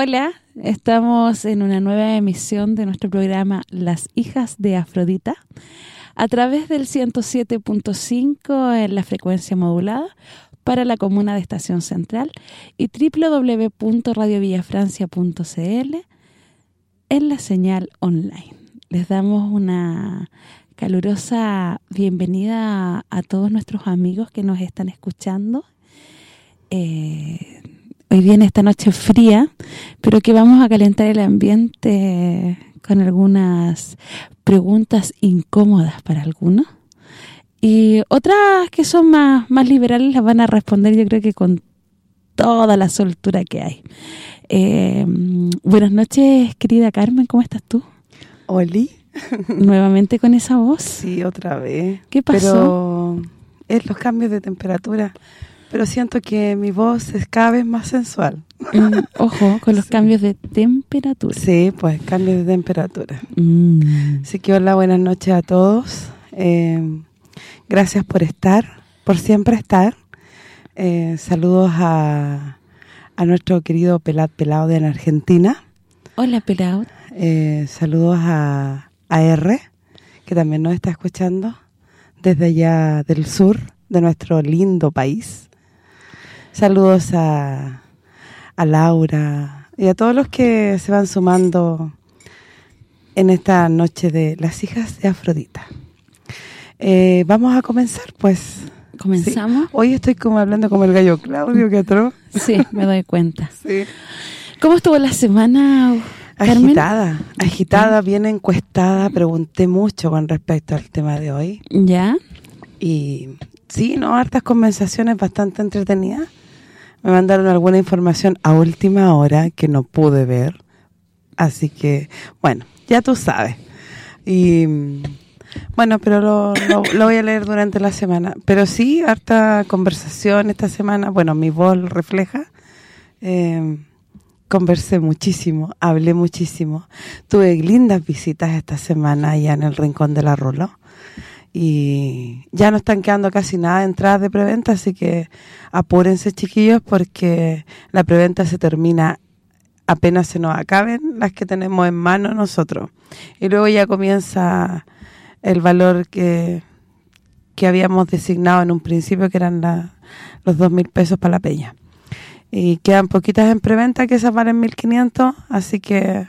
Hola, estamos en una nueva emisión de nuestro programa Las Hijas de Afrodita a través del 107.5 en la frecuencia modulada para la comuna de Estación Central y www.radiovillafrancia.cl en la señal online. Les damos una calurosa bienvenida a todos nuestros amigos que nos están escuchando. Eh, hoy viene esta noche fría, pero que vamos a calentar el ambiente con algunas preguntas incómodas para algunos. Y otras que son más, más liberales las van a responder yo creo que con toda la soltura que hay. Eh, buenas noches, querida Carmen, ¿cómo estás tú? Oli. Nuevamente con esa voz. Sí, otra vez. ¿Qué pasó? Pero es los cambios de temperatura pero siento que mi voz es cada vez más sensual. Mm, ojo, con los cambios de temperatura. Sí, pues cambios de temperatura. Mm. Así que hola, buenas noches a todos. Eh, gracias por estar, por siempre estar. Eh, saludos a, a nuestro querido Pelat Pelado de la Argentina. Hola, Pelado. Eh, saludos a, a R, que también nos está escuchando desde allá del sur de nuestro lindo país. Saludos a, a Laura y a todos los que se van sumando en esta noche de las hijas de Afrodita. Eh, vamos a comenzar, pues. ¿Comenzamos? Hoy estoy como hablando como el gallo Claudio, que atroz. Sí, me doy cuenta. sí. ¿Cómo estuvo la semana, Carmen? Agitada, agitada, bien encuestada. Pregunté mucho con respecto al tema de hoy. ¿Ya? Y sí, ¿no? Hartas conversaciones bastante entretenidas me mandaron alguna información a última hora que no pude ver. Así que, bueno, ya tú sabes. Y bueno, pero lo, lo, voy a leer durante la semana. Pero sí, harta conversación esta semana. Bueno, mi voz refleja. Eh, conversé muchísimo, hablé muchísimo. Tuve lindas visitas esta semana allá en el Rincón de la Rolo y ya no están quedando casi nada de entradas de preventa, así que apúrense chiquillos porque la preventa se termina apenas se nos acaben las que tenemos en mano nosotros. Y luego ya comienza el valor que, que habíamos designado en un principio, que eran los dos mil pesos para la peña. Y quedan poquitas en preventa, que esas valen 1.500, así que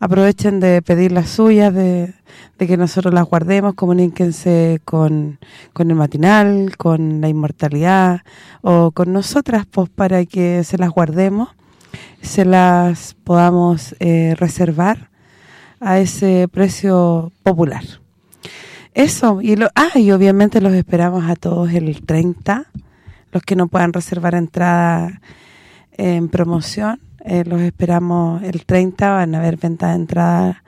aprovechen de pedir las suyas, de, que nosotros las guardemos, comuníquense con, con el matinal, con la inmortalidad o con nosotras pues para que se las guardemos, se las podamos eh, reservar a ese precio popular. Eso, y lo ah, y obviamente los esperamos a todos el 30, los que no puedan reservar entrada en promoción, eh, los esperamos el 30, van a haber venta de entrada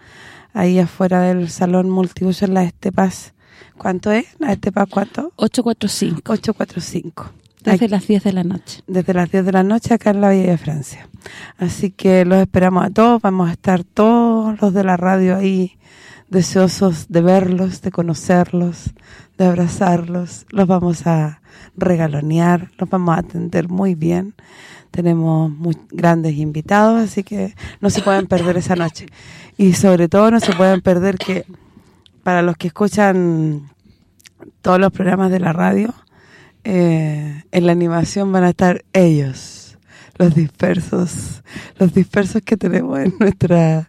ahí afuera del salón multiuso en las Estepas. ¿Cuánto es? ¿La Estepas cuánto? 845. 845. Desde las 10 de la noche. Desde las 10 de la noche acá en la Villa de Francia. Así que los esperamos a todos, vamos a estar todos los de la radio ahí deseosos de verlos, de conocerlos, de abrazarlos. Los vamos a regalonear, los vamos a atender muy bien tenemos muy grandes invitados, así que no se pueden perder esa noche. Y sobre todo no se pueden perder que para los que escuchan todos los programas de la radio, eh, en la animación van a estar ellos, los dispersos, los dispersos que tenemos en nuestra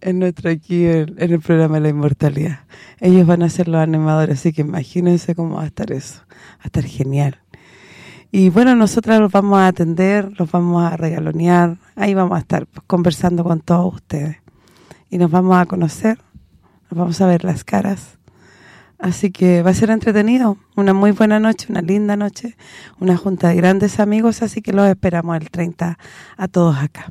en nuestro aquí en, en, el programa de la inmortalidad. Ellos van a ser los animadores, así que imagínense cómo va a estar eso. Va a estar genial. Y bueno, nosotras los vamos a atender, los vamos a regalonear, ahí vamos a estar conversando con todos ustedes. Y nos vamos a conocer, nos vamos a ver las caras, Así que va a ser entretenido, una muy buena noche, una linda noche, una junta de grandes amigos, así que los esperamos el 30 a todos acá.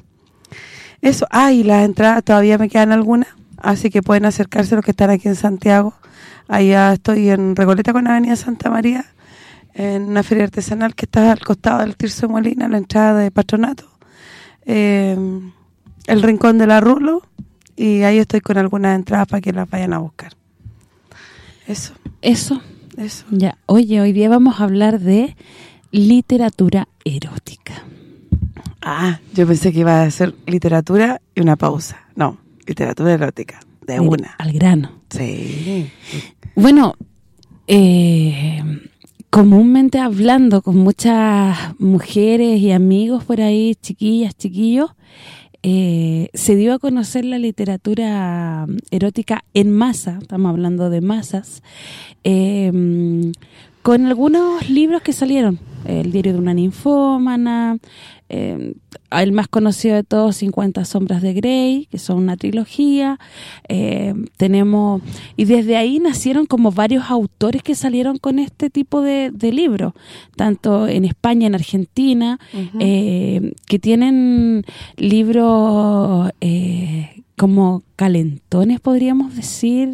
Eso, ah, y las entradas todavía me quedan algunas, así que pueden acercarse los que están aquí en Santiago. Allá estoy en Recoleta con Avenida Santa María, en una feria artesanal que está al costado del Tirso de Molina, la entrada de Patronato. Eh, el Rincón de la Rulo, y ahí estoy con algunas entradas para que las vayan a buscar. Eso. Eso. Eso. Ya, oye, hoy día vamos a hablar de literatura erótica. Ah, yo pensé que iba a ser literatura y una pausa. No, literatura erótica, de Mira, una. Al grano. Sí. Bueno, eh, comúnmente hablando con muchas mujeres y amigos por ahí, chiquillas, chiquillos, eh, se dio a conocer la literatura erótica en masa, estamos hablando de masas, eh, con algunos libros que salieron. El diario de una ninfómana, eh, el más conocido de todos, 50 sombras de Grey, que son una trilogía. Eh, tenemos Y desde ahí nacieron como varios autores que salieron con este tipo de, de libros, tanto en España, en Argentina, eh, que tienen libros eh, como calentones, podríamos decir,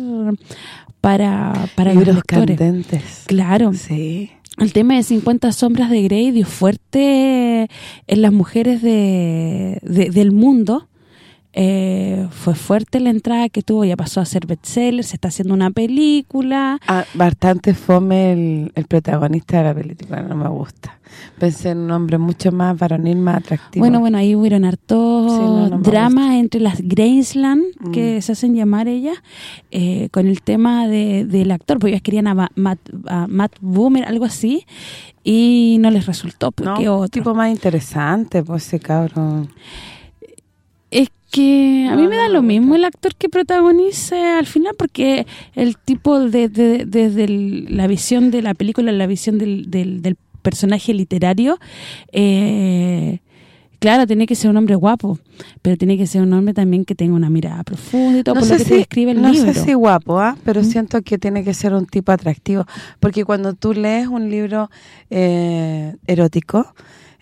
para, para los lectores. candentes. Claro. Sí. El tema de 50 sombras de Grey dio fuerte en las mujeres de, de- del mundo. Eh, fue fuerte la entrada que tuvo, ya pasó a ser bestseller, se está haciendo una película. Ah, bastante fome el, el protagonista de la película, no me gusta. Pensé en un hombre mucho más varonil, más atractivo. Bueno, bueno, ahí hubieron hartos Sí, no, no dramas entre las Graceland, que Mm. se hacen llamar ellas, eh, con el tema de, del actor, porque ellas querían a, Ma- Matt, a Matt Boomer, algo así, y no les resultó, no, porque un otro. tipo más interesante, pues ese cabrón. Es que a mí No, me no da lo mismo el actor que protagonice al final, porque el tipo de- de- desde el- la visión de la película, la visión del, del, del personaje literario, eh, claro, tiene que ser un hombre guapo, pero tiene que ser un hombre también que tenga una mirada profunda y todo, por lo que te describe el no libro. sé si guapo, ¿ah? pero Mm. siento que tiene que ser un tipo atractivo. Porque cuando tú lees un libro eh, erótico,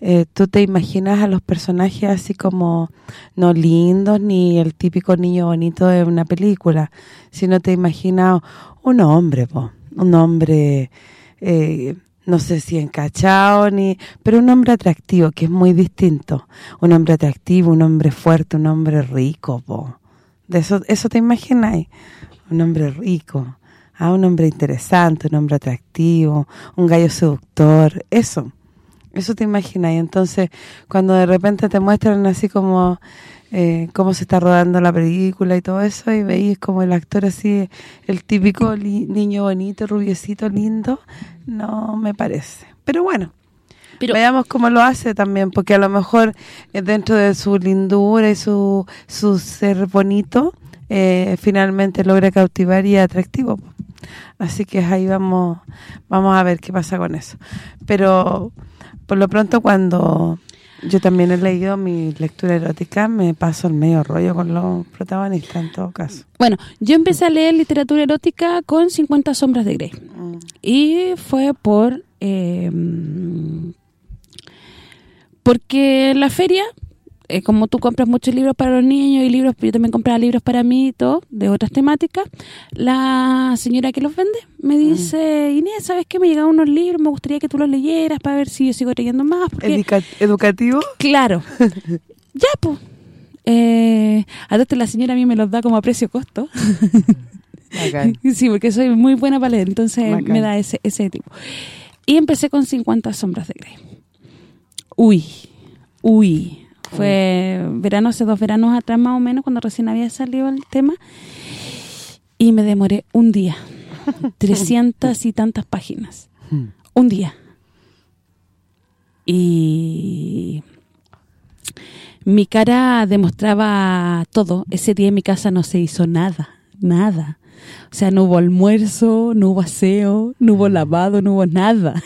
eh, tú te imaginas a los personajes así como no lindos, ni el típico niño bonito de una película, sino te imaginas un hombre, po, un hombre... Eh, no sé si encachado ni pero un hombre atractivo que es muy distinto. Un hombre atractivo un hombre fuerte un hombre rico de eso eso te imagináis un hombre rico ah, un hombre interesante un hombre atractivo un gallo seductor eso eso te imagináis entonces cuando de repente te muestran así como eh, cómo se está rodando la película y todo eso y veis como el actor así el típico niño bonito rubiecito lindo no me parece. Pero bueno Pero- veamos cómo lo hace también porque a lo mejor eh, dentro de su lindura y su, su ser bonito eh, finalmente logra cautivar y es atractivo. Así que ahí vamos vamos a ver qué pasa con eso. Pero por lo pronto cuando yo también he leído mi lectura erótica me paso el medio rollo con los protagonistas en todo caso Bueno, yo empecé a leer literatura erótica con 50 sombras de Grey. Mm. Y fue por... eh, porque la feria, eh, como tú compras muchos libros para los niños y libros, yo también compraba libros para mí y todo, de otras temáticas, la señora que los vende me dice, Inés, ¿sabes qué? Me llegaron unos libros, me gustaría que tú los leyeras para ver si yo sigo leyendo más. Porque, Educa- educativo claro, ya, pues. Eh, a todo esto la señora a mí me los da como a precio costo. Bacán. Sí, porque soy muy buena para leer, entonces Bacán. me da ese ese tipo. Y empecé con 50 sombras de Grey. Uy, uy. Fue verano, hace dos veranos atrás más o menos, cuando recién había salido el tema. Y me demoré un día. 300 y tantas páginas. Mm. Un día. Y mi cara demostraba todo. Ese día en mi casa no se hizo nada, nada. O sea, no hubo almuerzo, no hubo aseo, no hubo lavado, no hubo nada.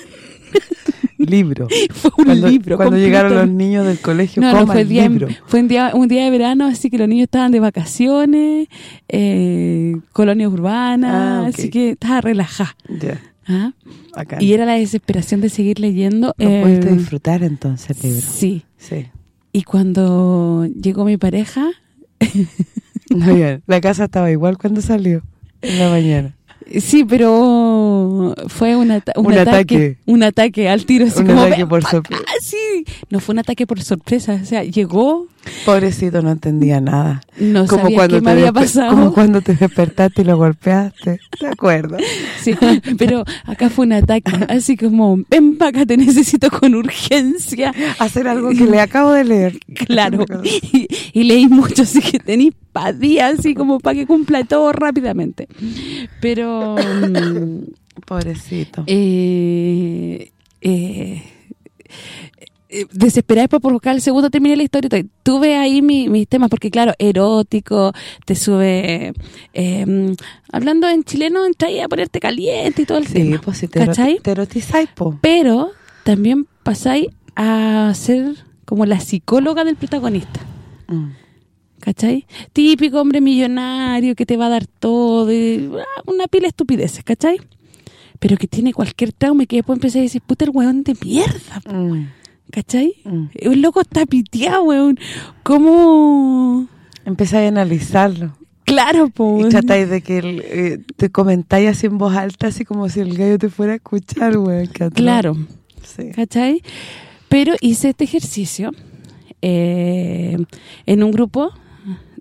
Libro. fue un cuando, libro. Cuando llegaron los niños del colegio, No, no, fue, día, libro. fue un día un día de verano, así que los niños estaban de vacaciones, eh, colonia urbana, Ah, así que estaba relajada. Ya, ¿ah? acá. Y era la desesperación de seguir leyendo. ¿Lo eh, pudiste disfrutar entonces el libro? Sí. Sí. Y cuando llegó mi pareja, Muy bien. La casa estaba igual cuando salió, en la mañana. sí, pero fue un, ata- un Un ataque, ataque. un ataque al tiro, así Un como, ataque "Ven por pa' sorpresa". acá", sí. No fue un ataque por sorpresa, o sea, llegó, Pobrecito, no entendía nada. no como sabía cuando qué me había pasado. Como cuando te despertaste y lo golpeaste. ¿Te acuerdas? Sí, pero acá fue un ataque, así como, ven para acá, te necesito con urgencia. Hacer algo que le acabo de leer. Claro, y, y leí mucho, así que tenéis pa' días, así como para que cumpla todo rápidamente. Pero, mm, Pobrecito. eh, eh, eh, desesperada por buscar el segundo, terminé la historia. Tuve ahí mi- mis temas, porque claro, erótico, te sube, eh, hablando en chileno, entra ahí a ponerte caliente y todo el Sí, tema. pues si te, te erotizáis, po. Pero también pasáis a ser como la psicóloga del protagonista. Mm. ¿Cachai? Típico hombre millonario que te va a dar todo, y, ah, una pila de estupideces, ¿cachai? Pero que tiene cualquier trauma y que después empieza a decir, puta, el weón de mierda, Mm. ¿cachai? Mm. El loco está piteado, weón. ¿Cómo...? Empezáis a analizarlo. Claro, po. Y tratáis de que el, eh, te comentáis así en voz alta, así como si el gallo te fuera a escuchar, atroz. Claro, Sí. ¿cachai? Pero hice este ejercicio eh, en un grupo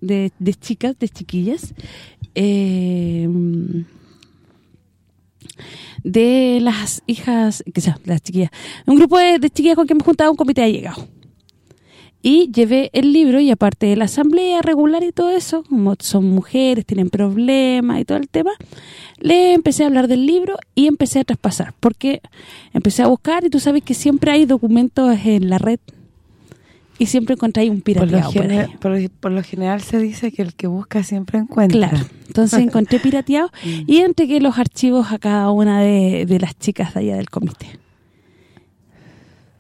de, de chicas, de chiquillas, eh, de las hijas, sea, las chiquillas, un grupo de, chiquillas con que me juntaba un comité de llegado. Y llevé el libro y aparte de la asamblea regular y todo eso, como son mujeres, tienen problemas y todo el tema, le empecé a hablar del libro y empecé a traspasar, porque empecé a buscar y tú sabes que siempre hay documentos en la red y siempre encontráis un Por lo, pirateado por, gene- ahí. por- por lo general se dice que el que busca siempre encuentra. Claro, entonces encontré pirateado Mm. y entregué los archivos a cada una de, de las chicas de allá del comité.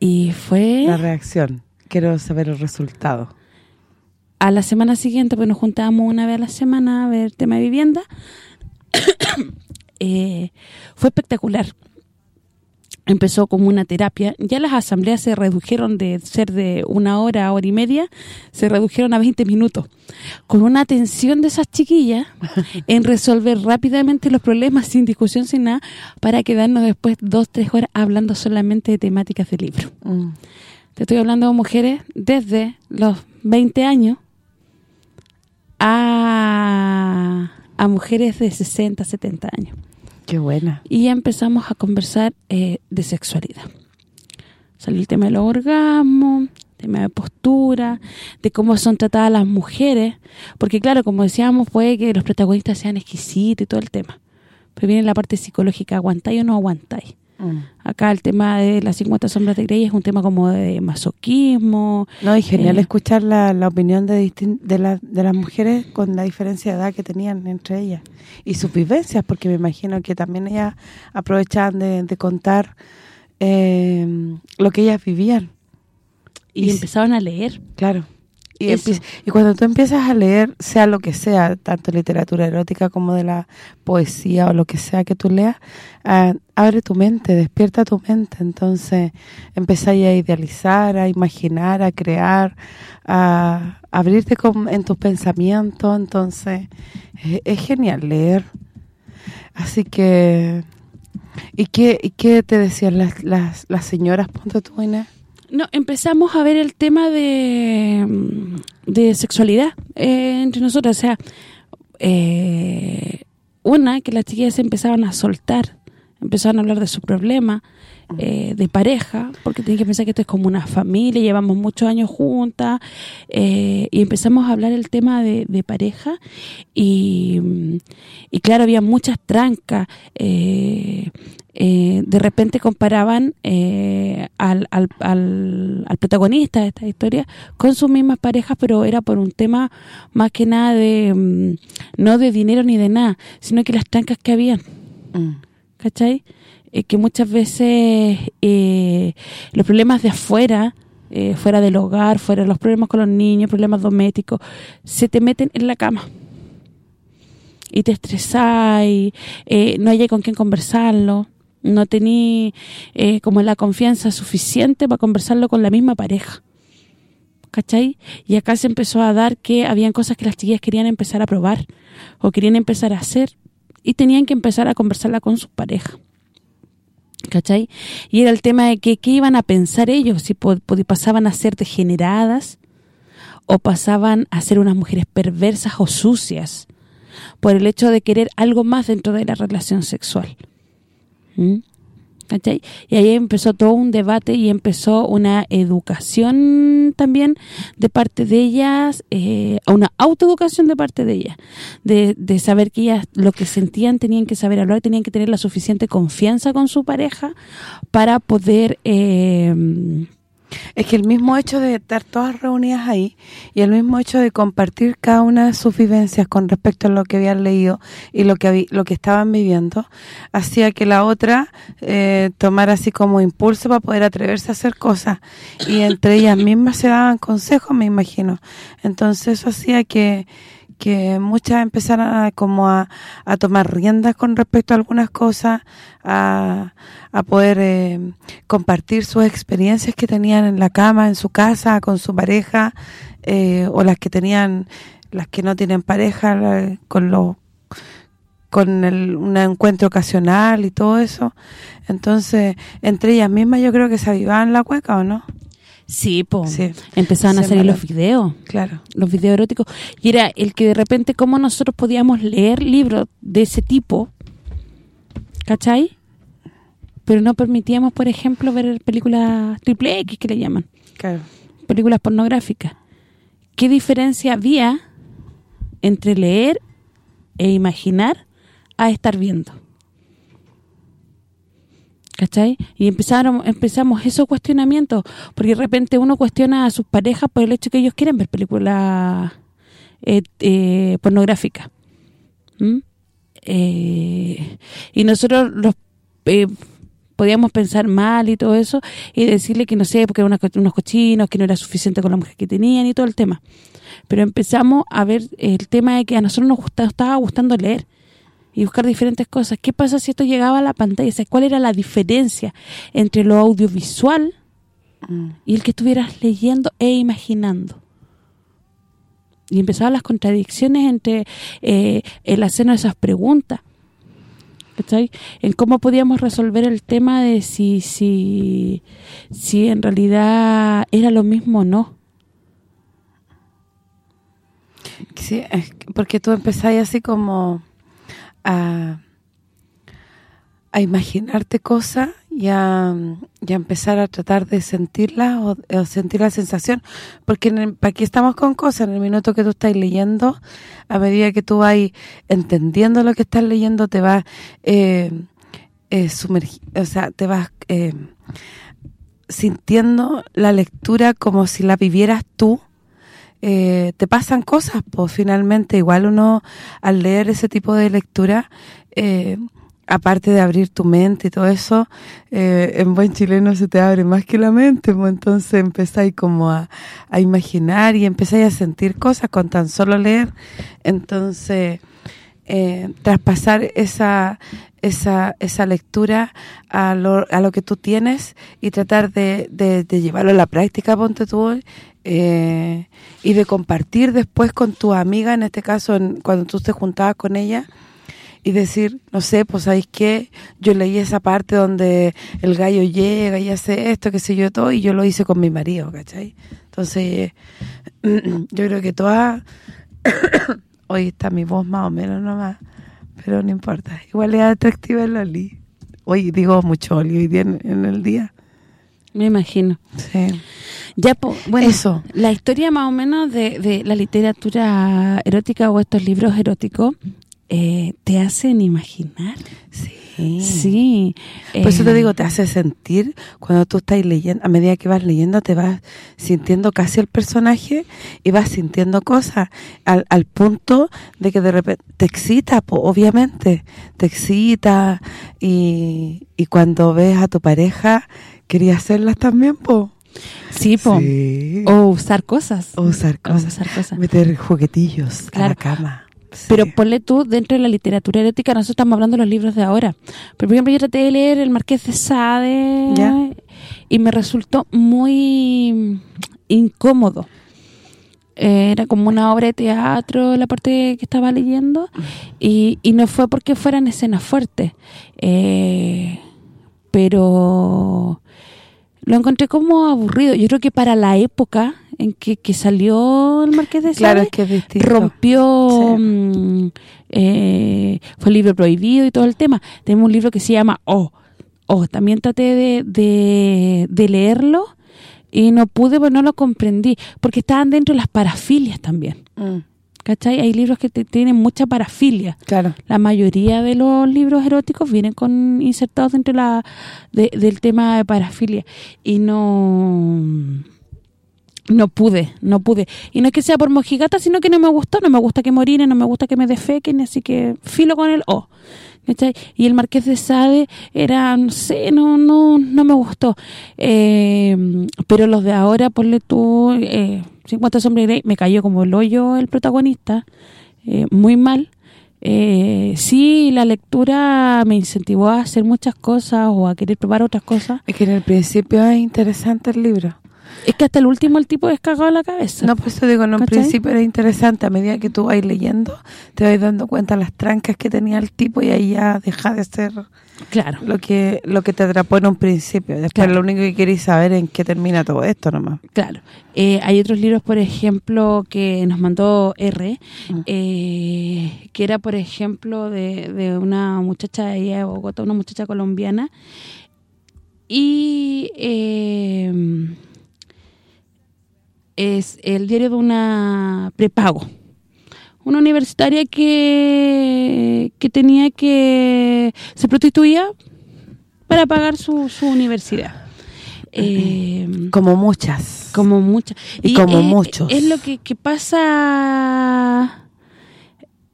Y fue La reacción. Quiero saber el resultado. a la semana siguiente, pues nos juntábamos una vez a la semana a ver tema de vivienda. Eh, fue espectacular. Empezó como una terapia. Ya las asambleas se redujeron de ser de una hora, hora y media, se redujeron a 20 minutos. Con una atención de esas chiquillas en resolver rápidamente los problemas sin discusión, sin nada, para quedarnos después dos, tres horas hablando solamente de temáticas del libro. Mm. Te estoy hablando de mujeres desde los 20 años a, a mujeres de 60, 70 años. Qué buena. Y empezamos a conversar eh, de sexualidad. Salió el tema de los orgasmos, tema de postura, de cómo son tratadas las mujeres. Porque claro, como decíamos, puede que los protagonistas sean exquisitos y todo el tema. Pero viene la parte psicológica, ¿aguantáis o no aguantáis? Mm. Acá el tema de las 50 sombras de Grey es un tema como de masoquismo. No, y genial Eh. escuchar la, la opinión de, de, la- de las mujeres con la diferencia de edad que tenían entre ellas. Y sus vivencias, porque me imagino que también ellas aprovechaban de, de contar eh, lo que ellas vivían. Y, Y empezaron a leer. Claro. Y, cuando tú empiezas a leer, sea lo que sea, tanto literatura erótica como de la poesía o lo que sea que tú leas, ah, abre tu mente, despierta tu mente. Entonces, empezáis a idealizar, a imaginar, a crear, a abrirte con- en tus pensamientos. Entonces, es, es genial leer. Así que... ¿Y qué, y qué te decían las, las, las señoras, punto tú, Inés? No, empezamos a ver el tema de, mm, de sexualidad eh, entre nosotros. O sea, eh, una, que las chiquillas se empezaban a soltar, empezaron a hablar de su problema, eh, de pareja, porque tienen que pensar que esto es como una familia, llevamos muchos años juntas, eh, y empezamos a hablar el tema de, de pareja, y, mm, y claro, había muchas trancas, eh, eh, de repente comparaban eh, al, al, al, al protagonista de esta historia con sus mismas parejas, pero era por un tema más que nada de, mm, no de dinero ni de nada, sino que las trancas que habían. Mm. ¿cachai? Eh, que muchas veces eh, los problemas de afuera, eh, fuera del hogar, fuera de los problemas con los niños, problemas domésticos, se te meten en la cama. Y te estresáis, no hay con quién conversarlo, no tení como la confianza suficiente para conversarlo con la misma pareja. ¿Cachai? Y acá se empezó a dar que habían cosas que las chiquillas querían empezar a probar o querían empezar a hacer y tenían que empezar a conversarla con su pareja. ¿cachai? Y era el tema de que qué iban a pensar ellos, si pasaban a ser degeneradas o pasaban a ser unas mujeres perversas o sucias por el hecho de querer algo más dentro de la relación sexual. ¿Mm? Y ahí empezó todo un debate y empezó una educación también de parte de ellas, eh, una autoeducación de parte de ellas, de, de, saber que ellas lo que sentían tenían que saber hablar, tenían que tener la suficiente confianza con su pareja para poder eh, es que el mismo hecho de estar todas reunidas ahí y el mismo hecho de compartir cada una de sus vivencias con respecto a lo que habían leído y lo que lo que estaban viviendo, hacía que la otra eh, tomara así como impulso para poder atreverse a hacer cosas. Y entre ellas mismas se daban consejos, me imagino. Entonces eso hacía que que muchas empezaron a, como a, tomar riendas con respecto a algunas cosas, a, a poder eh, compartir sus experiencias que tenían en la cama, en su casa, con su pareja, eh, o las que tenían, las que no tienen pareja, con lo con el, un encuentro ocasional y todo eso. Entonces, entre ellas mismas yo creo que se avivaban la cueca, ¿o no? Sí, pues empezaban a salir los videos. Claro. Los videos eróticos. Y era el que de repente, como nosotros podíamos leer libros de ese tipo, ¿cachai? Pero no permitíamos, por ejemplo, ver películas triple X, que le llaman. Claro. Películas pornográficas. ¿Qué diferencia había entre leer e imaginar a estar viendo? ¿Cachai? Y empezaron empezamos esos cuestionamientos, porque de repente uno cuestiona a sus parejas por el hecho que ellos quieren ver películas eh, eh, pornográficas. Eh, y nosotros los podíamos pensar mal y todo eso, y decirle que no sé, porque eran unos cochinos, que no era suficiente con la mujer que tenían y todo el tema. Pero empezamos a ver el tema de que a nosotros nos estaba gustando leer y buscar diferentes cosas. ¿Qué pasa si esto llegaba a la pantalla? ¿Cuál era la diferencia entre lo audiovisual y el que estuvieras leyendo e imaginando? Y empezaban las contradicciones entre eh, el hacernos esas preguntas. ¿Cachai? En cómo podíamos resolver el tema de si, si, si en realidad era lo mismo o no. Sí, porque tú empezás así como a, imaginarte cosas y a, empezar a tratar de sentirlas o, sentir la sensación. Porque aquí estamos con cosas, en el minuto que tú estás leyendo, a medida que tú vas entendiendo lo que estás leyendo, te vas eh, eh o sea, te vas eh, sintiendo la lectura como si la vivieras tú eh, te pasan cosas, pues finalmente. Igual uno al leer ese tipo de lectura, eh, aparte de abrir tu mente y todo eso, eh, en buen chileno se te abre más que la mente, pues. Entonces empezáis como a, imaginar y empezáis a sentir cosas con tan solo leer, entonces traspasar esa esa, esa lectura a lo, a lo que tú tienes y tratar de, llevarlo a la práctica, ponte tú, eh, y de compartir después con tu amiga, en este caso cuando tú te juntabas con ella, y decir, no sé, pues ¿sabéis qué? Yo leí esa parte donde el gallo llega y hace esto, qué sé yo, todo, y yo lo hice con mi marido, ¿cachai? Entonces, yo creo que toda... Hoy está mi voz más o menos nomás, pero no importa. Igual es atractiva el Oli. Hoy digo mucho Oli hoy día en el día. Me imagino. Sí. Ya, bueno, Eso. la historia más o menos de, la literatura erótica o estos libros eróticos eh, te hacen imaginar. Sí. Sí. Por eso te eh, digo, te hace sentir, cuando tú estás leyendo, a medida que vas leyendo, te vas sintiendo casi el personaje y vas sintiendo cosas al, al punto de que de repente te excita, po, obviamente, te excita y, y cuando ves a tu pareja, querías hacerlas también, po. Sí, po. Sí. O usar cosas. O usar O cosas. usar cosas. Meter juguetillos a la Claro. cama. Sí. Pero ponle tú, dentro de la literatura erótica, nosotros estamos hablando de los libros de ahora. Pero, por ejemplo, yo traté de leer El Marqués de Sade Ya. y me resultó muy incómodo. Eh, Era como una obra de teatro la parte que estaba leyendo y, y no fue porque fueran escenas fuertes. Eh, pero lo encontré como aburrido. Yo creo que para la época en que, que salió El Marqués de Sade Claro, es que es distinto. rompió Sí. mm, eh, fue libro prohibido y todo el tema tenemos un libro que se llama Oh Oh también traté de, de, de leerlo y no pude porque no lo comprendí porque estaban dentro de las parafilias también Mm, ¿cachai? hay libros que te- tienen mucha parafilia claro. la mayoría de los libros eróticos vienen con insertados dentro de la, de- del tema de parafilia y no no pude, no pude. Y no es que sea por mojigata, sino que no me gustó, no me gusta que morinen, no me gusta que me defequen, así que filo con el O. ¿cachai? Y el Marqués de Sade era, no sé, no no no me gustó. Eh, pero los de ahora, ponle tú, eh, 50 sombras Grey, me cayó como el hoyo el protagonista, eh, muy mal. Eh, sí, la lectura me incentivó a hacer muchas cosas o a querer probar otras cosas. Es que en el principio es interesante el libro. Es que hasta el último el tipo es cagado la cabeza. No, pues te digo, en un ¿Cachai? principio era interesante. A medida que tú vas leyendo, te vas dando cuenta las trancas que tenía el tipo y ahí ya deja de ser Claro. lo que lo que te atrapó en un principio. Después Claro. lo único que queréis saber es en qué termina todo esto nomás. Claro. Eh, hay otros libros, por ejemplo, que nos mandó R, Mm. eh, que era, por ejemplo, de, de una muchacha de allá de Bogotá, una muchacha colombiana, y eh, es el diario de una prepago. Una universitaria que, que tenía que... se prostituía para pagar su, su universidad. Eh, Como muchas. como muchas. Y como es- muchos. Es lo que, que pasa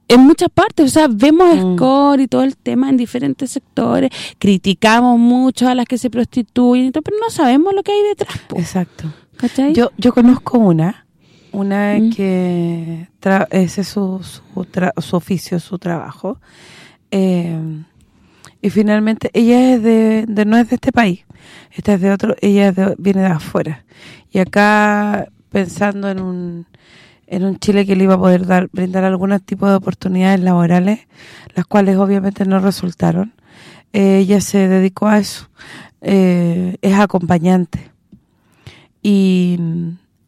en muchas partes. O sea, vemos Mm. score y todo el tema en diferentes sectores. Criticamos mucho a las que se prostituyen, y todo, pero no sabemos lo que hay detrás. po, Exacto. ¿Cachai? Yo yo conozco una, una Mm. que tra- ese es su, su, tra- su oficio, su trabajo. Eh, y finalmente ella es de, de- no es de este país. Esta es de otro, ella es de- viene de afuera. Y acá pensando en un en un Chile que le iba a poder dar brindar algún tipo de oportunidades laborales, las cuales obviamente no resultaron. eh, ella se dedicó a eso. Eh, es acompañante y,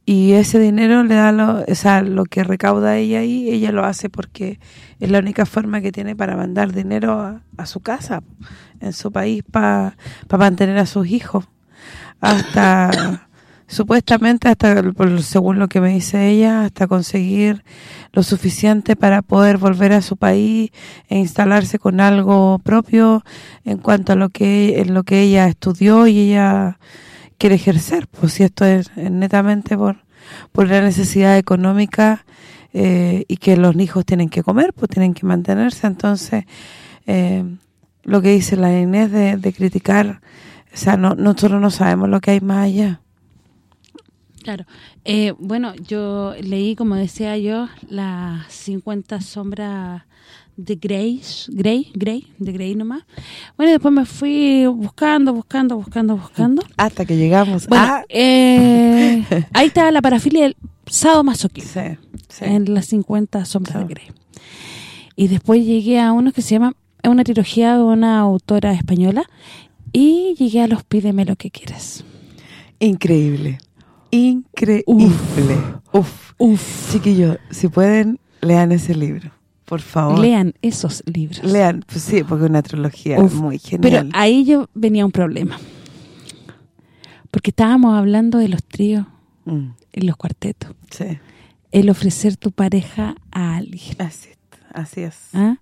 y ese dinero le da lo, o sea, lo que recauda ella ahí, ella lo hace porque es la única forma que tiene para mandar dinero a, a su casa, en su país, para mantener a sus hijos. Hasta, supuestamente, hasta según lo que me dice ella, hasta conseguir lo suficiente para poder volver a su país e instalarse con algo propio en cuanto a lo que en lo que ella estudió y ella quiere ejercer, pues si esto es netamente por por la necesidad económica eh, y que los hijos tienen que comer, pues tienen que mantenerse, entonces eh, lo que dice la Inés de, de criticar, o sea, no, nosotros no sabemos lo que hay más allá. Claro. Eh, bueno, yo leí, como decía yo, las 50 sombras de Grey, Grey, Grey, de Grey nomás. Bueno, y después me fui buscando, buscando, buscando, buscando. Hasta que llegamos Bueno, a... eh, ahí está la parafilia del sadomasoquismo, Sí, sí. en las 50 sombras Sí. de Grey. Y después llegué a uno que se llama, es una trilogía de una autora española, y llegué a los Pídeme lo que quieras. Increíble. Increíble. Uf. Uf. Chiquillos, si pueden, lean ese libro. Por favor. Lean esos libros. Lean, pues sí, porque es una trilogía Uf, muy Pero genial. ahí yo venía un problema. Porque estábamos hablando de los tríos Mm, y los cuartetos. sí, El ofrecer tu pareja a alguien. así, así es. ¿Ah?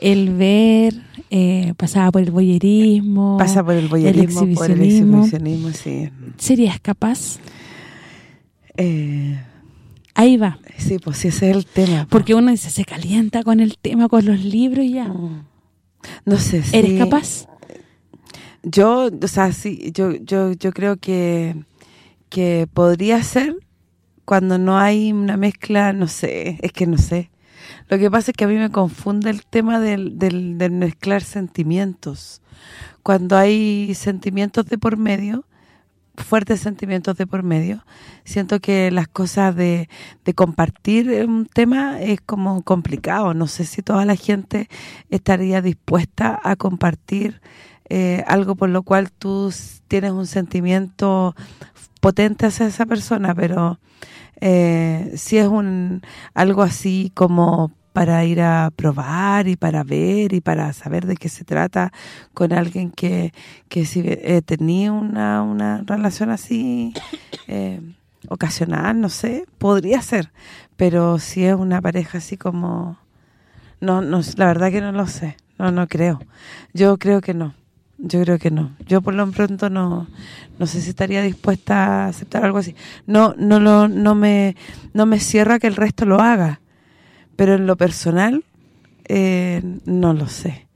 El ver eh, pasaba por el boyerismo. Pasa por el boyerismo, el por el exhibicionismo, sí. ¿Serías capaz? Eh, Ahí va. Sí, pues sí, ese es el tema. po. Porque uno dice, se calienta con el tema, con los libros y ya. Mm. No sé. ¿Eres capaz? Yo, o sea, sí, yo yo yo creo que que podría ser cuando no hay una mezcla, no sé, es que no sé. Lo que pasa es que a mí me confunde el tema del, del, del mezclar sentimientos. Cuando hay sentimientos de por medio, fuertes sentimientos de por medio, siento que las cosas de, de compartir un tema es como complicado. No sé si toda la gente estaría dispuesta a compartir eh, algo por lo cual tú tienes un sentimiento potente hacia esa persona, pero eh, si es un algo así como para ir a probar y para ver y para saber de qué se trata con alguien que, que si eh, tenía una, una relación así eh, ocasional, no sé, podría ser, pero si es una pareja así como no no la verdad que no lo sé, no no creo. Yo creo que no. Yo creo que no. Yo por lo pronto no no sé si estaría dispuesta a aceptar algo así. No no lo no me no me cierra que el resto lo haga. Pero en lo personal eh, no lo sé.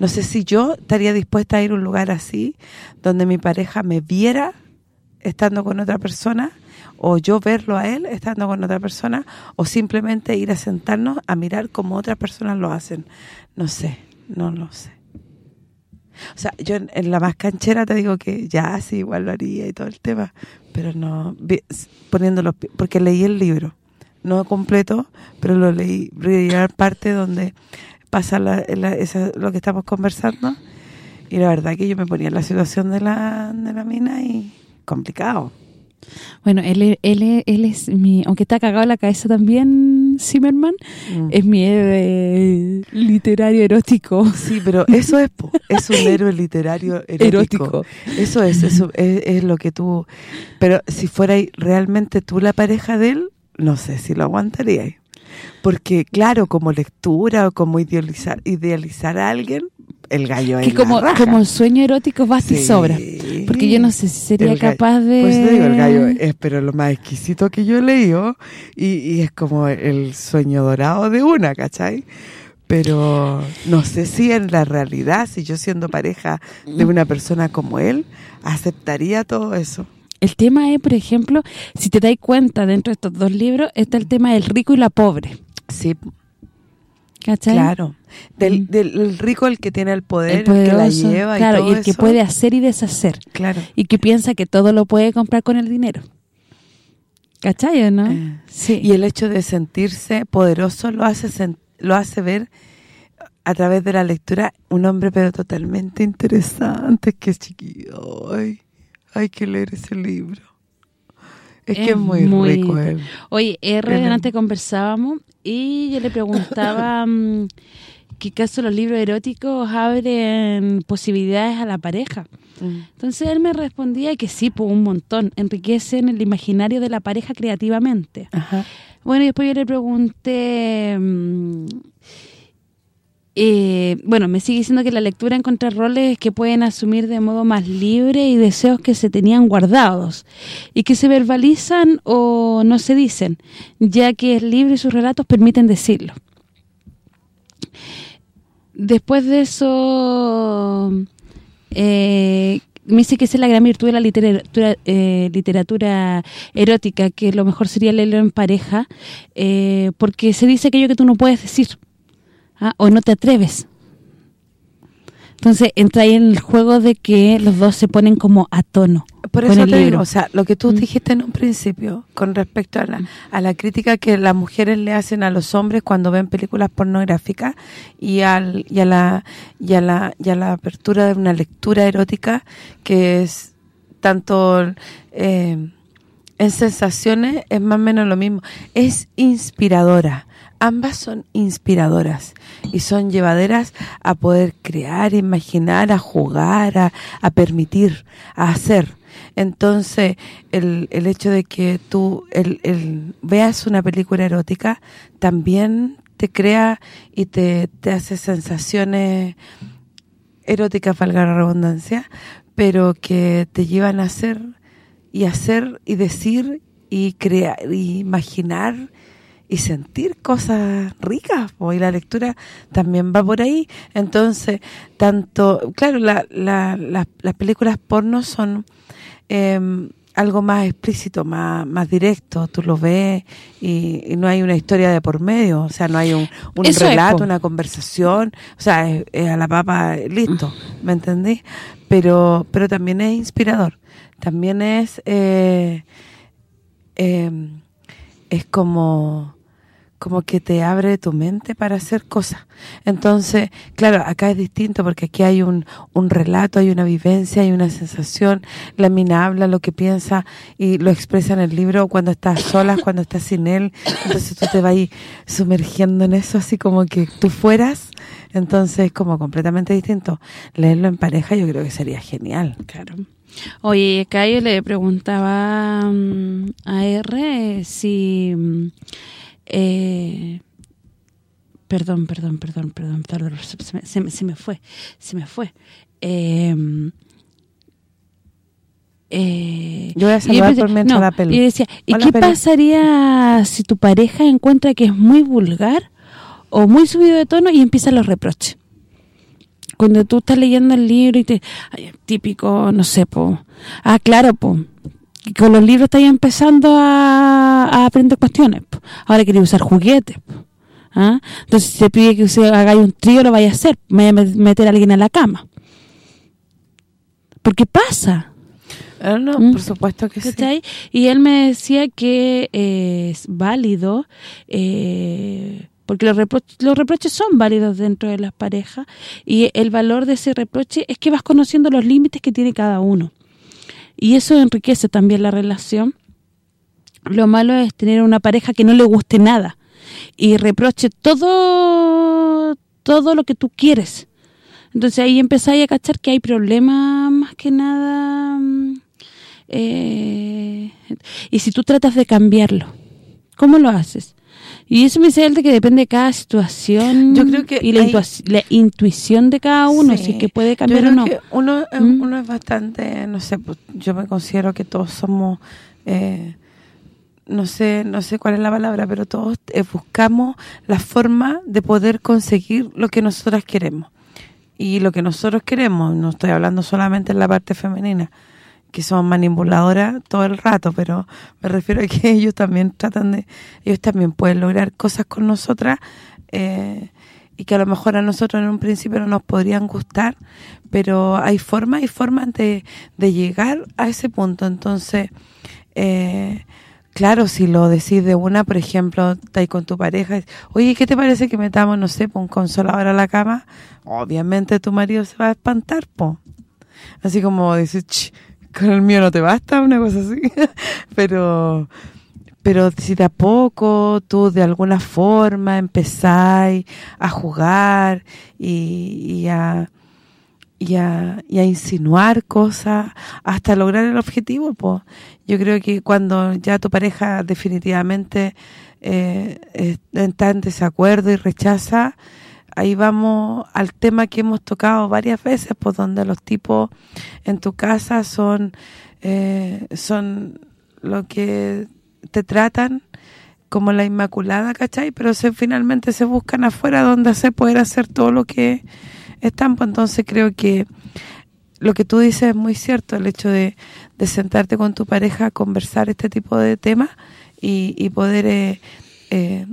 No sé si yo estaría dispuesta a ir a un lugar así donde mi pareja me viera estando con otra persona o yo verlo a él estando con otra persona o simplemente ir a sentarnos a mirar cómo otras personas lo hacen. No sé, no lo sé. O sea, yo en, en la más canchera te digo que ya sí, igual lo haría y todo el tema, pero no, pi- porque leí el libro, no completo, pero lo leí, la parte donde pasa la, la- esa- lo que estamos conversando y la verdad que yo me ponía en la situación de la, de la mina y complicado. Bueno, él, es- él, él es mi... Aunque está cagado en la cabeza también, Zimmerman, Mm. es mi héroe literario erótico. Sí, pero eso es, es un héroe literario erótico. Erótico. Eso es, eso es, es lo que tú... Pero si fuera realmente tú la pareja de él, no sé si lo aguantarías. Porque, claro, como lectura o como idealizar idealizar a alguien, el gallo Que es como, la raja. como sueño erótico y Sí. sobra. Porque yo no sé si sería El gallo- capaz de... Pues te digo, el gallo es pero lo más exquisito que yo he leído y, y es como el sueño dorado de una, ¿cachai? Pero no sé si en la realidad, si yo siendo pareja de una persona como él, aceptaría todo eso. El tema es, por ejemplo, si te das cuenta dentro de estos dos libros, está el tema del rico y la pobre. Sí, ¿Cachai? claro. Del, Mm. del el rico el que tiene el poder, El el, que la lleva claro, y todo el que puede hacer y deshacer. Claro. Y que piensa que todo lo puede comprar con el dinero. ¿Cachai no? Eh, sí. Y el hecho de sentirse poderoso lo hace lo hace ver a través de la lectura un hombre pero totalmente interesante, que es chiquillo. Ay, hay que leer ese libro. Es, que es muy, rico él. Oye, R, Él- antes conversábamos y yo le preguntaba mm, qué caso los libros eróticos abren posibilidades a la pareja. Entonces él me respondía que sí, pues un montón, enriquecen el imaginario de la pareja creativamente. Ajá. Bueno, y después yo le pregunté... eh, bueno, me sigue diciendo que la lectura encuentra roles que pueden asumir de modo más libre y deseos que se tenían guardados y que se verbalizan o no se dicen, ya que el libro y sus relatos permiten decirlo. Después de eso, eh, me dice que esa es la gran virtud de la literatura, eh, literatura erótica, que lo mejor sería leerlo en pareja, eh, porque se dice aquello que tú no puedes decir, ¿ah? o no te atreves. Entonces entra ahí en el juego de que los dos se ponen como a tono Por eso te digo, o sea, lo que tú Mm. dijiste en un principio con respecto a la, a la crítica que las mujeres le hacen a los hombres cuando ven películas pornográficas y al y a la y a la y a la apertura de una lectura erótica que es tanto eh, en sensaciones es más o menos lo mismo, es inspiradora. Ambas son inspiradoras y son llevaderas a poder crear, imaginar, a jugar, a, permitir, a hacer. Entonces, el, el hecho de que tú el, el, veas una película erótica también te crea y te, te hace sensaciones eróticas, valga la redundancia, pero que te llevan a hacer y hacer y decir y crear y imaginar y sentir cosas ricas y la lectura también va por ahí entonces tanto claro la, la, las películas porno son eh, algo más explícito, más, más directo, tú lo ves y, no hay una historia de por medio, o sea, no hay un, un relato, una conversación, o sea, es, a la papa listo, ¿me entendí? Pero pero también es inspirador, también es eh, eh, es como como que te abre tu mente para hacer cosas. Entonces, claro, acá es distinto porque aquí hay un, un relato, hay una vivencia, hay una sensación. La mina habla lo que piensa y lo expresa en el libro cuando estás sola, cuando estás sin él. Entonces tú te vas ahí sumergiendo en eso así como que tú fueras. Entonces, es como completamente distinto. Leerlo en pareja yo creo que sería genial. Claro. Oye, acá le preguntaba mm, a R si eh, perdón, perdón, perdón, perdón, se, me, se, me fue, se me fue. Eh, eh, yo voy a saludar por mientras la Y decía, ¿y qué pasaría si tu pareja encuentra que es muy vulgar o muy subido de tono y empiezan los reproches? Cuando tú estás leyendo el libro y te... típico, no sé, po. Ah, claro, po con los libros estáis empezando a, aprender cuestiones. Ahora quería usar juguetes. ¿ah? Entonces, si se pide que usted haga un trío, lo vaya a hacer. Me voy a meter a alguien en la cama. Porque pasa. Ah, no, ¿Mm? por supuesto que sí. Y él me decía que es válido, eh, porque los reproches, los reproches son válidos dentro de las parejas, y el valor de ese reproche es que vas conociendo los límites que tiene cada uno y eso enriquece también la relación. Lo malo es tener una pareja que no le guste nada y reproche todo todo lo que tú quieres. Entonces ahí empezáis a cachar que hay problemas más que nada mm, eh, y si tú tratas de cambiarlo, ¿cómo lo haces? Y eso me dice el de que depende de cada situación yo creo que y la, intuición de cada uno, si es que puede cambiar o no. uno, ¿Mm? uno es bastante, no sé, pues, yo me considero que todos somos... Eh, no sé no sé cuál es la palabra, pero todos eh, buscamos la forma de poder conseguir lo que nosotras queremos. Y lo que nosotros queremos, no estoy hablando solamente en la parte femenina, que son manipuladoras todo el rato, pero me refiero a que ellos también tratan de, ellos también pueden lograr cosas con nosotras eh, y que a lo mejor a nosotros en un principio no nos podrían gustar, pero hay formas y formas de, de llegar a ese punto. Entonces, eh, claro, si lo decís de una, por ejemplo, estás con tu pareja, oye, ¿qué te parece que metamos, no sé, un consolador a la cama? Obviamente tu marido se va a espantar, po. Así como dices, con el mío no te basta, una cosa así. pero pero si de a poco tú de alguna forma empezáis a jugar y, a, y, a, insinuar cosas hasta lograr el objetivo, pues yo creo que cuando ya tu pareja definitivamente eh, está en desacuerdo y rechaza, ahí vamos al tema que hemos tocado varias veces, pues donde los tipos en tu casa son eh, son lo que te tratan como la inmaculada, ¿cachai? Pero se finalmente se buscan afuera donde se puede hacer todo lo que están, pues entonces creo que lo que tú dices es muy cierto, el hecho de, de sentarte con tu pareja a conversar este tipo de temas y, y poder eh, eh,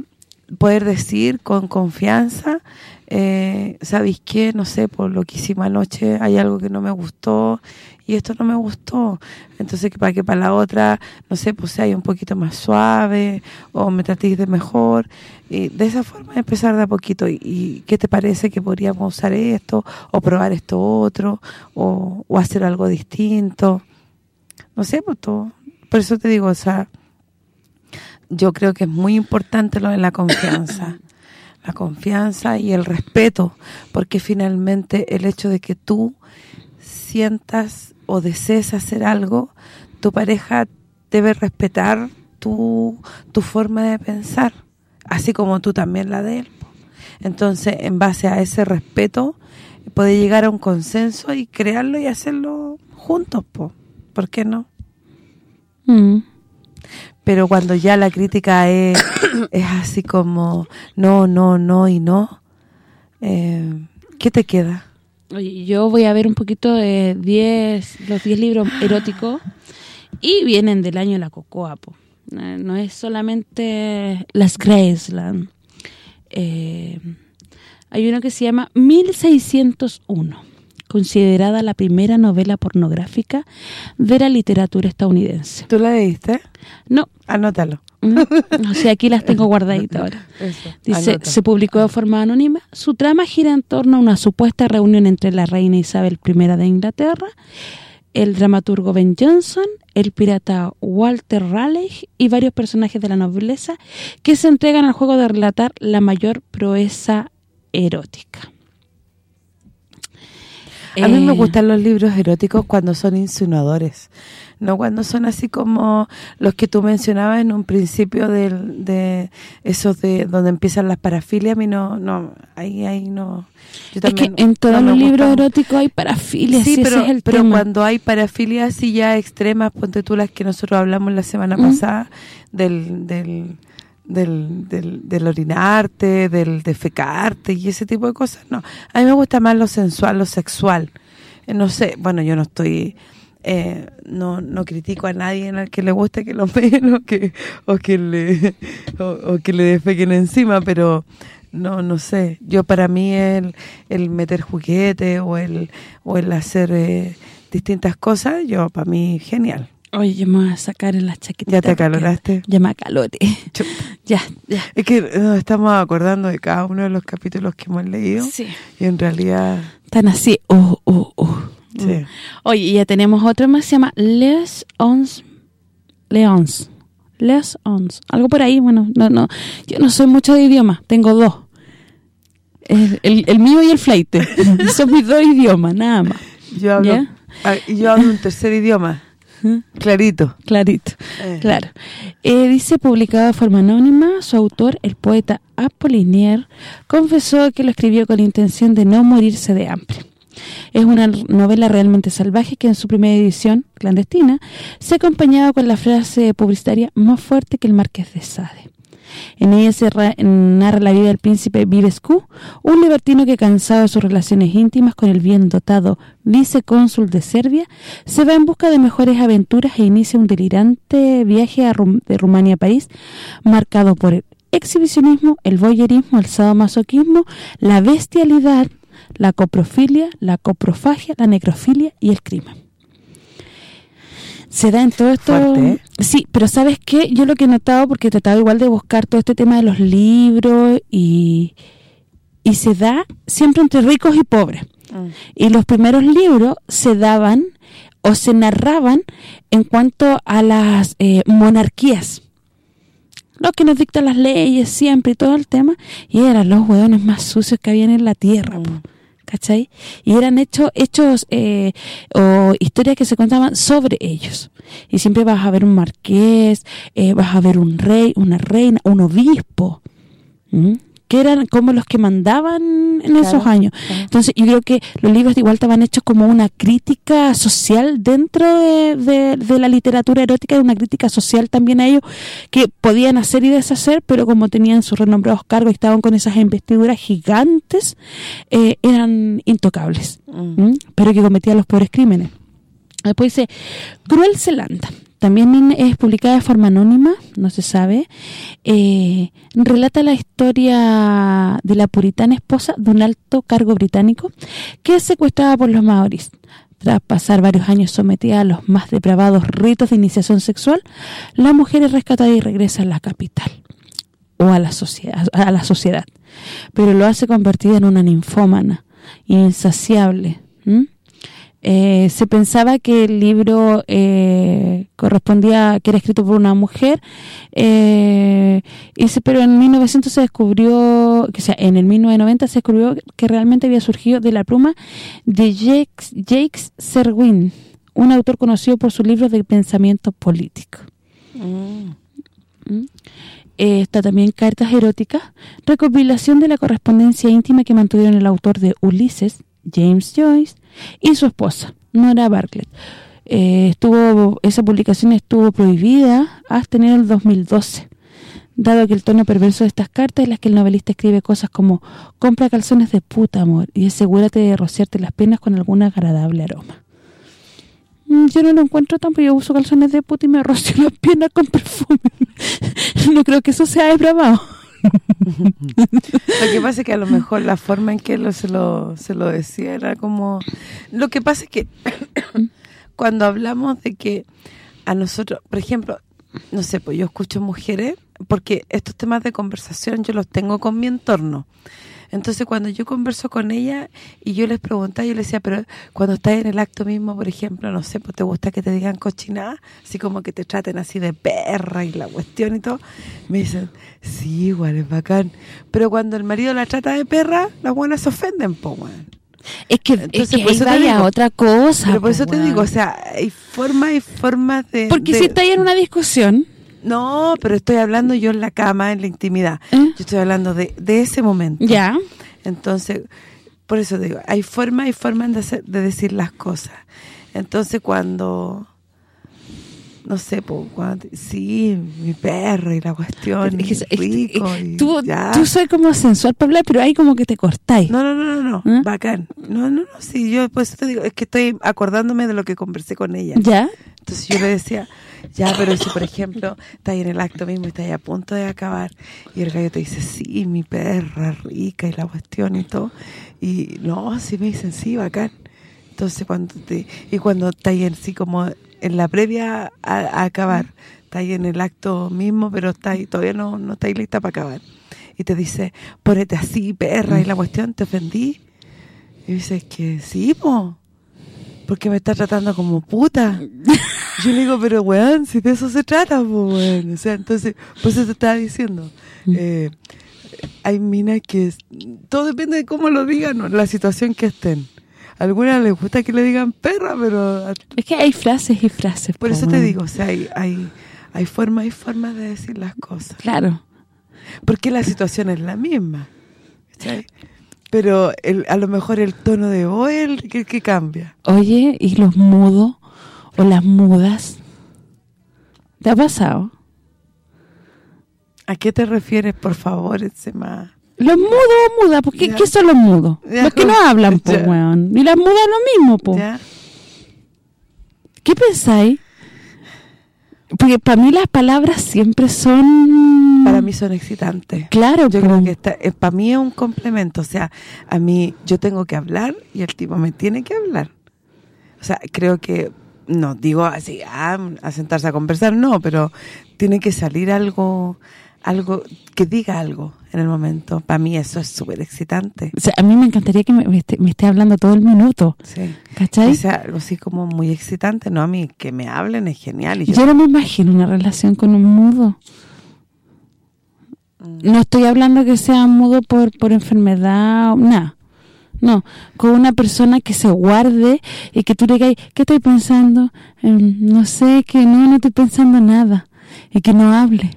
poder decir con confianza eh, ¿sabéis qué? No sé, por lo que hicimos anoche hay algo que no me gustó y esto no me gustó. Entonces, para que para la otra, no sé, pues sea un poquito más suave o me tratéis de mejor. Y de esa forma empezar de a poquito. ¿Y, qué te parece que podríamos usar esto o probar esto otro o, o hacer algo distinto? No sé, pues todo. Por eso te digo, o sea, yo creo que es muy importante lo de la confianza la confianza y el respeto, porque finalmente el hecho de que tú sientas o desees hacer algo, tu pareja debe respetar tu, tu forma de pensar, así como tú también la de él. Entonces, en base a ese respeto, puede llegar a un consenso y crearlo y hacerlo juntos, po. ¿por qué no? Mm. Pero cuando ya la crítica es, es así como no, no, no y no, eh, ¿qué te queda? Yo voy a ver un poquito de 10 los 10 libros eróticos y vienen del año la Cocoa, po. No es solamente las Graceland. Eh, hay uno que se llama 1601, considerada la primera novela pornográfica de la literatura estadounidense. ¿Tú la leíste? No, Anótalo. Mm, O sea, aquí las tengo guardaditas ahora. Eso, Dice, anota. se publicó de forma anónima. Su trama gira en torno a una supuesta reunión entre la reina Isabel I de Inglaterra, el dramaturgo Ben Jonson, el pirata Walter Raleigh y varios personajes de la nobleza que se entregan al juego de relatar la mayor proeza erótica. A mí me Eh, gustan los libros eróticos cuando son insinuadores, no cuando son así como los que tú mencionabas en un principio del, de esos de donde empiezan las parafilias, a mí no, no ahí ahí no. Yo Es que en todos no los libros eróticos hay parafilia, Sí, sí, pero, ese es el pero tema. cuando hay parafilias así ya extremas, ponte tú las que nosotros hablamos la semana ¿Mm? pasada del, del, del, del, del orinarte, del defecarte y ese tipo de cosas, no. A mí me gusta más lo sensual, lo sexual. Eh, No sé, bueno, yo no estoy... Eh, no no critico a nadie en que le guste que lo vean o que o que le o, o que le defequen encima pero no no sé yo para mí el, el meter juguete o el o el hacer eh, distintas cosas yo para mí genial Oye, yo me voy a sacar en la chaqueta. ¿Ya te acaloraste? Ya me acaloré. Chuta. ya, ya. es que nos estamos acordando de cada uno de los capítulos que hemos leído Sí. y en realidad Están así, oh, oh, oh. sí Oye, y ya tenemos otro más, se llama Les Ons Leons. Les Ons. Algo por ahí, bueno, no no yo no soy mucho de idioma, tengo dos. El, el, el mío y el fleite. Son mis dos idiomas, nada más. yo hablo ¿Ya? ah, yo hablo un tercer idioma clarito Clarito. Eh. Claro. Eh, dice, publicado de forma anónima, su autor, el poeta Apollinaire, confesó que lo escribió con la intención de no morirse de hambre. Es una novela realmente salvaje que en su primera edición, clandestina, se acompañaba con la frase publicitaria más fuerte que el Marqués de Sade. En ella se ra- narra la vida del príncipe Vivescu, un libertino que cansado de sus relaciones íntimas con el bien dotado vicecónsul de Serbia, se va en busca de mejores aventuras e inicia un delirante viaje a de Rumania a París, marcado por el exhibicionismo, el voyerismo, el sadomasoquismo, la bestialidad, la coprofilia, la coprofagia, la necrofilia y el crimen. Se da en todo esto... Fuerte, ¿eh? Sí, pero ¿sabes qué? Yo lo que he notado, porque he tratado igual de buscar todo este tema de los libros y, y se da siempre entre ricos y pobres. Y los primeros libros se daban o se narraban en cuanto a las eh, monarquías. Los que nos dictan las leyes siempre y todo el tema. Y eran los hueones más sucios que habían en la tierra, po, ¿cachai? Y eran hechos hechos eh, o historias que se contaban sobre ellos. Y siempre vas a ver un marqués, eh, vas a ver un rey, una reina, un obispo. Que eran como los que mandaban en esos años. claro. Entonces yo creo que los libros de igual estaban hechos como una crítica social dentro de, de- de la literatura erótica, y una crítica social también a ellos, que podían hacer y deshacer, pero como tenían sus renombrados cargos y estaban con esas investiduras gigantes, eh, eran intocables, Mm. pero que cometían los peores crímenes. Después dice, Cruel Zelanda. También es publicada de forma anónima, no se sabe. Eh, relata la historia de la puritana esposa de un alto cargo británico que es secuestrada por los maoris. Tras pasar varios años sometida a los más depravados ritos de iniciación sexual, la mujer es rescatada y regresa a la capital o a la sociedad, a la sociedad. Pero lo hace convertida en una ninfómana, insaciable. Eh, se pensaba que el libro eh, correspondía, que era escrito por una mujer, eh, y se- pero en 1900 se descubrió, o sea, en el 1990 se descubrió que realmente había surgido de la pluma de Jacques, Jacques Serwin, un autor conocido por sus libros de pensamiento político. Mm. ¿Mm? eh, está también Cartas eróticas, recopilación de la correspondencia íntima que mantuvieron el autor de Ulises, James Joyce, y su esposa, Nora Bartlett. Eh, estuvo Esa publicación estuvo prohibida hasta enero del 2012, dado que el tono perverso de estas cartas es las que el novelista escribe cosas como compra calzones de puta, amor, y asegúrate de rociarte las penas con algún agradable aroma. Mm, yo no lo encuentro tan, porque yo uso calzones de puta y me rocio las piernas con perfume. no creo que eso sea depravado. Lo que pasa es que a lo mejor la forma en que él se, lo, se lo decía era como... Lo que pasa es que cuando hablamos de que a nosotros, por ejemplo, no sé, pues yo escucho mujeres, porque estos temas de conversación yo los tengo con mi entorno. Entonces, cuando yo converso con ella y yo les preguntaba, yo les decía, pero cuando estás en el acto mismo, por ejemplo, no sé, pues te gusta que te digan cochinada, así como que te traten así de perra y la cuestión y todo, me dicen, sí, igual es bacán. Pero cuando el marido la trata de perra, las buenas se ofenden, po, Es que, Entonces, es que ahí otra cosa. Pero por eso te digo, o sea, hay formas y formas de... Porque si está ahí en una discusión no, pero estoy hablando yo en la cama, en la intimidad. ¿Eh? Yo estoy hablando de, de ese momento. Ya. Entonces, por eso digo, hay formas y formas de, de decir las cosas. Entonces, cuando no sé, pues, sí, mi perro y la cuestión, es, rico tú, tú soy como sensual para hablar, pero ahí como que te cortáis. No, no, no, no, no, ¿Eh? bacán. No, no, no, sí, yo pues te digo, es que estoy acordándome de lo que conversé con ella. ¿Ya? Entonces yo le decía, ya, pero si por ejemplo está ahí en el acto mismo y está ahí a punto de acabar y el gallo te dice, sí, mi perra rica y la cuestión y todo, y no, así me dicen, sí, bacán. Entonces cuando te y cuando está ahí así como en la previa a, acabar, está ahí en el acto mismo, pero está todavía no, no está ahí lista para acabar. Y te dice, ponete así, perra, y la cuestión, ¿te ofendí? Y dices que sí, po porque me está tratando como puta. Yo le digo, pero weón, si de eso se trata, pues weón. O sea, entonces, pues eso te estaba diciendo. Mm. Eh, hay minas que... todo depende de cómo lo digan o la situación que estén. A algunas les gusta que le digan perra, pero... Es que hay frases y frases. Por eso te digo, o sea, hay, hay, hay formas y formas de decir las cosas. Claro. Porque la situación es la misma. pero el, a lo mejor el tono de voz el que, cambia. Oye, ¿y los mudos o las mudas? ¿Te ha pasado? ¿A qué te refieres, por favor, más? Los mudos o mudas, porque ¿qué son los mudos? Los que no hablan, pues, weón. Y las mudas lo mismo, pues. ¿Qué pensáis? Porque para mí las palabras siempre son... Para mí son excitantes. Claro. Yo creo que está, eh, para mí es un complemento. O sea, a mí yo tengo que hablar y el tipo me tiene que hablar. O sea, creo que, no digo así, ah, a sentarse a conversar, no, pero tiene que salir algo algo que diga algo en el momento. Para mí eso es súper excitante. O sea, a mí me encantaría que me, esté, hablando todo el minuto. Sí. ¿Cachai? O sea, algo así como muy excitante, ¿no? A mí que me hablen es genial. Y yo, no me imagino una relación con un mudo. Mm. No estoy hablando que sea mudo por, por enfermedad, nada. No, con una persona que se guarde y que tú le digas, ¿qué estoy pensando? Em, no sé, que no, no estoy pensando nada. Y que no hable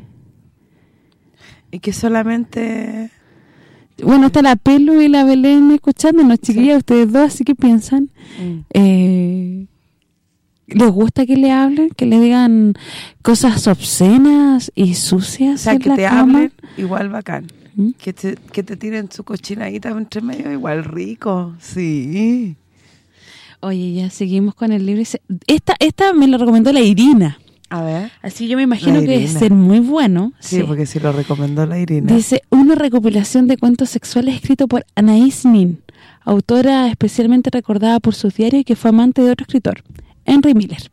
y que solamente... Bueno, está la Pelu y la Belén escuchándonos, chiquillas, ustedes dos, así que piensan. Mm. Eh, ¿Les gusta que le hablen? Que le digan cosas obscenas y sucias O sea, que te hablen, igual bacán. ¿Mm? Que, te, que te tiren su cochinadita entre medio, igual rico, sí. Oye, ya seguimos con el libro. Esta esta me lo recomendó la Irina. A ver. Así yo me imagino que debe ser muy bueno. Sí, porque si lo recomendó la Irina. Dice, una recopilación de cuentos sexuales escrito por Anaïs Nin, autora especialmente recordada por sus diarios y que fue amante de otro escritor. Henry Miller.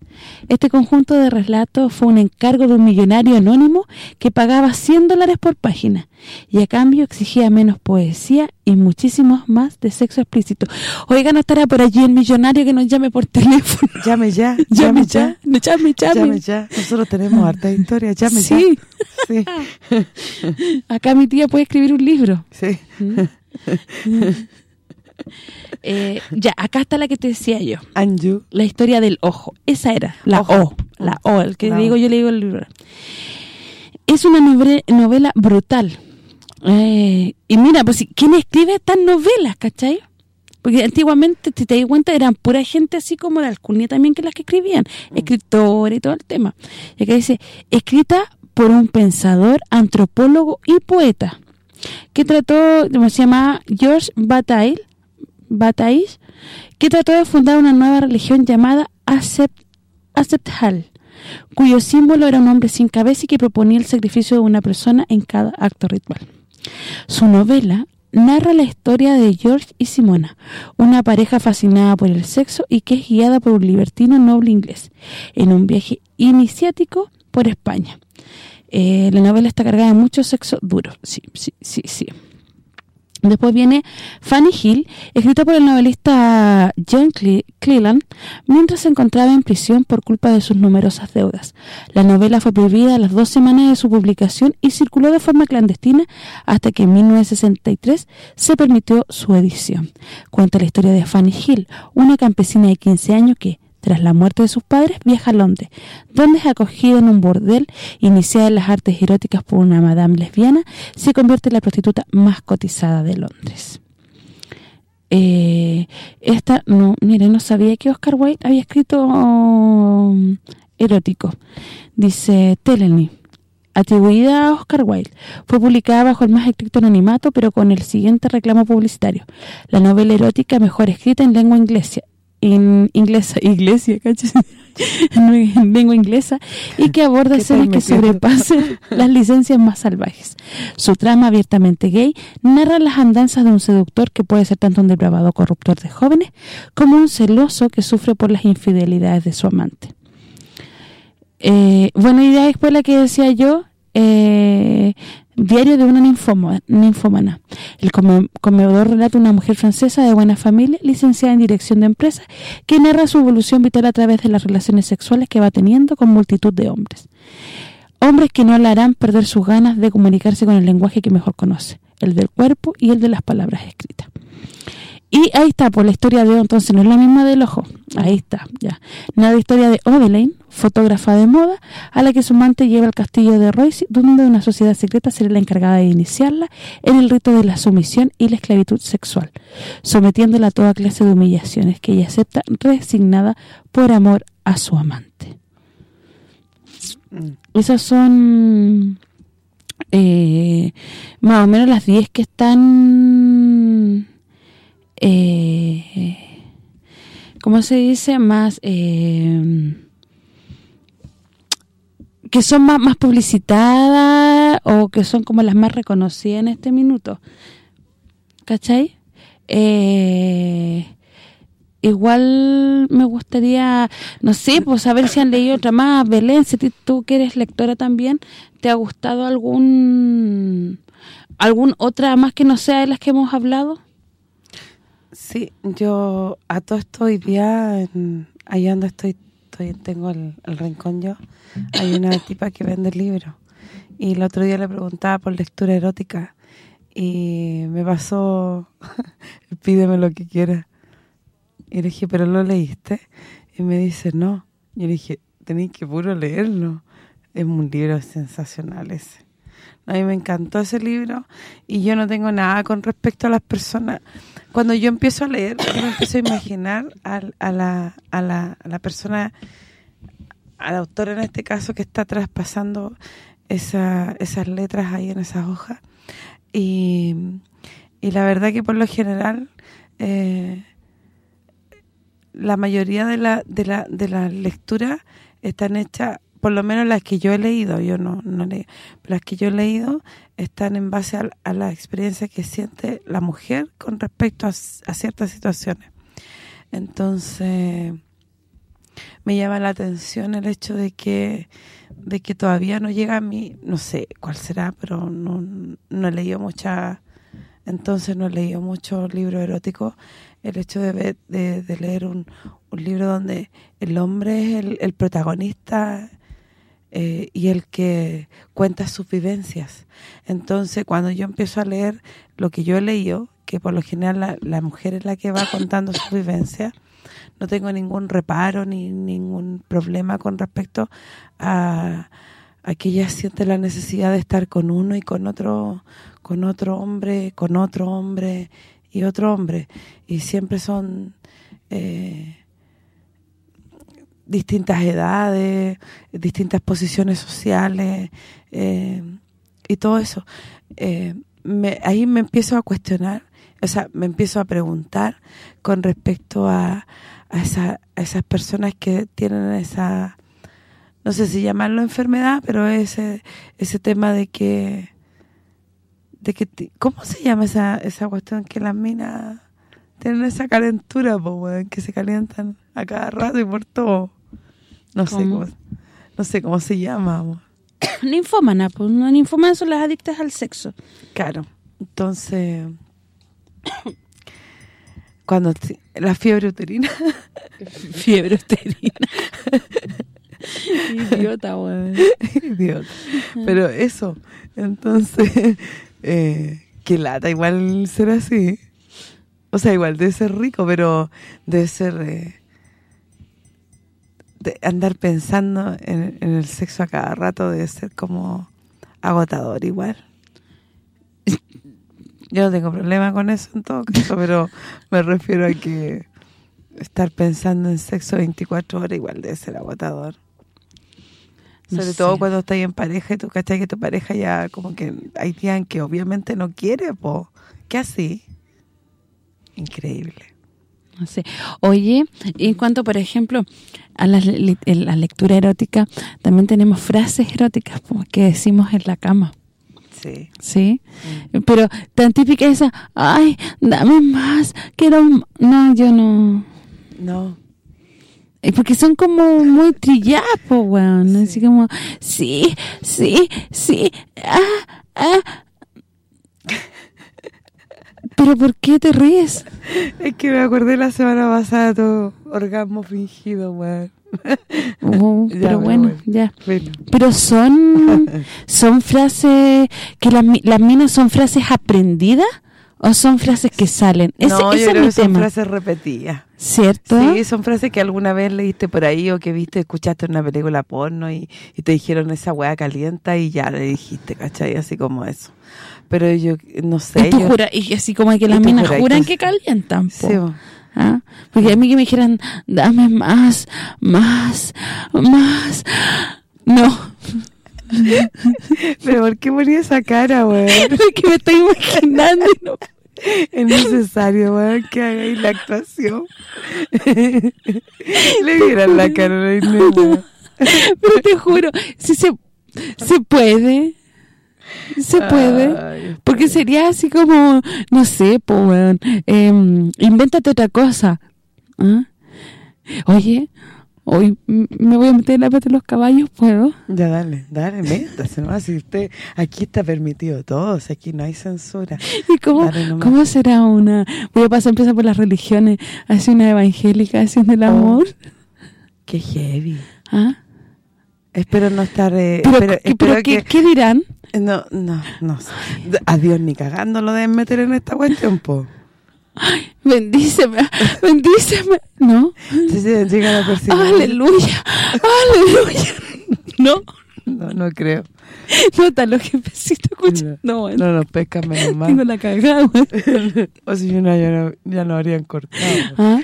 Este conjunto de relatos fue un encargo de un millonario anónimo que pagaba 100 dólares por página y a cambio exigía menos poesía y muchísimos más de sexo explícito. Oiga, no estará por allí el millonario que nos llame por teléfono. Llame ya, llame, ya. Llame, llame. Llame ya. Nosotros tenemos harta historia, llame ya. Sí. Acá mi tía puede escribir un libro. Sí. ¿Mm? Eh, ya, acá está la que te decía yo. Anju. La historia del ojo. Esa era, la O. La O, el que digo yo le digo el libro. Es una novela brutal. Eh, y mira, pues ¿quién escribe estas novelas, cachai? Porque antiguamente, si te das cuenta, eran pura gente así como de Alcurnia también que las que escribían, mm. escritores y todo el tema. Y acá dice, escrita por un pensador, antropólogo y poeta, que trató, se llama George Bataille, Bataille, que trató de fundar una nueva religión llamada Acept, Acepthal, cuyo símbolo era un hombre sin cabeza y que proponía el sacrificio de una persona en cada acto ritual. Su novela narra la historia de George y Simona, una pareja fascinada por el sexo y que es guiada por un libertino noble inglés, en un viaje iniciático por España. Eh, la novela está cargada de mucho sexo duro, sí, sí, sí, sí. Después viene Fanny Hill, escrita por el novelista John Cleland, mientras se encontraba en prisión por culpa de sus numerosas deudas. La novela fue prohibida a las dos semanas de su publicación y circuló de forma clandestina hasta que en 1963 se permitió su edición. Cuenta la historia de Fanny Hill, una campesina de 15 años que, tras la muerte de sus padres, viaja a Londres, donde es acogida en un bordel, iniciada en las artes eróticas por una madame lesbiana, se convierte en la prostituta más cotizada de Londres. Eh, esta, no, mire, no sabía que Oscar Wilde había escrito um, erótico. Dice Teleny, atribuida a Oscar Wilde. Fue publicada bajo el más estricto anonimato, pero con el siguiente reclamo publicitario. La novela erótica mejor escrita en lengua inglesa, en inglesa, iglesia, en lengua inglesa, y que aborda escenas que sobrepasen las licencias más salvajes. Su trama abiertamente gay narra las andanzas de un seductor que puede ser tanto un depravado corruptor de jóvenes como un celoso que sufre por las infidelidades de su amante. Eh, buena idea después la que decía yo, eh, Diario de una ninfomana. El conmovedor relata una mujer francesa de buena familia, licenciada en dirección de empresas, que narra su evolución vital a través de las relaciones sexuales que va teniendo con multitud de hombres. Hombres que no le harán perder sus ganas de comunicarse con el lenguaje que mejor conoce, el del cuerpo y el de las palabras escritas. Y ahí está, por la historia de entonces no es la misma del ojo. Ahí está, ya. Nada historia de Odeleine, fotógrafa de moda, a la que su amante lleva al castillo de Royce, donde una sociedad secreta será la encargada de iniciarla en el rito de la sumisión y la esclavitud sexual, sometiéndola a toda clase de humillaciones que ella acepta resignada por amor a su amante. Mm. Esas son eh, más o menos las 10 que están eh, ¿cómo se dice? Más, eh, que son más, más publicitadas o que son como las más reconocidas en este minuto. ¿Cachai? Eh, igual me gustaría, no sé, pues saber si han leído otra más. Belén, si tú que eres lectora también, ¿te ha gustado algún algún otra más que no sea de las que hemos hablado? Sí, yo a todo esto hoy día, allá donde estoy, estoy tengo el, rincón yo, hay una tipa que vende libros. Y el otro día le preguntaba por lectura erótica y me pasó, pídeme lo que quieras. Y le dije, ¿pero lo leíste? Y me dice, no. Y le dije, tenéis que puro leerlo. Es un libro sensacional ese. A mí me encantó ese libro y yo no tengo nada con respecto a las personas. Cuando yo empiezo a leer, yo me empiezo a imaginar a, la, persona, al autor en este caso, que está traspasando esa, esas letras ahí en esas hojas. Y, y la verdad que por lo general... Eh, la mayoría de la de la de las lecturas están hechas por lo menos las que yo he leído, yo no, no leo, las que yo he leído están en base a, la experiencia que siente la mujer con respecto a, ciertas situaciones. Entonces, me llama la atención el hecho de que de que todavía no llega a mí, no sé cuál será, pero no, no he leído mucha, entonces no he leído muchos libros eróticos, el hecho de, de, leer un, un, libro donde el hombre es el protagonista eh, y el que cuenta sus vivencias. Entonces, cuando yo empiezo a leer lo que yo he leído, que por lo general la, mujer es la que va contando sus vivencias, no tengo ningún reparo ni ningún problema con respecto a, que ella siente la necesidad de estar con uno y con otro con otro hombre, con otro hombre y otro hombre. Y siempre son eh, distintas edades, distintas posiciones sociales eh, y todo eso. Eh, ahí me empiezo a cuestionar, o sea, me empiezo a preguntar con respecto a, a, esa, a esas personas que tienen esa, no sé si llamarlo enfermedad, pero ese ese tema de que de que ¿cómo se llama esa esa cuestión que las minas tienen esa calentura, que se calientan a cada rato y por todo? No sé cómo no sé cómo se llama. Ninfómana, pues no ninfómanas son las adictas al sexo. Claro. Entonces cuando la fiebre uterina. fiebre uterina. Idiota, weón. Idiota. Pero eso, entonces, eh, qué lata, igual ser así. O sea, igual debe ser rico, pero debe ser... Eh, de andar pensando en, el sexo a cada rato debe ser como agotador igual. Yo no tengo problema con eso en todo caso, pero me refiero a que estar pensando en sexo 24 horas igual debe ser agotador. Sobre todo cuando estás en pareja y tú cachai que tu pareja ya como que hay días en que obviamente no quiere, po. ¿Qué así? Increíble. Sé. Oye, en cuanto, por ejemplo, a la, lectura erótica, también tenemos frases eróticas que decimos en la cama. Sí. ¿Sí? Mm. Pero tan típica esa, ay, dame más, quiero... No, yo no... No. Porque son como muy trillados, weón. Así como, sí, sí, sí, ah, ah. ¿Pero por qué te ríes? Es que me acordé la semana pasada tu orgasmo fingido, weón. Oh, pero bueno, ya. Pero son son frases que las, las minas son frases aprendidas ¿O son frases que salen? no, yo creo que son frases repetidas. ¿Cierto? Sí, son frases que alguna vez leíste por ahí o que viste, escuchaste una película porno y, te dijeron esa hueá calienta y ya le dijiste, ¿cachai? Así como eso. Pero yo, no sé. Y, así como que las minas juran que calientan, Sí, ¿Ah? Porque a mí que me dijeran, dame más, más, más. No. Pero ¿por qué ponía esa cara, weón? que me estoy imaginando y no... Es necesario, weón, que hagáis la actuación. Le vieran la cara a la Pero te juro, si se, se puede... Se puede, porque sería así como, no sé, pues, weón, eh, invéntate otra cosa. ¿Ah? Oye, Hoy me voy a meter en la pata de los caballos, ¿puedo? Ya, dale, dale, métase nomás. Si usted, aquí está permitido todo, aquí no hay censura. ¿Y cómo, cómo será una...? Voy a pasar, empieza por las religiones, así una evangélica, haciendo el oh, amor. qué heavy. ¿Ah? Espero no estar... Eh, pero, ¿qué, ¿qué, dirán? No, no, no sé. Adiós, ni cagando lo deben meter en esta cuestión, po. Ay, bendíceme, bendíceme, ¿no? Sí, sí, llega la Aleluya, aleluya. ¿No? No, no creo. Nota los jefecitos escucha. No, no, no, pesca menos mal. Tengo la cagada, O si no, ya no, ya no habrían cortado. ¿Ah?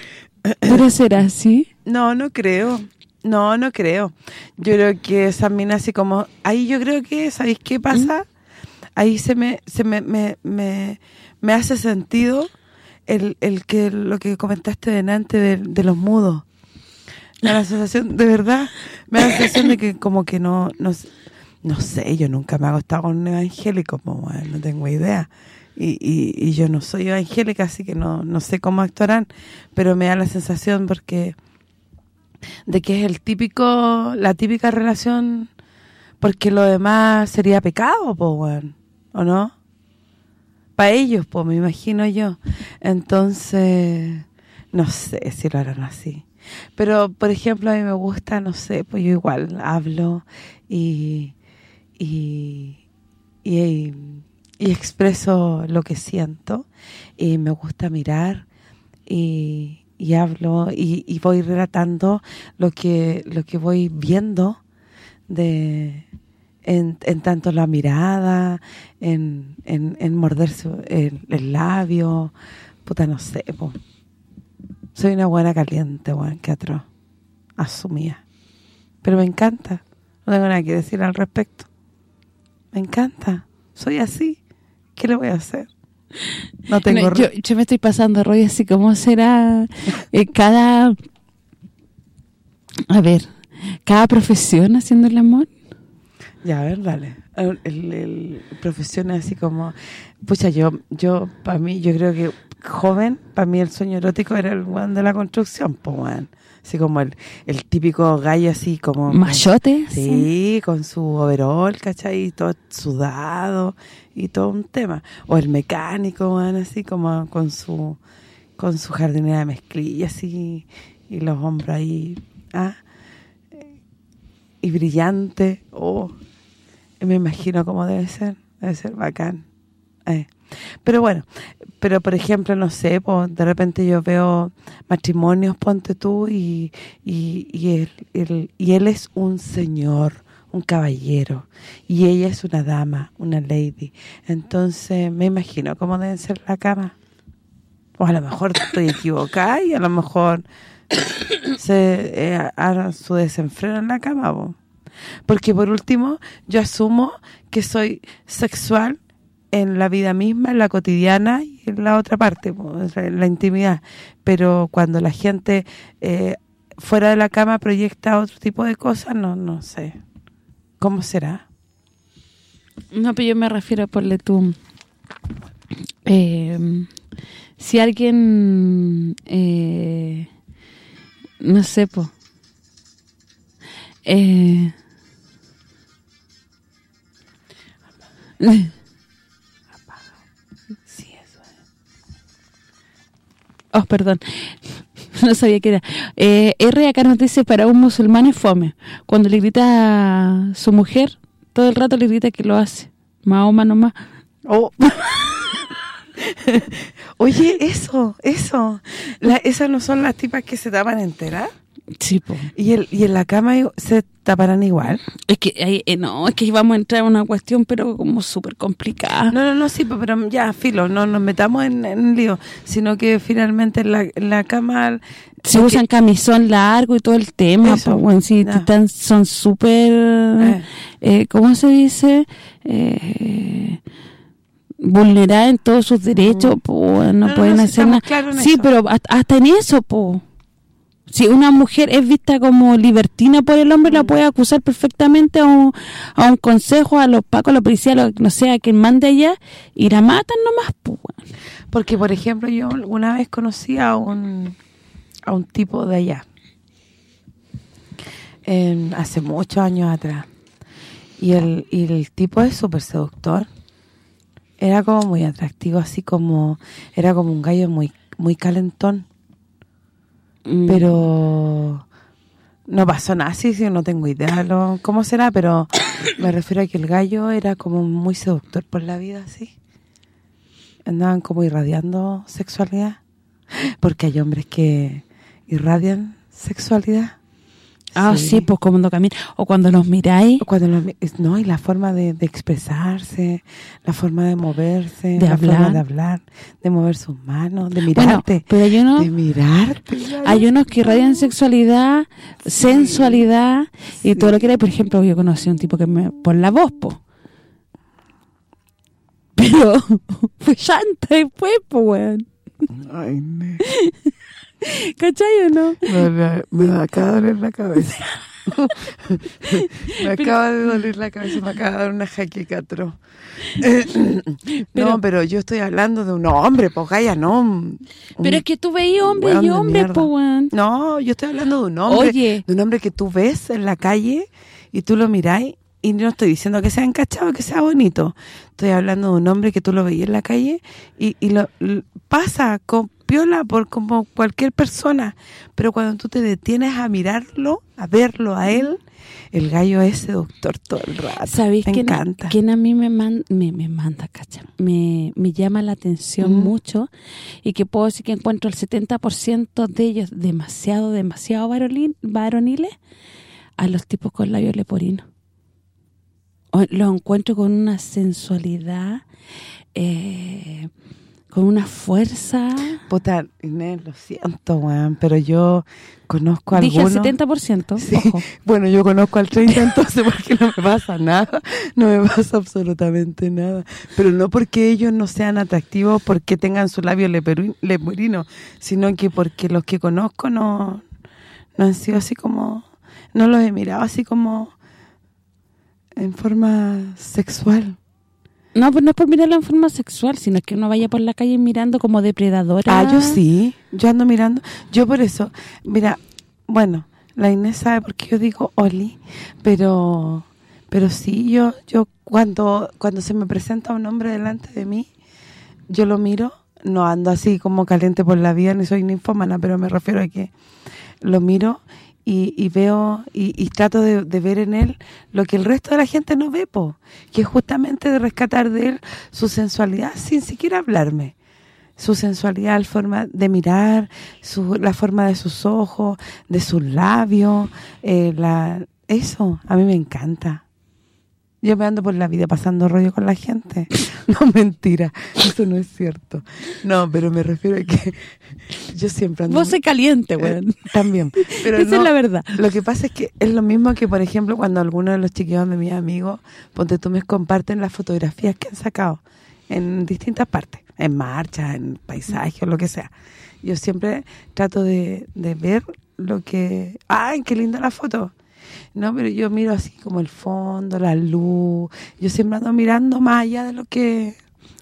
¿Pero será así? No, no creo. No, no creo. Yo creo que esa mina así como... Ahí yo creo que, ¿sabéis qué pasa? ¿Mm? Ahí se me se me, me, me, me hace sentido el, el que lo que comentaste delante de, de los mudos. Me da la sensación, de verdad, me da la sensación de que como que no, no, no sé, yo nunca me hago estar con un evangélico, pues, no tengo idea. Y, y, y, yo no soy evangélica, así que no, no sé cómo actuarán, pero me da la sensación porque de que es el típico, la típica relación, porque lo demás sería pecado, pues, ¿o no? para ellos, pues me imagino yo. Entonces, no sé si lo harán así. Pero, por ejemplo, a mí me gusta, no sé, pues yo igual hablo y, y, y, expreso lo que siento y me gusta mirar y, y hablo y, y, voy relatando lo que lo que voy viendo de en, en tanto la mirada, en, en, morderse el, labio, puta, no sé. Soy una buena caliente, weón, que atroz. Asumía. Pero me encanta. No tengo nada que decir al respecto. Me encanta. Soy así. ¿Qué le voy a hacer? No tengo... No, yo, yo me estoy pasando rollo así como será eh, cada... A ver, cada profesión haciendo el amor. Ya, a ver, dale. El, el, el profesión es así como... Pucha, yo, yo para mí, yo creo que joven, para mí el sueño erótico era el weón de la construcción, pues. Así como el, el típico gallo así como... ¿Machote? Sí, con su overol, ¿cachai? Todo sudado y todo un tema. O el mecánico, weón, así como con su con su jardinera de mezclilla, así, y los hombros ahí, ¿ah? Y brillante, oh, me imagino cómo debe ser, debe ser bacán. Eh. Pero bueno, pero por ejemplo, no sé, pues, de repente yo veo matrimonios, ponte tú, y, y, y, él, y él es un señor, un caballero, y ella es una dama, una lady. Entonces me imagino cómo deben ser la cama. O a lo mejor estoy equivocada y a lo mejor se eh, su desenfreno en la cama, po. Porque por último, yo asumo que soy sexual en la vida misma, en la cotidiana y en la otra parte, en la intimidad. Pero cuando la gente eh, fuera de la cama proyecta otro tipo de cosas, no no sé. ¿Cómo será? No, pero yo me refiero a ponle tú... Eh, si alguien... Eh, no sé, po. Eh... Oh, perdón. No sabía que era. Eh, R acá nos dice, para un musulmán es fome. Cuando le grita a su mujer, todo el rato le grita que lo hace. Mahoma nomás. Oh. Oye, eso, eso. La, esas no son las tipas que se tapan enteras. Sí. Y, el, y en la cama se taparán igual. Es que, eh, no, es que íbamos a entrar a una cuestión, pero como súper complicada. No, no, no, sí, pero ya, filo, no nos metamos en, en lío, sino que finalmente en la, en la cama... Se usan que- camisón largo y todo el tema, Eso, po, bueno, sí, ya. están, son súper, Eh. eh, ¿cómo se dice? Eh, vulnerar en todos sus derechos, po, no, pueden no, hacer nada. en Sí, eso. pero hasta, hasta en eso, po. Si una mujer es vista como libertina por el hombre, Mm. la puede acusar perfectamente a un, a un consejo, a los pacos, a los policías, a los- no sé, a quien mande allá, y la matan nomás, weón. Porque, por ejemplo, yo una vez conocí a un, a un tipo de allá. En- hace muchos años atrás. Y el, y el tipo es súper seductor. Era como muy atractivo, así como... Era como un gallo muy muy calentón. Mm. Pero... No pasó nada, sí, sí, no tengo idea lo, cómo será, pero me refiero a que el gallo era como muy seductor por la vida, así. Andaban como irradiando sexualidad. Porque hay hombres que irradian sexualidad. Ah, sí, pues cuando caminan. O cuando los miráis, O Cuando los no, y la forma de, de expresarse, la forma de moverse, De la hablar. forma de hablar, de mover sus manos, de bueno, mirarte. pero hay unos, de mirarte. hay unos que irradian sexualidad, sensualidad y todo lo que era. Por ejemplo, yo conocí a un tipo que me... Por la voz, po. Pero fue llanta después, po, weón. Ay. ¿Cachai o no? Me, me- me acaba de doler la cabeza. me acaba de doler la cabeza, me acaba de dar una jaquecatro. Pero- no, pero yo estoy hablando de un hombre, pues Gaya, no. un- Pero es que tú veías hombres y hombres, po, weón. No, yo estoy hablando de un hombre, Oye. de un hombre que tú ves en la calle y tú lo miráis y no estoy diciendo que sea encachado, que sea bonito. Estoy hablando de un hombre que tú lo veías en la calle y, y lo, l- pasa con piola por como cualquier persona, pero cuando tú te detienes a mirarlo, a verlo a él, el gallo es seductor todo el rato. ¿Sabéis Me quién, encanta. quién a mí me, man- me, me manda, cacha? Me, me llama la atención Mm. mucho y que puedo decir que encuentro el 70% de ellos demasiado, demasiado varonil- varoniles a los tipos con labios leporinos. o- los encuentro con una sensualidad, eh, con una fuerza... Puta, Inés, lo siento, weón, pero yo conozco a Dije el algunos... 70%, Sí, ojo. bueno, yo conozco al 30 entonces porque no me pasa nada, no me pasa absolutamente nada. Pero no porque ellos no sean atractivos, porque tengan su labio leporino, sino que porque los que conozco no, no han sido así como... No los he mirado así como en forma sexual. No, pues no es por mirarlo en forma sexual, sino que uno vaya por la calle mirando como depredadora. Ah, yo sí, yo ando mirando, yo por eso, mira, bueno, la Inés sabe por qué yo digo Oli, pero pero sí, yo yo cuando cuando se me presenta un hombre delante de mí, yo lo miro, no ando así como caliente por la vida, ni soy ninfómana, pero me refiero a que lo miro y, y veo y, y trato de, de ver en él lo que el resto de la gente no ve, po, que es justamente de rescatar de él su sensualidad sin siquiera hablarme su sensualidad, la forma de mirar, su, la forma de sus ojos, de sus labios, eh, la eso, a mí me encanta. Yo me ando por la vida pasando rollo con la gente. No, mentira, eso no es cierto. No, pero me refiero a que yo siempre ando... Vos soy caliente, Eh, weón. también, pero Esa no- es la verdad. lo que pasa es que es lo mismo que, por ejemplo, cuando algunos de los chiquillos de mis amigos, ponte tú, me comparten las fotografías que han sacado en distintas partes, en marchas, en paisajes, lo que sea. Yo siempre trato de, de ver lo que... ¡Ay, qué linda la foto! No, pero yo miro así como el fondo, la luz. Yo siempre ando mirando más allá de lo que...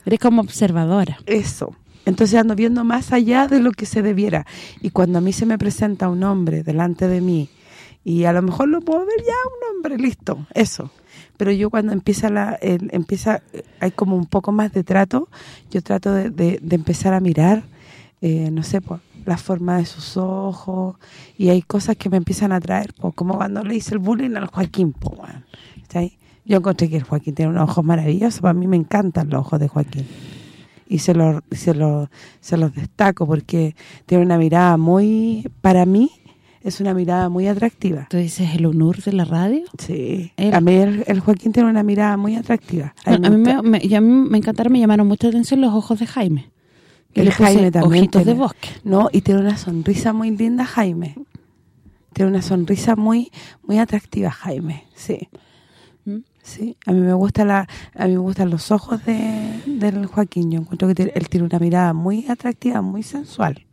Eres como observadora. Eso. Entonces ando viendo más allá de lo que se debiera. Y cuando a mí se me presenta un hombre delante de mí, y a lo mejor lo puedo ver ya un hombre, listo, eso. Pero yo cuando empieza la el- empieza hay como un poco más de trato, yo trato de, de- de empezar a mirar, eh, no sé, pues, la forma de sus ojos, y hay cosas que me empiezan a atraer, como cuando le hice el bullying al Joaquín, ¿cachai? Yo encontré que el Joaquín tiene unos ojos maravillosos, para mí me encantan los ojos de Joaquín y se los se los se los destaco porque tiene una mirada muy para mí es una mirada muy atractiva. Tú dices el honor de la radio. Sí. A mí el, el Joaquín tiene una mirada muy atractiva. A, mí a mí gusta- me, me- y a mí me encantaron, me llamaron mucha atención los ojos de Jaime. Que le Jaime también ojitos de tiene- bosque. No, y tiene una sonrisa muy linda Jaime. Tiene una sonrisa muy muy atractiva Jaime, sí. ¿Mm? Sí, a mí me gusta la a mí me gustan los ojos de del Joaquín. Yo encuentro que tiene- él tiene una mirada muy atractiva, muy sensual.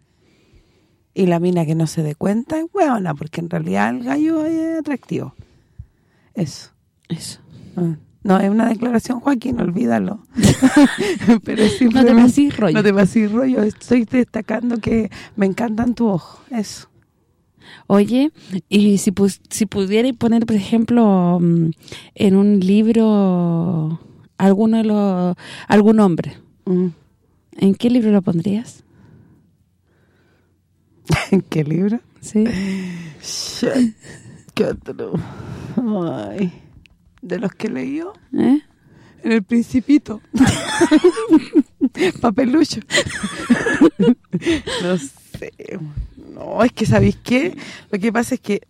Y la mina que no se dé cuenta es hueona, porque en realidad el gallo es atractivo. Eso. Eso. Ah. No, es una declaración, Joaquín, olvídalo. Pero No te pasís rollo. No te pasís rollo. Estoy destacando que me encantan tus ojos. Eso. Oye, y si pus- si pudierais poner, por ejemplo, mm, en un libro alguno de los algún hombre, Mm. ¿en qué libro lo pondrías? ¿En qué libro? Sí. Shit. ¿Qué otro? Ay. ¿De los que leí yo? ¿Eh? En El Principito. Papelucho. no sé. No, es que ¿sabéis qué? Lo que pasa es que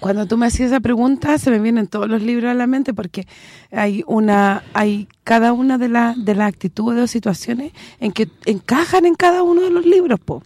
cuando tú me hacías esa pregunta se me vienen todos los libros a la mente porque hay una hay cada una de las de las actitudes o situaciones en que encajan en cada uno de los libros, po.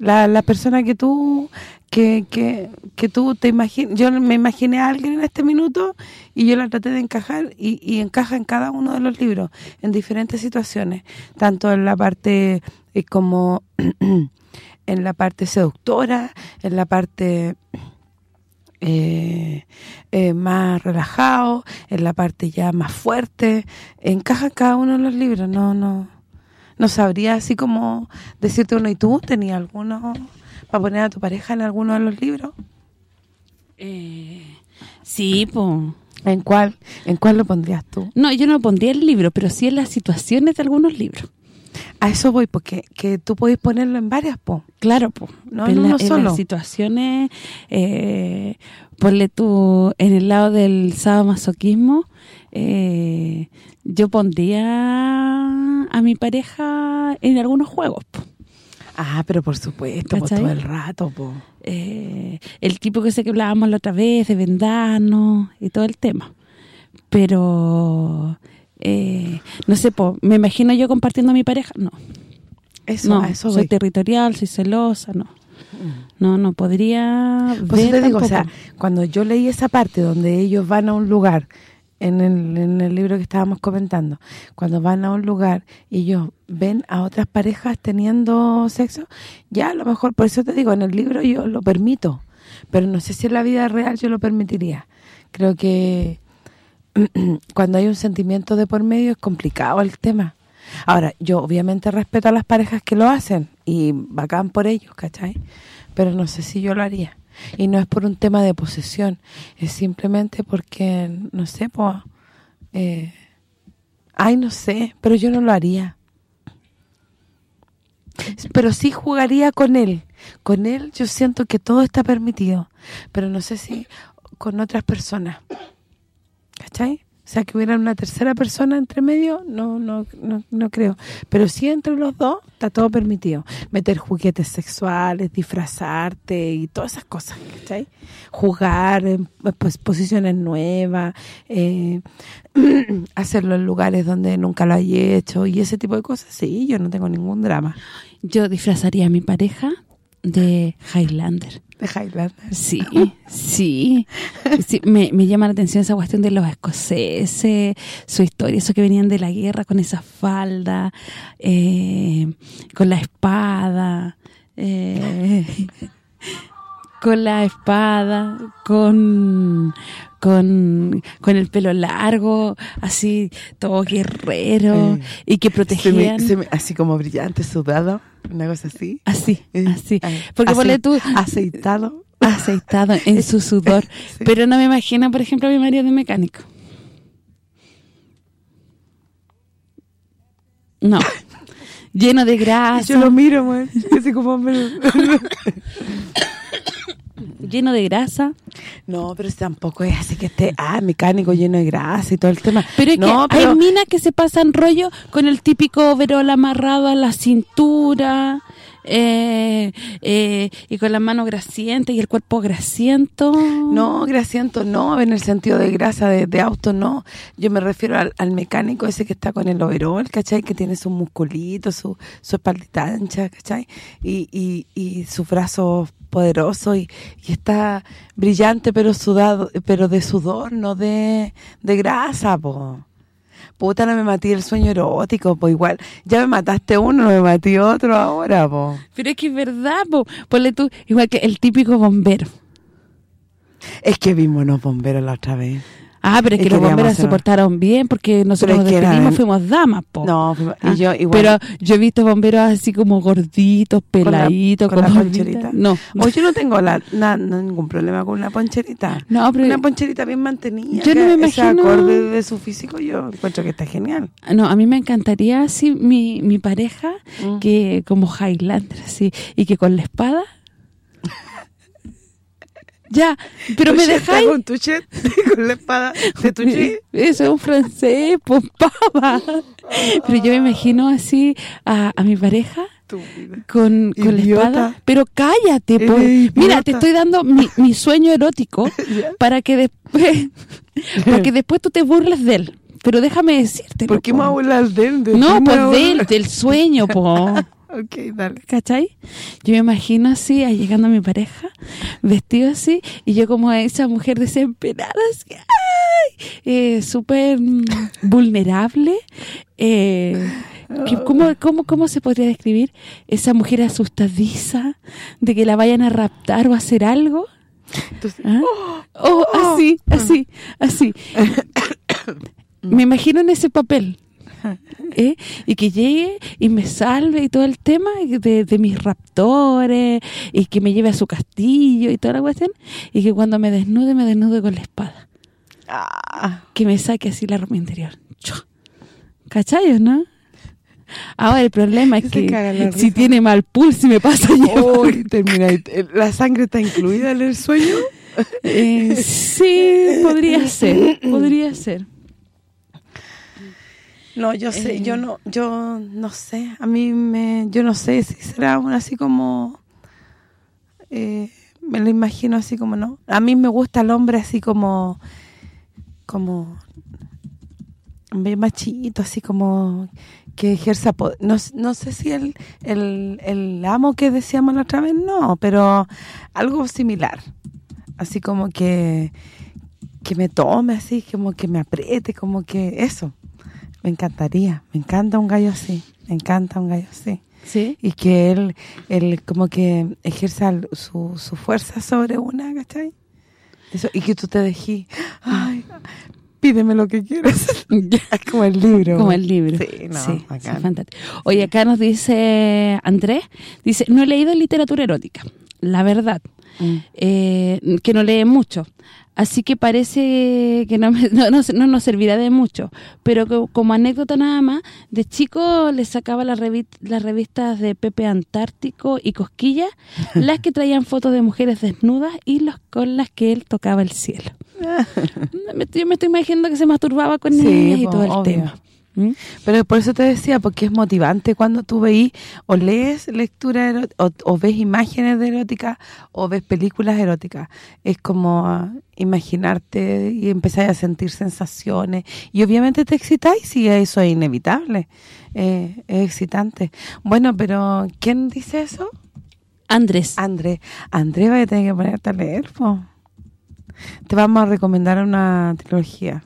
La, la persona que tú que, que, que tú te imaginas, yo me imaginé a alguien en este minuto y yo la traté de encajar y, y encaja en cada uno de los libros, en diferentes situaciones, tanto en la parte eh, como en la parte seductora, en la parte eh, eh, más relajado, en la parte ya más fuerte, encaja en cada uno de los libros, no no no sabría así como decirte uno, ¿y tú tenías alguno para poner a tu pareja en alguno de los libros? Eh, sí, pues. ¿En cuál en cuál lo pondrías tú? No, yo no pondría el libro, pero sí en las situaciones de algunos libros. A eso voy, porque que tú puedes ponerlo en varias, po. Claro, pues. No en uno solo. las situaciones, eh, ponle tú en el lado del sadomasoquismo, eh, yo pondría a mi pareja en algunos juegos, po. Ah, pero por supuesto, todo el rato, po. Eh, el tipo que sé que hablábamos la otra vez, de vendarnos y todo el tema. pero eh, no sé, po, me imagino yo compartiendo a mi pareja, no. Eso, no, eso soy voy. territorial, soy celosa, no. No, no podría Pues ver te digo, o sea, cuando yo leí esa parte donde ellos van a un lugar, en el, en el libro que estábamos comentando, cuando van a un lugar y ellos ven a otras parejas teniendo sexo, ya a lo mejor, por eso te digo, en el libro yo lo permito, pero no sé si en la vida real yo lo permitiría. Creo que cuando hay un sentimiento de por medio es complicado el tema. Ahora, yo obviamente respeto a las parejas que lo hacen y bacán por ellos, ¿cachai? Pero no sé si yo lo haría. Y no es por un tema de posesión, es simplemente porque, no sé, pues... Eh, ay, no sé, pero yo no lo haría. Pero sí jugaría con él. Con él yo siento que todo está permitido. Pero no sé si con otras personas. ¿Cachai? Sea, que hubiera una tercera persona entre medio, no no no, no creo. Pero sí entre los dos está todo permitido. Meter juguetes sexuales, disfrazarte y todas esas cosas, ¿cachai? Jugar pues, posiciones nuevas, eh, hacerlo en lugares donde nunca lo hay hecho y ese tipo de cosas. Sí, yo no tengo ningún drama. Yo disfrazaría a mi pareja de Highlander. De Highlander. Sí, sí. sí me, me llama la atención esa cuestión de los escoceses, su historia, eso que venían de la guerra con esa falda, eh, con la espada, eh, con la espada, con con, con el pelo largo, así, todo guerrero, Eh, y que Se me- protegían... se me- así como brillante, sudado, una cosa así. Así, Eh, así. Porque ponle tú Aceitado. aceitado en su sudor. Sí. Pero no me imagino, por ejemplo, a mi marido de mecánico. No. Lleno de grasa, Yo lo miro, güey. Así como... me- lleno de grasa. No, pero tampoco es así que esté, ah, mecánico lleno de grasa y todo el tema. Pero es no, que hay minas que se pasan rollo con el típico overol amarrado a la cintura eh, eh, y con las manos grasientas y el cuerpo grasiento. No, grasiento no, en el sentido de grasa de, de auto no. Yo me refiero al, al mecánico ese que está con el overol, ¿cachai? Que tiene sus musculitos, su, su espaldita ancha, ¿cachai? Y, y, y sus brazos poderosos y, y está brillante pero sudado, pero de sudor, no de, de grasa, po. Puta, no me maté el sueño erótico, pues igual. Ya me mataste uno, no me maté otro ahora, po. Pero es que es verdad, po. ponle tú, igual que el típico bombero. Es que vimos unos bomberos la otra vez. Ah, pero es que los bomberos se portaron bien porque nosotros nos eran- despedimos, fuimos damas, po. No, Ah, y yo igual. Pero yo he visto bomberos así como gorditos, Con la- peladitos, con la gorditas. poncherita. No, O yo no tengo la, na- no, ningún problema con una poncherita. No, pero- Una poncherita bien mantenida. Yo no me Ese imagino- acorde de su físico yo encuentro que está genial. no, a mí me encantaría así mi, mi pareja Mm. que como Highlander, así, y que con la espada... ya, pero me dejáis... Con tuchet, con la espada de tuchet. Eso es un francés, pues pava. Pero yo me imagino así a, a mi pareja con, con la espada. Pero cállate, Eres por, idiota. mira, te estoy dando mi, mi sueño erótico para que después porque después tú te burles de él. Pero déjame decirte. ¿Por qué me hablas de él? No, pues de él, del sueño, po. Ok, dale. ¿Cachai? Yo me imagino así, llegando a mi pareja, vestido así, y yo como esa mujer desesperada, así, ¡ay! Eh, súper vulnerable. Eh, que- ¿cómo, cómo, ¿Cómo se podría describir? Esa mujer asustadiza de que la vayan a raptar o a hacer algo. Entonces, ¿Ah? Oh, así, así, así. Me imagino en ese papel. ¿Eh? Y que llegue y me salve y todo el tema de, de mis raptores y que me lleve a su castillo y toda la cuestión y que cuando me desnude, me desnude con la espada. ah, Que me saque así la ropa interior. Chua. ¿Cachai o no? Ahora el problema es Se que si tiene mal pulso y me pasa ahí. ¿La sangre está incluida en el sueño? Eh, sí, podría ser, podría ser. No, yo sé, Eh. yo no, yo no sé, a mí me, yo no sé si será un así como, eh, me lo imagino así como, ¿no? A mí me gusta el hombre así como, como bien machito, así como que ejerza... No, no sé si el, el, el amo que decíamos la otra vez, no, pero algo similar. Así como que que me tome así, como que me apriete, como que eso. Me encantaría, me encanta un gallo así, me encanta un gallo así. ¿Sí? Y que él, él como que ejerza su, su fuerza sobre una, ¿cachai? Eso, y que tú te dejes, ay, pídeme lo que quieras. como el libro. Como el libro. Sí, no, sí, fantástico. Oye, acá nos dice Andrés, dice, no he leído literatura erótica, la verdad, mm. eh, que no lee mucho. Así que parece que no, no, nos servirá de mucho. Pero como anécdota nada más, de chico le sacaba las revistas de Pepe Antártico y Cosquilla, las que traían fotos de mujeres desnudas y los con las que él tocaba el cielo. Yo me estoy imaginando que se masturbaba con niñas y todo el tema. ¿Mm? Pero por eso te decía, porque es motivante cuando tú veís o lees lectura o, ves imágenes de erótica o ves películas eróticas. Es como imaginarte y empezar a sentir sensaciones. Y obviamente te excitáis y eso es inevitable. Eh, es excitante. Bueno, pero ¿quién dice eso? Andrés. Andrés. Andrés va a tener que ponerte a leer, Te vamos a recomendar una trilogía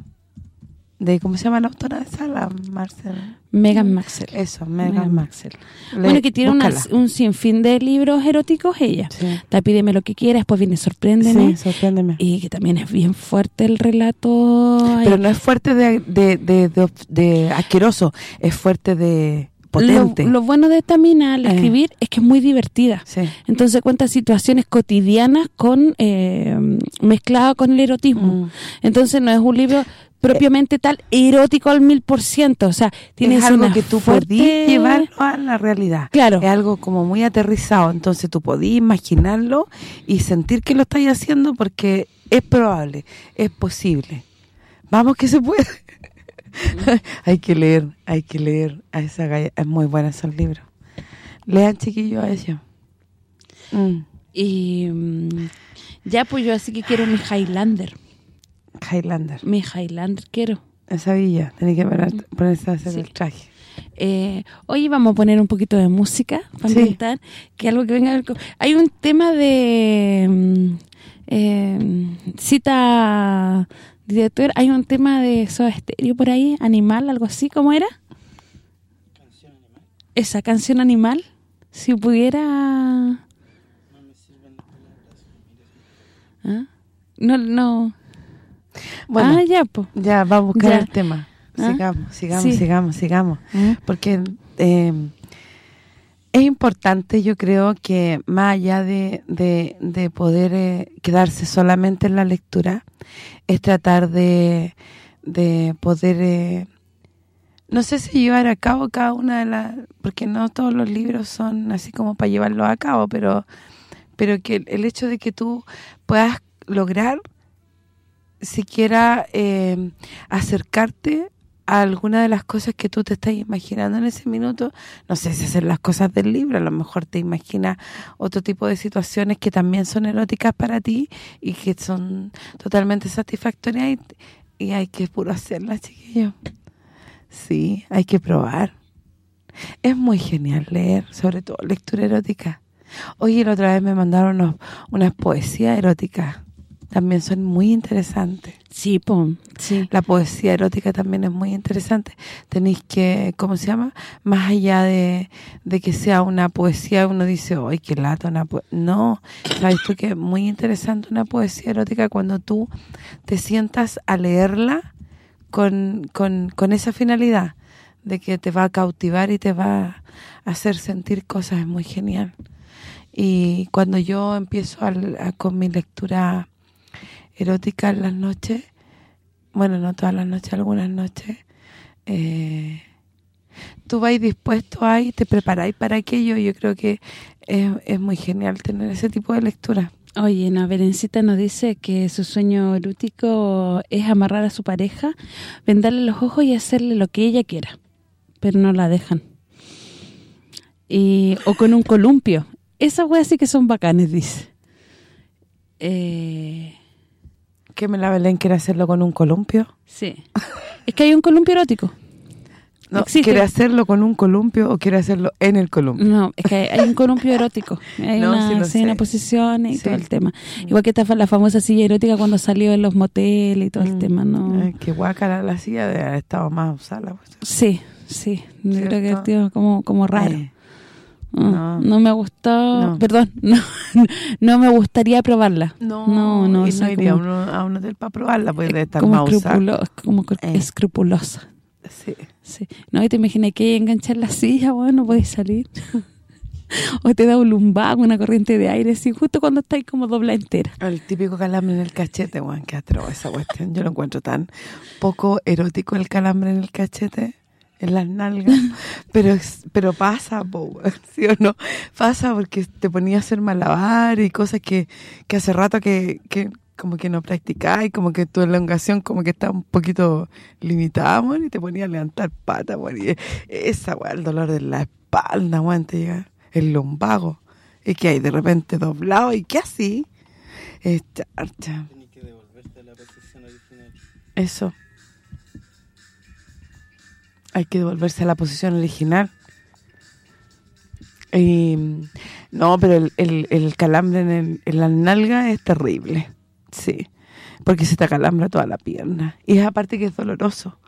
de ¿cómo se llama la autora de sala? Marcel. Megan Maxwell. Eso, Megan, Maxwell. bueno, que tiene un sinfín de libros eróticos ella. Sí. Te pídeme lo que quieras, después viene sorpréndeme. Sí, sorpréndeme. Y que también es bien fuerte el relato. Pero no es fuerte de, de, de, de, asqueroso, es fuerte de potente. Lo, bueno de esta mina al eh. escribir es que es muy divertida. Sí. Entonces cuenta situaciones cotidianas con eh, mezclada con el erotismo. Mm. Entonces no es un libro propiamente tal erótico al mil por ciento, o sea, tienes algo que tú fuerte... llevarlo a la realidad. Claro. Es algo como muy aterrizado, entonces tú podías imaginarlo y sentir que lo estás haciendo porque es probable, es posible. Vamos que se puede. hay que leer, hay que leer a esa galla, es muy buena ese libro. Lean chiquillos a ella. Mm. Y mm, ya pues yo así que quiero mi Highlander. Highlander. Mi Highlander quiero. Esa villa, tenés que ponerse a hacer el traje. Eh, hoy vamos a poner un poquito de música para intentar que algo que venga a ver con... Hay un tema de mm, eh, cita director, hay un tema de Soda Estéreo por ahí, animal, algo así, ¿cómo era? Canción animal. Esa canción animal, si pudiera... No me sirven ¿Ah? No, no... Bueno, ah, ya. Ya, va a buscar el tema. ¿Ah? Sigamos, sigamos, sigamos, sigamos. ¿Mm? Porque eh, es importante, yo creo, que más allá de, de, poder eh, quedarse solamente en la lectura, es tratar de, de poder... Eh, no sé si llevar a cabo cada una de las... Porque no todos los libros son así como para llevarlos a cabo, pero pero que el hecho de que tú puedas lograr siquiera eh, acercarte a alguna de las cosas que tú te estás imaginando en ese minuto, no sé si hacer las cosas del libro, a lo mejor te imaginas otro tipo de situaciones que también son eróticas para ti y que son totalmente satisfactorias y, hay que puro hacerlas, chiquillos. Sí, hay que probar. Es muy genial leer, sobre todo lectura erótica. Oye, la otra vez me mandaron unos, unas poesías eróticas también son muy interesantes. Sí, pum, sí. La poesía erótica también es muy interesante. Tenéis que, ¿cómo se llama? Más allá de, que sea una poesía, uno dice, ¡ay, qué lata! Una no, sabes tú que es muy interesante una poesía erótica cuando tú te sientas a leerla con, con, con esa finalidad de que te va a cautivar y te va a hacer sentir cosas, es muy genial. Y cuando yo empiezo con mi lectura erótica las noches, bueno, no todas las noches, algunas noches, eh, tú vais dispuesto ahí, te preparáis para aquello, yo creo que es, muy genial tener ese tipo de lectura. Oye, Ana Berencita nos dice que su sueño erótico es amarrar a su pareja, vendarle los ojos y hacerle lo que ella quiera, pero no la dejan. y O con un columpio. Esas weas sí que son bacanes, dice. Eh, ¿Que me la Belén quiere hacerlo con un columpio? Sí. es que hay un columpio erótico. No, Existe. ¿Quiere hacerlo con un columpio o quiere hacerlo en el columpio? No, es que hay un columpio erótico. Hay No, una, sí lo sí, una posición y Sí. todo el tema. Igual que esta la famosa silla erótica cuando salió en los moteles y todo el Mm, tema, ¿no? eh, que guácala la silla de haber estado más usada. pues. Sí, sí. Yo creo que ¿Cierto? tío, como, como raro. Eh, no. no. me gustó, No. perdón, no, no me gustaría probarla. no, no, no, y no iría como- a, uno- a un hotel para probarla, pues debe estar como, escrupulo- Eh. escrupulosa. Sí. Sí. No, y te imaginas que hay enganchar la silla, bueno, no podéis salir. o te da un lumbago, una corriente de aire, así justo cuando estáis como dobla entera. El típico calambre en el cachete, weón, que atroz esa cuestión. Yo lo encuentro tan poco erótico el calambre en el cachete, en las nalgas, pero pero pasa, po, ¿sí o no? Pasa porque te ponía a hacer malabar y cosas que, que hace rato que, que como que no practicáis, como que tu elongación como que está un poquito limitada, weón, y te ponía a levantar patas, weón, y esa, weón, el dolor de la espalda, weón, te llega el lumbago, y que hay de repente doblado, y qué así, es charcha. Tienes que devolverte a la posición original. Eso. Hay que devolverse a la posición original. Y, no, pero el, el, calambre en, el- la nalga es terrible. Sí. Porque se te acalambra toda la pierna. Y es aparte que es doloroso.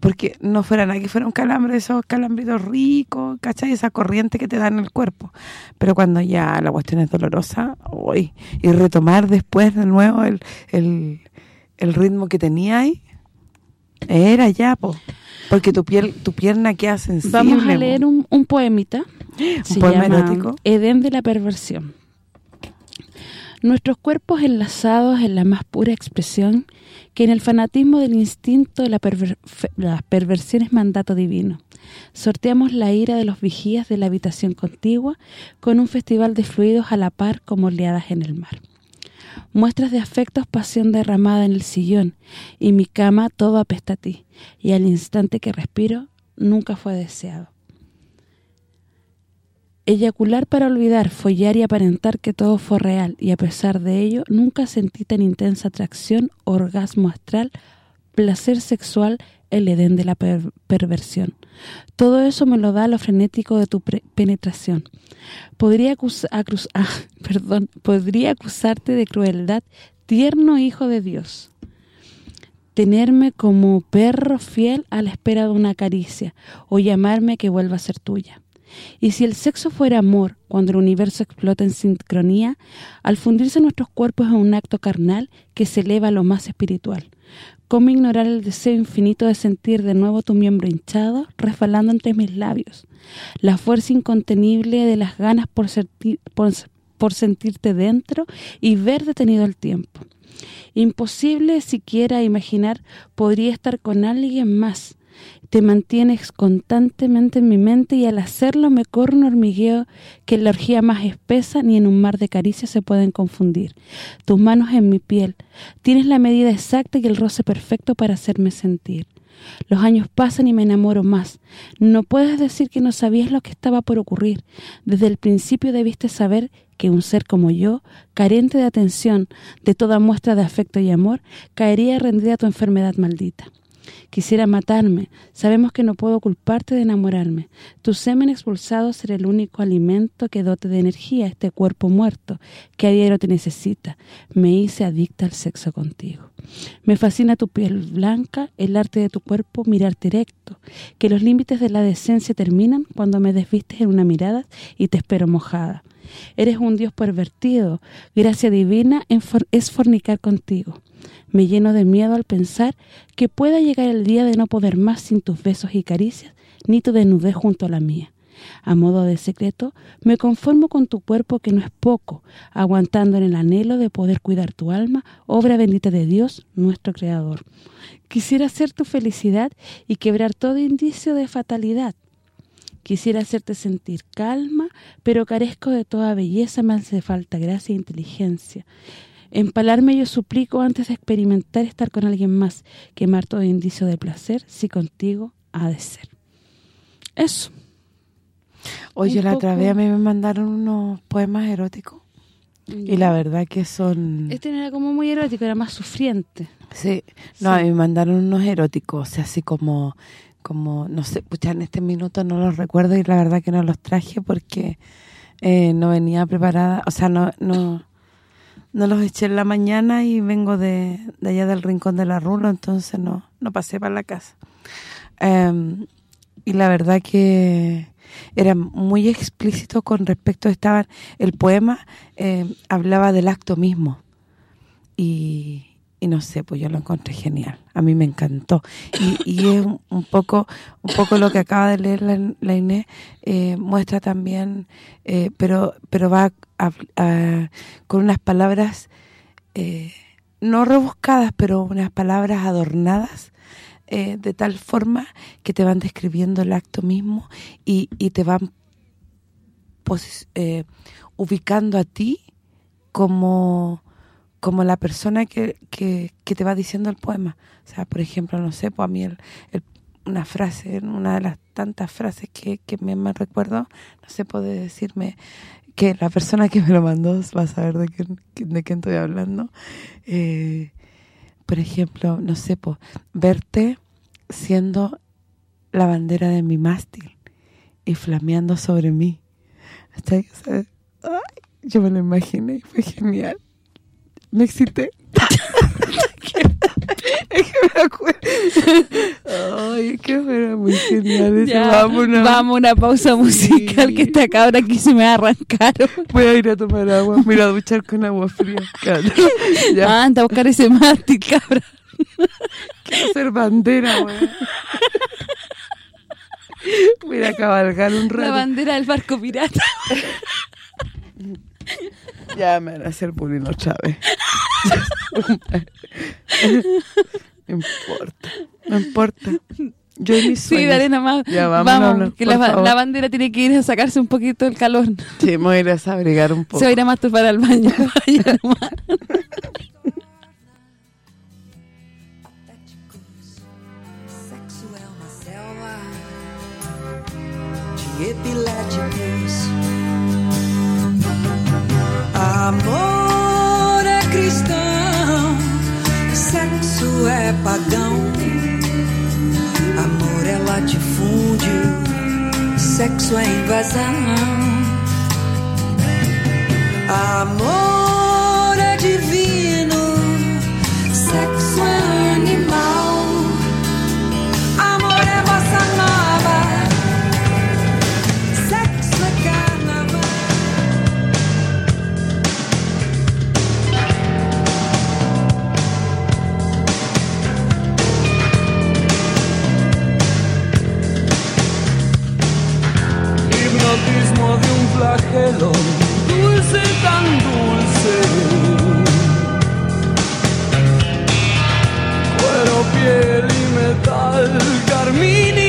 Porque no fuera nada que fuera un calambre, esos calambritos ricos, ¿cachai? Esa corriente que te da en el cuerpo. Pero cuando ya la cuestión es dolorosa, uy, y retomar después de nuevo el, el, el ritmo que tenía ahí, era ya, po. Porque tu piel tu pierna queda sensible. Vamos a leer un, un poemita. Se poema erótico? Edén de la perversión. Nuestros cuerpos enlazados en la más pura expresión que en el fanatismo del instinto de la, perver- fe- la perversión es mandato divino. Sorteamos la ira de los vigías de la habitación contigua con un festival de fluidos a la par como oleadas en el mar. Muestras de afectos, pasión derramada en el sillón y mi cama todo apesta a ti y al instante que respiro nunca fue deseado. Eyacular para olvidar, follar y aparentar que todo fue real y a pesar de ello nunca sentí tan intensa atracción, orgasmo astral, placer sexual, el edén de la per- perversión. Todo eso me lo da lo frenético de tu penetración. Podría ah, perdón, podría acusarte de crueldad, tierno hijo de Dios. Tenerme como perro fiel a la espera de una caricia o llamarme que vuelva a ser tuya. Y si el sexo fuera amor, cuando el universo explota en sincronía, al fundirse nuestros cuerpos en un acto carnal que se eleva a lo más espiritual. ¿Cómo ignorar el deseo infinito de sentir de nuevo tu miembro hinchado, resbalando entre mis labios? La fuerza incontenible de las ganas por, por, por sentirte dentro y ver detenido el tiempo. Imposible siquiera imaginar podría estar con alguien más. Te mantienes constantemente en mi mente y al hacerlo me corre un hormigueo que en la orgía más espesa ni en un mar de caricias se pueden confundir. Tus manos en mi piel. Tienes la medida exacta y el roce perfecto para hacerme sentir. Los años pasan y me enamoro más. No puedes decir que no sabías lo que estaba por ocurrir. Desde el principio debiste saber que un ser como yo, carente de atención, de toda muestra de afecto y amor, caería rendida a tu enfermedad maldita. Quisiera matarme. Sabemos que no puedo culparte de enamorarme. Tu semen expulsado será el único alimento que dote de energía a este cuerpo muerto que a diario te necesita. Me hice adicta al sexo contigo. Me fascina tu piel blanca, el arte de tu cuerpo, mirarte erecto. Que los límites de la decencia terminan cuando me desvistes en una mirada y te espero mojada. Eres un Dios pervertido. Gracia divina es fornicar contigo. Me lleno de miedo al pensar que pueda llegar el día de no poder más sin tus besos y caricias, ni tu desnudez junto a la mía. A modo de secreto, me conformo con tu cuerpo que no es poco, aguantando en el anhelo de poder cuidar tu alma, obra bendita de Dios, nuestro Creador. Quisiera ser tu felicidad y quebrar todo indicio de fatalidad. Quisiera hacerte sentir calma, pero carezco de toda belleza, me hace falta gracia e inteligencia. Empalarme yo suplico antes de experimentar estar con alguien más, quemar todo indicio de placer, si contigo ha de ser. Eso. Oye, un la otra poco- vez a mí me mandaron unos poemas eróticos Y la verdad que son... Este no era como muy erótico, era más sufriente. Sí, no, a mí me mandaron unos eróticos, o sea, así como, como no sé, pucha, en este minuto no los recuerdo y la verdad que no los traje porque eh, no venía preparada, o sea, no no no los eché en la mañana y vengo de, de allá del rincón de la Rulo, entonces no no pasé para la casa. Em, y la verdad que era muy explícito con respecto, estaban el poema eh, hablaba del acto mismo y, y no sé, pues yo lo encontré genial. A mí me encantó. Y, y es un, un poco un poco lo que acaba de leer la, la Inés, eh, muestra también, eh, pero pero va a- a- con unas palabras eh, no rebuscadas, pero unas palabras adornadas eh, de tal forma que te van describiendo el acto mismo y, y te van eh, ubicando a ti como como la persona que, que, te va diciendo el poema. O sea, por ejemplo, no sé, pues a mí el, el- una frase, una de las tantas frases que, que me recuerdo, no sé, puede decirme que la persona que me lo mandó va a saber de quién, de quién estoy hablando. Eh, por ejemplo, no sé, pues, verte siendo la bandera de mi mástil y flameando sobre mí. Hasta que, yo me lo imaginé, fue genial. Me excité. es que me acuerdo. Ay, es que era muy genial. Ese Ya, vámonos. vamos a una pausa musical Sí. que esta cabra aquí se me arrancaron. Voy a ir a tomar agua. Mira, a duchar con agua fría. Claro. Ya, Ah, anda a buscar ese mástil, cabra. quiero ser bandera, weón. Voy a a cabalgar un La rato. bandera del barco pirata. Ya me van a hacer bullying otra vez. no importa, no importa. Yo y mis Sí, sueños. dale nomás. Ya, vámonos, Vamos, que la, la bandera tiene que ir a sacarse un poquito el calor. Sí, me voy a ir a desabrigar un poco. Se va a ir a masturbar al baño. Vaya sexo é pagão. Amor é latifúndio, sexo é invasão. Amor flagelo, dulce tan dulce. Cuero, piel y metal, carmín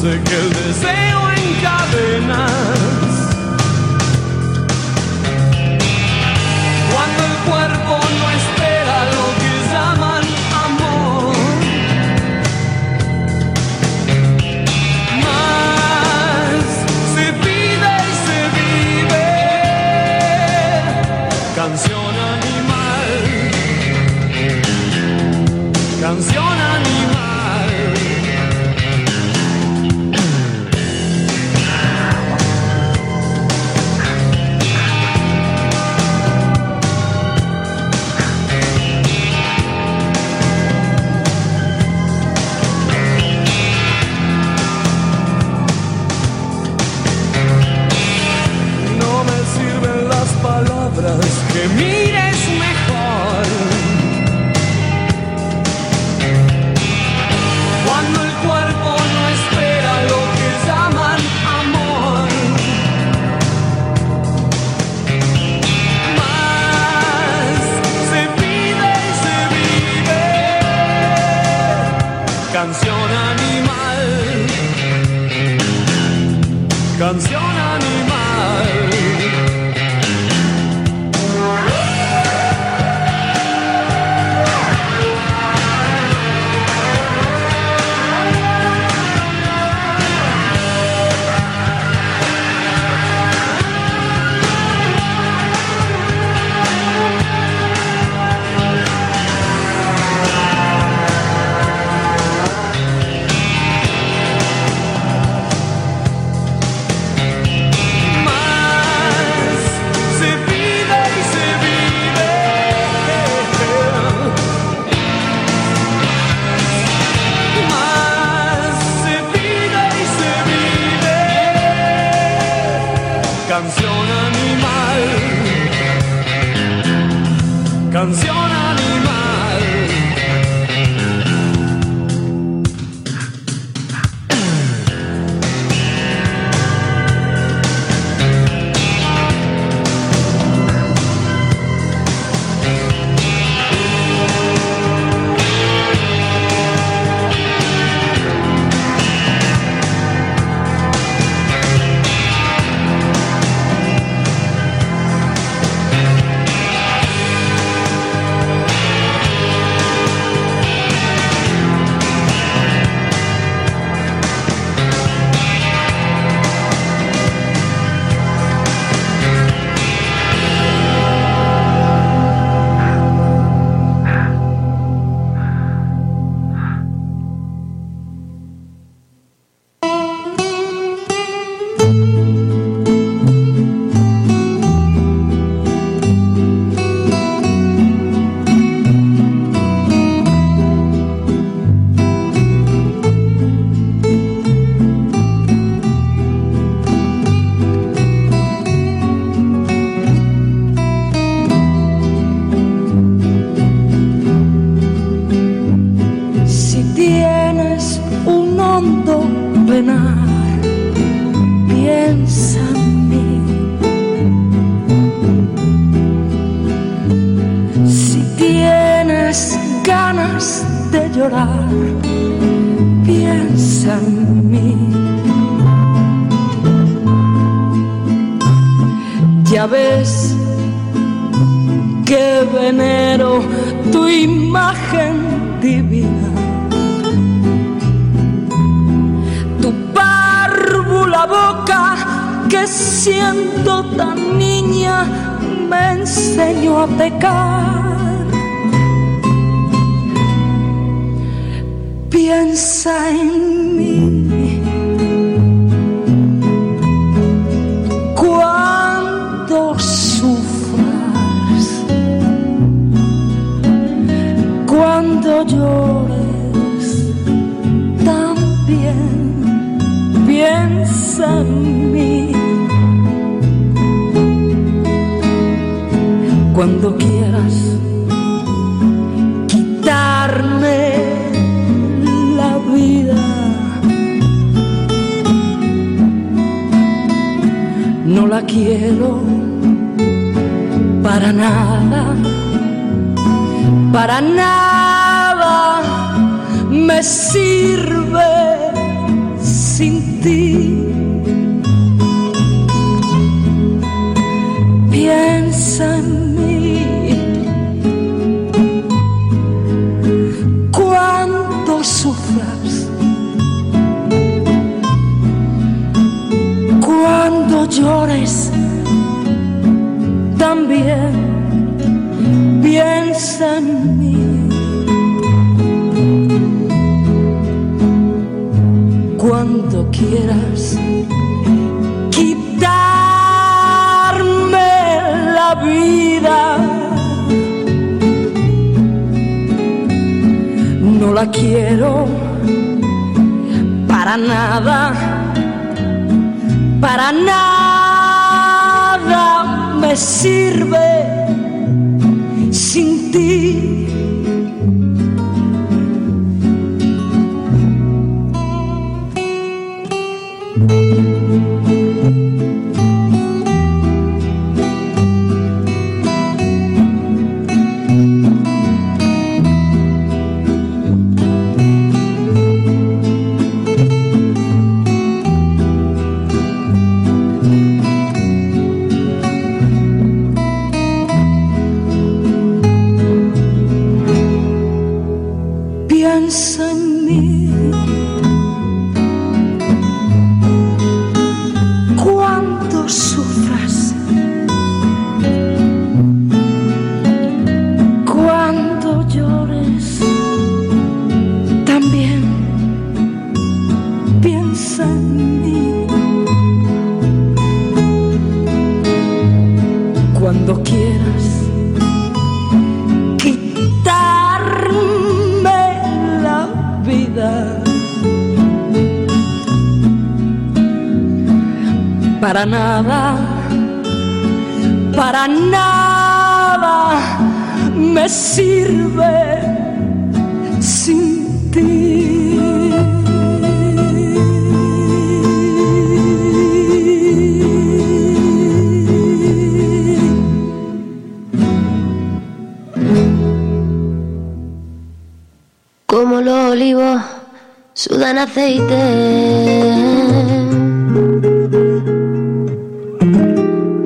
dulce que el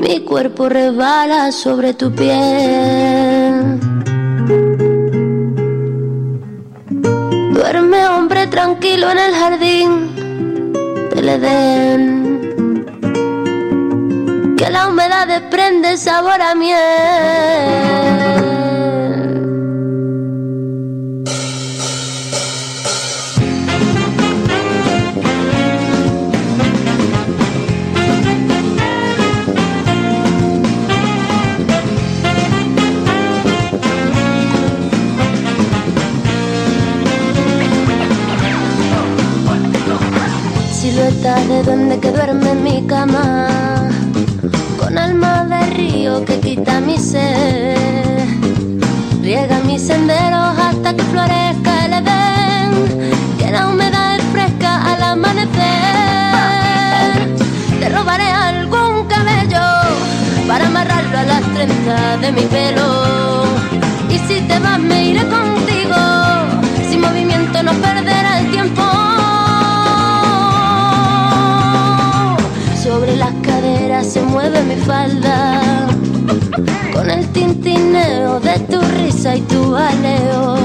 Mi cuerpo resbala sobre tu piel. de donde que duerme en mi cama, con alma de río que quita mi sed, riega mis senderos hasta que florezca el edén, que la humedad fresca al amanecer. Te robaré algún cabello para amarrarlo a las trenzas de mi pelo, y si te vas me iré contigo, sin movimiento no perderá el tiempo. Falda, con el tintineo de tu risa y tu aleo.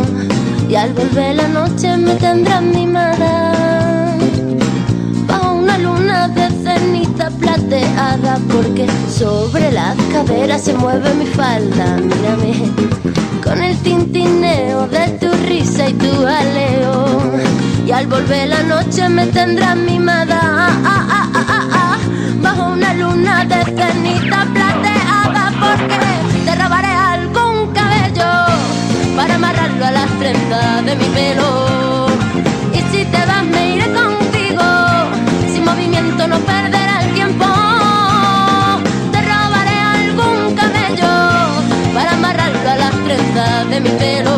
Y al volver la noche me tendrás mimada, bajo una luna de ceniza plateada, porque sobre las caderas se mueve mi falda. Mírame, con el tintineo de tu risa y tu aleo. Y al volver la noche me tendrás mimada. Ah, ah, ah, bajo una luna de cenita plateada porque te robaré algún cabello para amarrarlo a las trenzas de mi pelo. Y si te vas me iré contigo, sin movimiento no perderá el tiempo. Te robaré algún cabello para amarrarlo a las trenzas de mi pelo.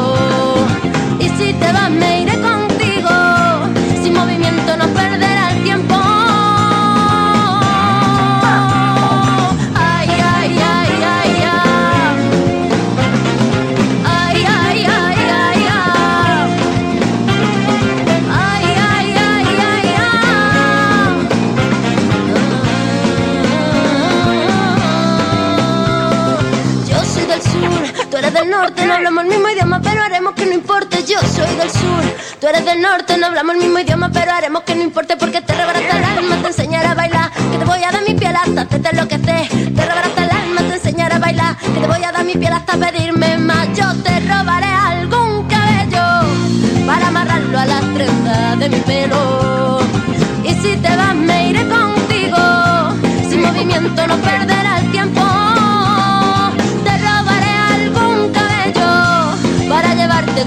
Y si te vas me iré hablamos el mismo idioma, pero haremos que no importe. Yo soy del sur, tú eres del norte, no hablamos el mismo idioma, pero haremos que no importe porque te rebarata el alma, te enseñaré a bailar, que te voy a dar mi piel hasta hacerte enloquecer. Te rebarata el alma, te enseñaré a bailar, que te voy a dar mi piel hasta pedirme más. Yo te robaré algún cabello para amarrarlo a las trenzas de mi pelo. Y si te vas me iré contigo, sin movimiento no perderá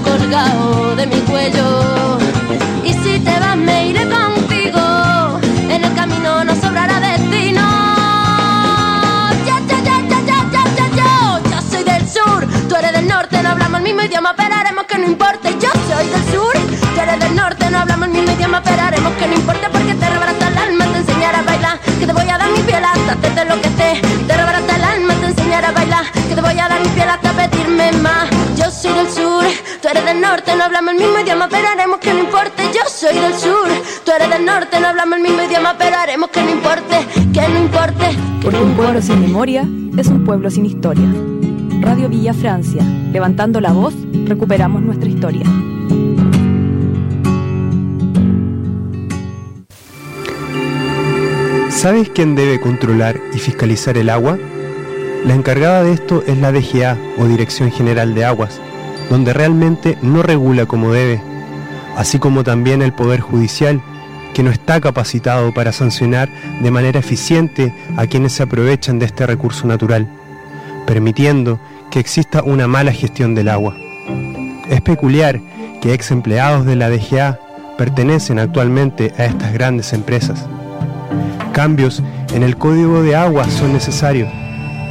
colgado de mi cuello. Y si te vas me iré contigo, en el camino no sobrará destino. Ya, ya, ya, ya, ya, ya, ya, yo, yo soy del sur, tú eres del norte, no hablamos el mismo idioma, pero haremos que no importe. Yo soy del sur, tú eres del norte, no hablamos el mismo idioma, pero haremos que no importe porque te rebarata el alma, te enseñaré a bailar, que te voy a dar norte, no hablamos el mismo idioma, pero haremos que no importe. Yo soy del sur, tú eres del norte, no hablamos el mismo idioma, pero haremos que no importe, que no importe. Porque un pueblo sin memoria es un pueblo sin historia. Radio Villa Francia, levantando la voz, recuperamos nuestra historia. ¿Sabes quién debe controlar y fiscalizar el agua? La encargada de esto es la DGA o Dirección General de Aguas, donde realmente no regula como debe, así como también el Poder Judicial, que no está capacitado para sancionar de manera eficiente a quienes se aprovechan de este recurso natural, permitiendo que exista una mala gestión del agua. Es peculiar que ex empleados de la DGA pertenecen actualmente a estas grandes empresas. Cambios en el Código de Agua son necesarios,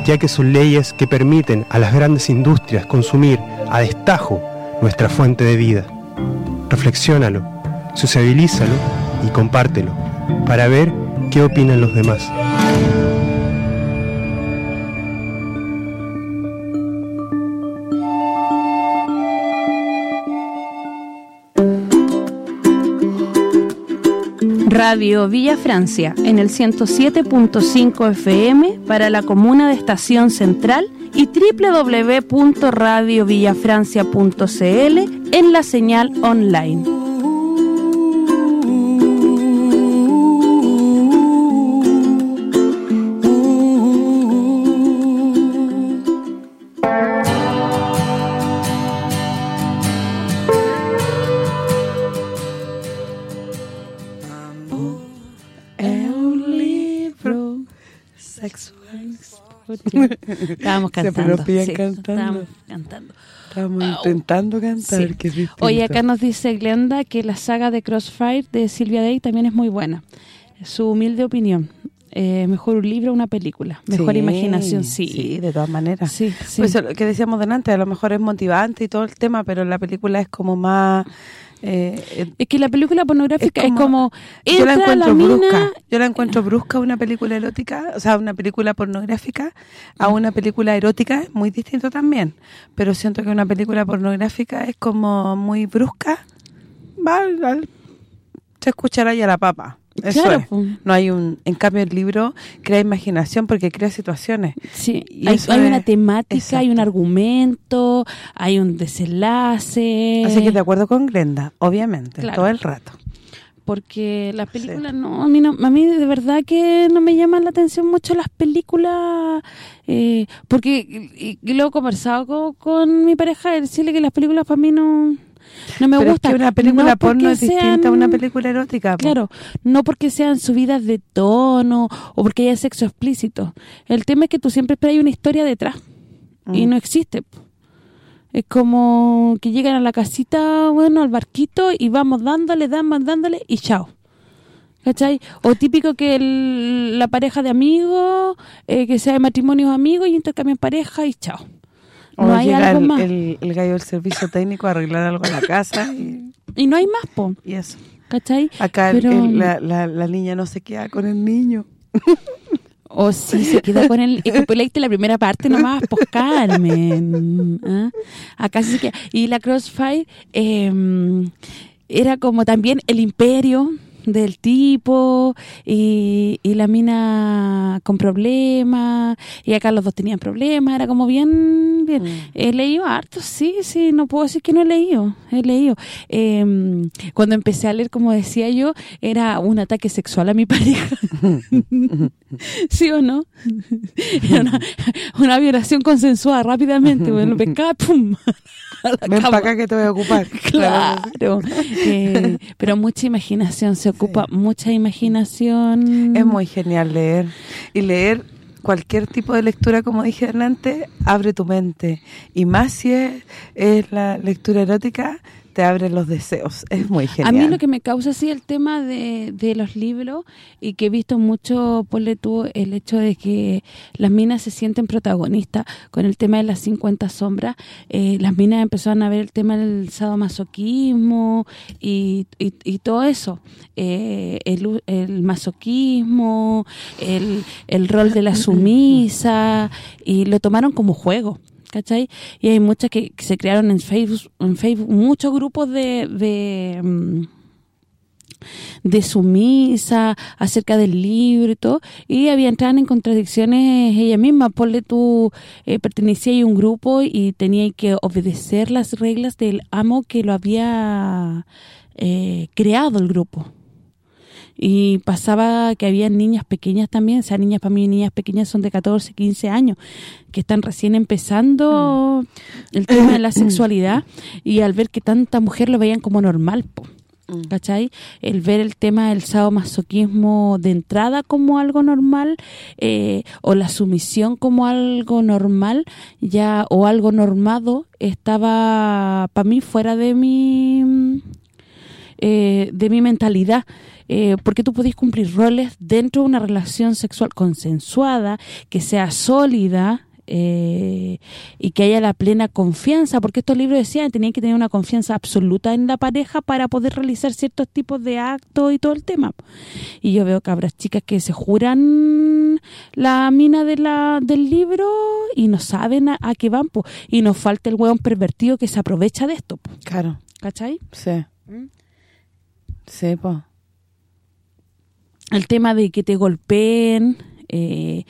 ya que son leyes que permiten a las grandes industrias consumir a destajo nuestra fuente de vida. Reflexiónalo, sociabilízalo y compártelo para ver qué opinan los demás. Radio Villa Francia en el 107.5 FM para la comuna de Estación Central y www.radiovillafrancia.cl en la señal online. Estábamos cantando. pillan sí, cantando. Estábamos cantando. Estamos intentando cantar. Sí. que. Oye, acá nos dice Glenda que la saga de Crossfire de Silvia Day también es muy buena. Su humilde opinión. Eh, mejor un libro o una película. Mejor Sí, imaginación, sí. Sí, de todas maneras. Sí, sí. Pues lo que decíamos delante, a lo mejor es motivante y todo el tema, pero la película es como más... eh, eh, es que la película pornográfica es como, yo la encuentro mina, brusca. Yo la encuentro brusca una película erótica, o sea, una película pornográfica a una película erótica es muy distinto también. Pero siento que una película pornográfica es como muy brusca. Va, al- se escuchará ya la papa. Eso Claro, es. No hay un... En cambio, el libro crea imaginación porque crea situaciones. Sí, Y hay, una temática, hay un argumento, hay un desenlace. Así que de acuerdo con Glenda, obviamente, Claro. todo el rato. porque las películas no a mí no a mí de verdad que no me llaman la atención mucho las películas eh, porque y, y lo he conversado con, con mi pareja decirle que las películas para mí no no me Pero es gustan que una película no porno distinta a una sean- película erótica. Claro, no porque sean subidas de tono o porque haya sexo explícito. El tema es que tú siempre esperas una historia detrás y Mm. no existe. Es como que llegan a la casita, bueno, al barquito y vamos dándole, damos, dándole y chao. ¿Cachai? O típico que el- la pareja de amigos, eh, que sea de matrimonios amigos y intercambian pareja y chao. O No hay llega algo el, más. El, el gallo del servicio técnico a arreglar algo en la casa y, Y no hay más, po. y eso. ¿Cachai? Acá Pero- el- la, la, la niña no se queda con el niño. O si se queda con el... Pues leíste la primera parte nomás, pues Carmen. ¿ah? Acá sí se queda. Y la Crossfire eh, era como también el imperio del tipo y, y la mina con problemas y acá los dos tenían problemas, era como bien bien. He leído harto, sí, sí, no puedo decir que no he leído, he leído. Eh, cuando empecé a leer, como decía yo, era un ataque sexual a mi pareja. ¿Sí o no? Era una, una violación consensuada rápidamente, bueno, pescaba, ¡pum! Ven para acá que te voy a ocupar. Claro, Eh, pero mucha imaginación, se ocupa mucha imaginación. Es muy genial leer. Y leer cualquier tipo de lectura, como dije delante, abre tu mente. Y más si es, es la lectura erótica, te abre los deseos. Es muy A genial. mí lo que me causa así el tema de, de los libros y que he visto mucho, ponle tú, el hecho de que las minas se sienten protagonistas con el tema de las 50 sombras. Eh, las minas empezaron a ver el tema del sadomasoquismo y, y, y todo eso. Eh, el, el masoquismo, el, el rol de la sumisa y lo tomaron como juego. ¿Cachai? Y hay muchas que, se crearon en Facebook, en Facebook muchos grupos de, de, mm, sumisa acerca del libro y todo, y había entrado en contradicciones ella misma, ponle tú, eh, pertenecía a un grupo y tenía que obedecer las reglas del amo que lo había eh, creado el grupo y pasaba que había niñas pequeñas también, o sea, niñas para mí, niñas pequeñas son de 14, 15 años, que están recién empezando el tema de la sexualidad y al ver que tanta mujer lo veían como normal, po, ¿cachai? El ver el tema del sadomasoquismo de entrada como algo normal eh, o la sumisión como algo normal ya o algo normado estaba para mí fuera de mi eh, de mi mentalidad eh, porque tú podés cumplir roles dentro de una relación sexual consensuada, que sea sólida eh, y que haya la plena confianza, porque estos libros decían tenían que tener una confianza absoluta en la pareja para poder realizar ciertos tipos de actos y todo el tema. Y yo veo cabras chicas que se juran la mina de la del libro y no saben a, a qué van, po. y nos falta el hueón pervertido que se aprovecha de esto, po. Claro, ¿cachai? sí. ¿Mm? Sí, pues. El tema de que te golpeen, eh,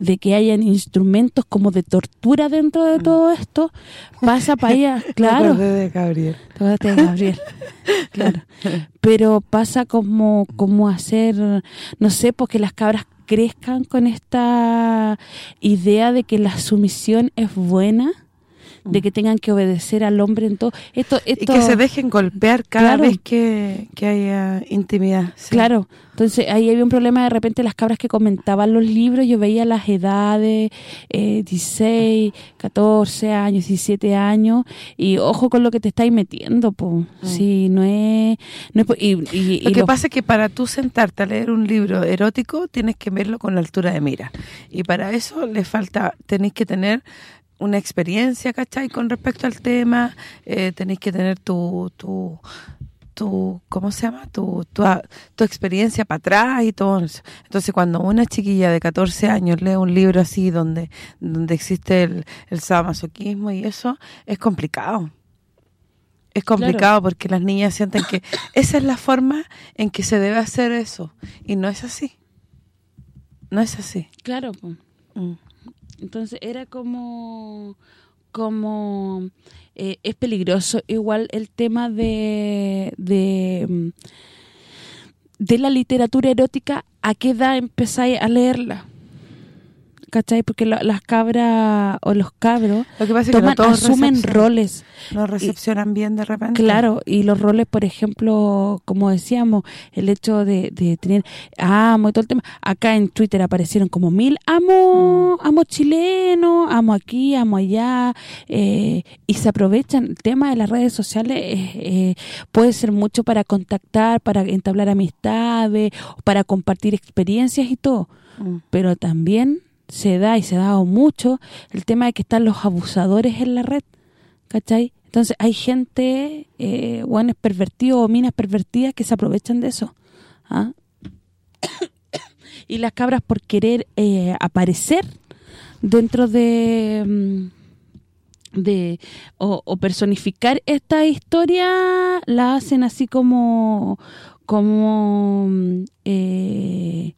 de que hayan instrumentos como de tortura dentro de todo esto, pasa para ella, claro, de Gabriel. Acuérdate de Gabriel, claro, pero pasa como como hacer, no sé, porque las cabras crezcan con esta idea de que la sumisión es buena, de que tengan que obedecer al hombre en todo. Esto, Y esto que se dejen golpear cada Claro. vez que, que haya intimidad. sí. Claro, entonces ahí había un problema de repente las cabras que comentaban los libros, yo veía las edades, eh, 16, 14 años, 17 años, y ojo con lo que te estáis metiendo, pues, si no es... No es y, y- Lo y que los- pasa es que para tú sentarte a leer un libro erótico tienes que verlo con la altura de mira. Y para eso le falta, tenéis que tener una experiencia, ¿cachai? Con respecto al tema, eh, tenéis que tener tu, tu, tu ¿cómo se llama? Tu, tu, tu experiencia para atrás y todo eso. Entonces, cuando una chiquilla de 14 años lee un libro así donde donde existe el, el sadomasoquismo y eso, es complicado. es complicado porque las niñas sienten que esa es la forma en que se debe hacer eso. Y no es así. No es así. Claro. Mm. Entonces era como como eh, es peligroso igual el tema de, de mm, de la literatura erótica a qué edad empezáis a leerla ¿cachai? Porque la- las cabras o los cabros Lo que pasa es que no toman, todos asumen roles No recepcionan bien de repente. Claro, y los roles, por ejemplo, como decíamos, el hecho de, de tener amo y todo el tema. Acá en Twitter aparecieron como mil amo, amo chileno, amo aquí, amo allá, eh, y se aprovechan. El tema de las redes sociales eh, eh, puede ser mucho para contactar, para entablar amistades, para compartir experiencias y todo. Mm. Pero también se da y se ha dado mucho el tema de que están los abusadores en la red. ¿cachai? Entonces hay gente, eh, guanes pervertidos o minas pervertidas que se aprovechan de eso. ¿ah? y las cabras por querer eh, aparecer dentro de... mm, de o, personificar esta historia la hacen así como como mm, eh,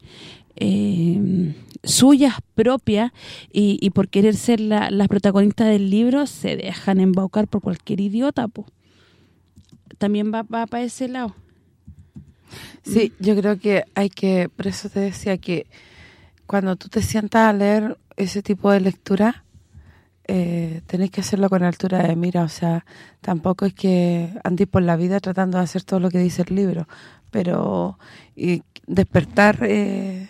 eh, suyas propias y, por querer ser la, las protagonistas del libro se dejan embaucar por cualquier idiota también va, va para ese lado. Sí, yo creo que hay que, por eso te decía que cuando tú te sientas a leer ese tipo de lectura, eh, tenés que hacerlo con altura de mira, o sea, tampoco es que andís por la vida tratando de hacer todo lo que dice el libro, pero y despertar eh,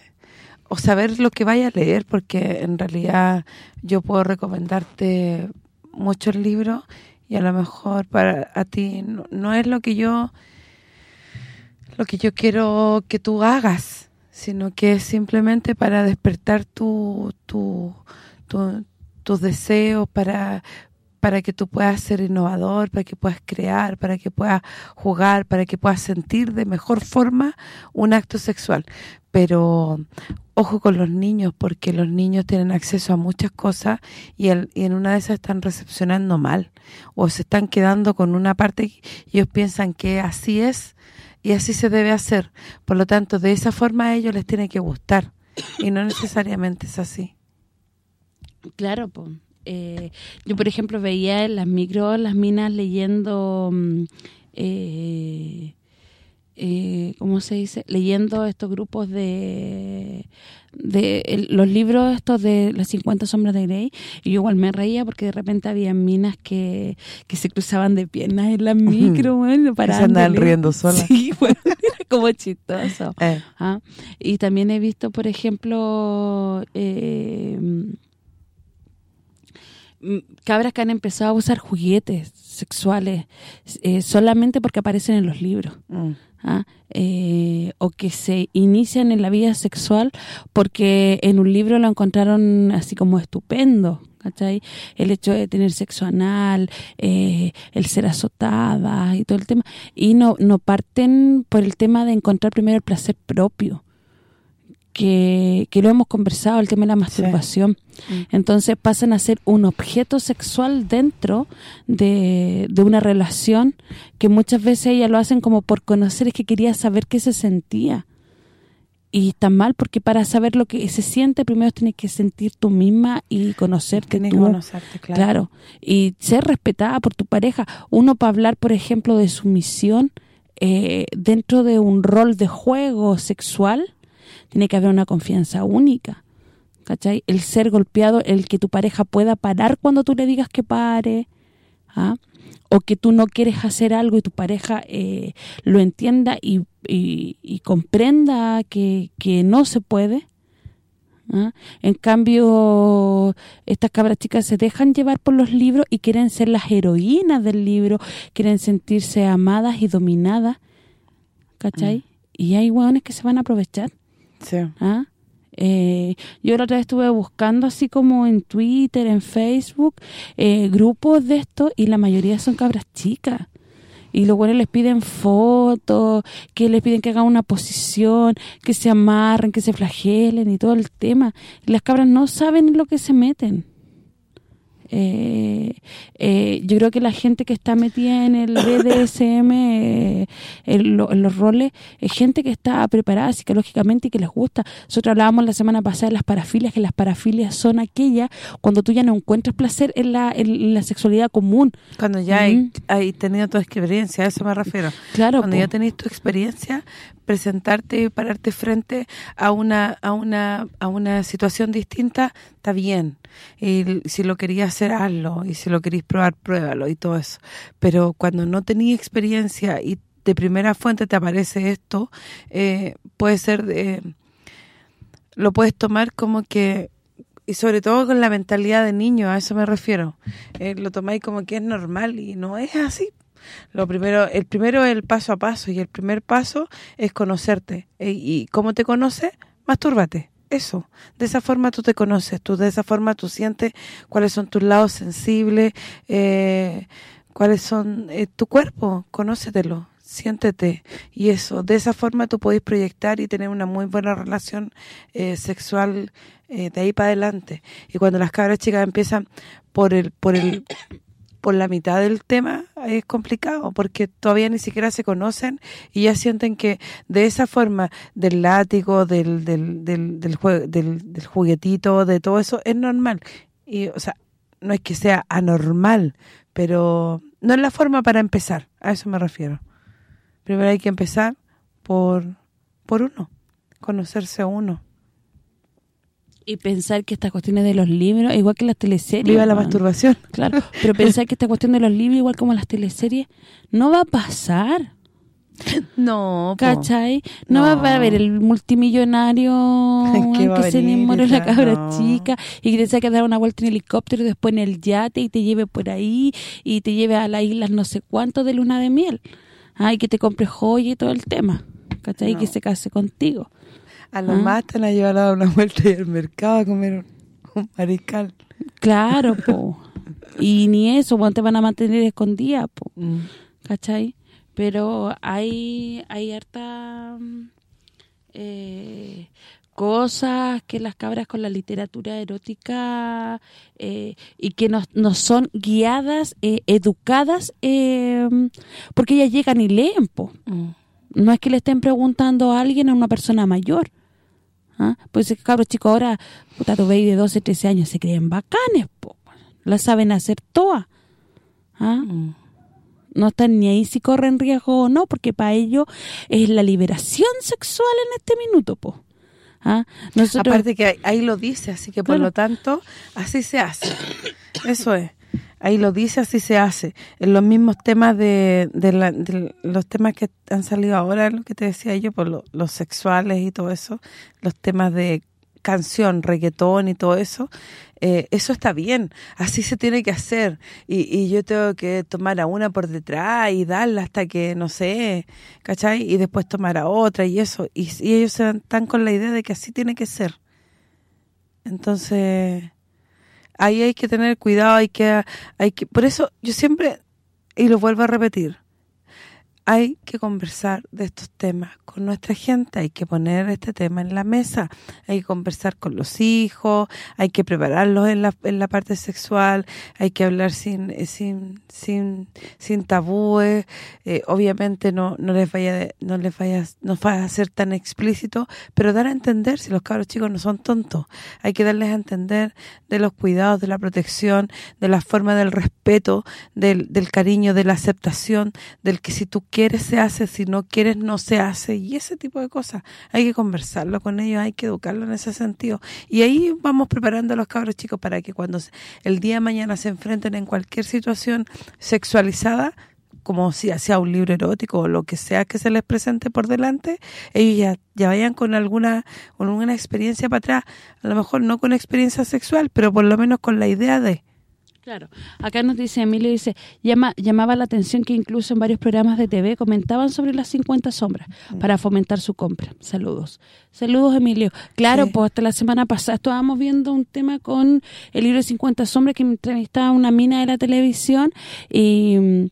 o saber lo que vaya a leer, porque en realidad yo puedo recomendarte muchos libros y a lo mejor para a ti no, no es lo que yo lo que yo quiero que tú hagas, sino que es simplemente para despertar tu, tu, tu- tus deseos, para para que tú puedas ser innovador, para que puedas crear, para que puedas jugar, para que puedas sentir de mejor forma un acto sexual. Pero ojo con los niños, porque los niños tienen acceso a muchas cosas y, el- y en una de esas están recepcionando mal o se están quedando con una parte y ellos piensan que así es y así se debe hacer. Por lo tanto, de esa forma a ellos les tiene que gustar y no necesariamente es así. Claro, po. Eh, yo, por ejemplo, veía en las micros las minas leyendo, mm, eh, eh, ¿cómo se dice? Leyendo estos grupos de de el- los libros estos de las 50 sombras de Grey y yo igual me reía porque de repente había minas que, que se cruzaban de piernas en las micro, bueno, Que se para andaban riendo solas. Sí, bueno, era como chistoso. Eh, Ah, Y también he visto, por ejemplo, eh, mm, cabras que han empezado a usar juguetes sexuales eh, solamente porque aparecen en los libros. mm, ¿ah? Eh, o que se inician en la vida sexual porque en un libro lo encontraron así como estupendo, ¿cachai? El hecho de tener sexo anal, eh, el ser azotada y todo el tema. Y no, no parten por el tema de encontrar primero el placer propio, que, que lo hemos conversado, el tema de la masturbación. Entonces pasan a ser un objeto sexual dentro de, de una relación que muchas veces ellas lo hacen como por conocer, es que quería saber qué se sentía. Y está mal porque para saber lo que se siente primero tienes que sentir tú misma y conocerte tienes que tú. conocerte, claro. Claro, y ser respetada por tu pareja. Uno para hablar, por ejemplo, de sumisión eh, dentro de un rol de juego sexual, tiene que haber una confianza única. ¿Cachai? El ser golpeado, el que tu pareja pueda parar cuando tú le digas que pare, ¿ah? o que tú no quieres hacer algo y tu pareja eh, lo entienda y, y- y comprenda que, que no se puede. ¿ah? En cambio, estas cabras chicas se dejan llevar por los libros y quieren ser las heroínas del libro, quieren sentirse amadas y dominadas, ¿cachai? Y hay hueones que se van a aprovechar. Sí. ¿ah? Eh, yo la otra vez estuve buscando así como en Twitter, en Facebook, eh, grupos de esto y la mayoría son cabras chicas. Y los buenos les piden fotos, que les piden que hagan una posición, que se amarren, que se flagelen y todo el tema. Las cabras no saben en lo que se meten. Eh, eh, yo creo que la gente que está metida en el BDSM, eh, en, lo- en los roles, es gente que está preparada psicológicamente y que les gusta. Nosotros hablábamos la semana pasada de las parafilias, que las parafilias son aquellas cuando tú ya no encuentras placer en la, en la sexualidad común. Cuando ya hay, hay tenido tu experiencia, a eso me refiero. Claro, Cuando po. ya tenés tu experiencia, presentarte y pararte frente a una a una a una situación distinta, está bien. Y si lo querías hacer, hazlo. Y si lo querís probar, pruébalo y todo eso. Pero cuando no tenías experiencia y de primera fuente te aparece esto, eh, puede ser... lo puedes tomar como que y sobre todo con la mentalidad de niño, a eso me refiero. Eh, lo tomáis como que es normal y no es así. Lo primero, el primero es el paso a paso y el primer paso es conocerte. Eh, ¿Y cómo te conoces? Mastúrbate. Eso. De esa forma tú te conoces, tú de esa forma tú sientes cuáles son tus lados sensibles, eh, cuáles son eh, tu cuerpo, conócetelo, siéntete y eso, de esa forma tú podés proyectar y tener una muy buena relación eh, sexual eh, de ahí para adelante. Y cuando las cabras chicas empiezan por el por el por la mitad del tema es complicado porque todavía ni siquiera se conocen y ya sienten que de esa forma del látigo, del del del del, jue- del, del juguetito, de todo eso es normal. Y o sea, no es que sea anormal, pero no es la forma para empezar, a eso me refiero. Primero hay que empezar por por uno, conocerse uno. Y pensar que estas cuestiones de los libros, igual que las teleseries. Viva la masturbación. Claro, pero pensar que esta cuestión de los libros, igual como las teleseries, no va a pasar. No. ¿Cachai? No, No. va a haber el multimillonario Que se enamoró la cabra no. chica y que te saque a dar una vuelta en helicóptero y después en el yate y te lleve por ahí y te lleve a las islas no sé cuánto de luna de miel. Ay, que te compre joya y todo el tema. ¿Cachai? No. que se case contigo. A lo Ah. más te van a llevar a dar una vuelta y al mercado a comer un, mariscal. Claro, po. Y ni eso, weón, te van a mantener escondida, po. Mm. ¿cachai? Pero hay hay harta mm, eh, cosas que las cabras con la literatura erótica eh, y que no, no son guiadas, eh, educadas, eh, porque ellas llegan y leen, po. Mm. No es que le estén preguntando a alguien, a una persona mayor. ¿Ah? Pues cabros chicos ahora, puta, tu baby de 12, 13 años se creen bacanes, po. La saben hacer todas. ¿Ah? Mm. no están ni ahí si corren riesgo o no, porque para ellos es la liberación sexual en este minuto, po. ¿Ah? Nosotros, Aparte que ahí, ahí lo dice, así que por Claro. lo tanto, así se hace. Eso es. Ahí lo dice, así se hace. En los mismos temas de, de, la- los temas que han salido ahora, lo que te decía yo, por lo- los sexuales y todo eso, los temas de canción, reggaetón y todo eso, eh, eso está bien, así se tiene que hacer y, y yo tengo que tomar a una por detrás y darla hasta que, no sé, ¿cachai? Y después tomar a otra y eso, y, y ellos están con la idea de que así tiene que ser. Entonces, ahí hay que tener cuidado, hay que hay que por eso yo siempre y lo vuelvo a repetir. Hay que conversar de estos temas con nuestra gente, hay que poner este tema en la mesa, hay que conversar con los hijos, hay que prepararlos en la, en la parte sexual, hay que hablar sin eh, sin sin sin tabúes, eh, obviamente no no les vaya no les vaya no vaya a ser tan explícito, pero dar a entender si los cabros chicos no son tontos, hay que darles a entender de los cuidados, de la protección, de la forma del respeto, del, del cariño, de la aceptación, del que si tú quieres se hace, si no quieres no se hace y ese tipo de cosas. Hay que conversarlo con ellos, hay que educarlo en ese sentido. Y ahí vamos preparando a los cabros chicos para que cuando el día de mañana se enfrenten en cualquier situación sexualizada, como si hacía un libro erótico o lo que sea que se les presente por delante, ellos ya, ya vayan con alguna con alguna experiencia para atrás, a lo mejor no con experiencia sexual, pero por lo menos con la idea de Claro. Acá nos dice Emilio, dice, llama llamaba la atención que incluso en varios programas de TV comentaban sobre las 50 sombras Mm. para fomentar su compra. Saludos. Saludos, Emilio. Claro, Sí. pues hasta la semana pasada estábamos viendo un tema con el libro de 50 sombras que me entrevistaba una mina de la televisión y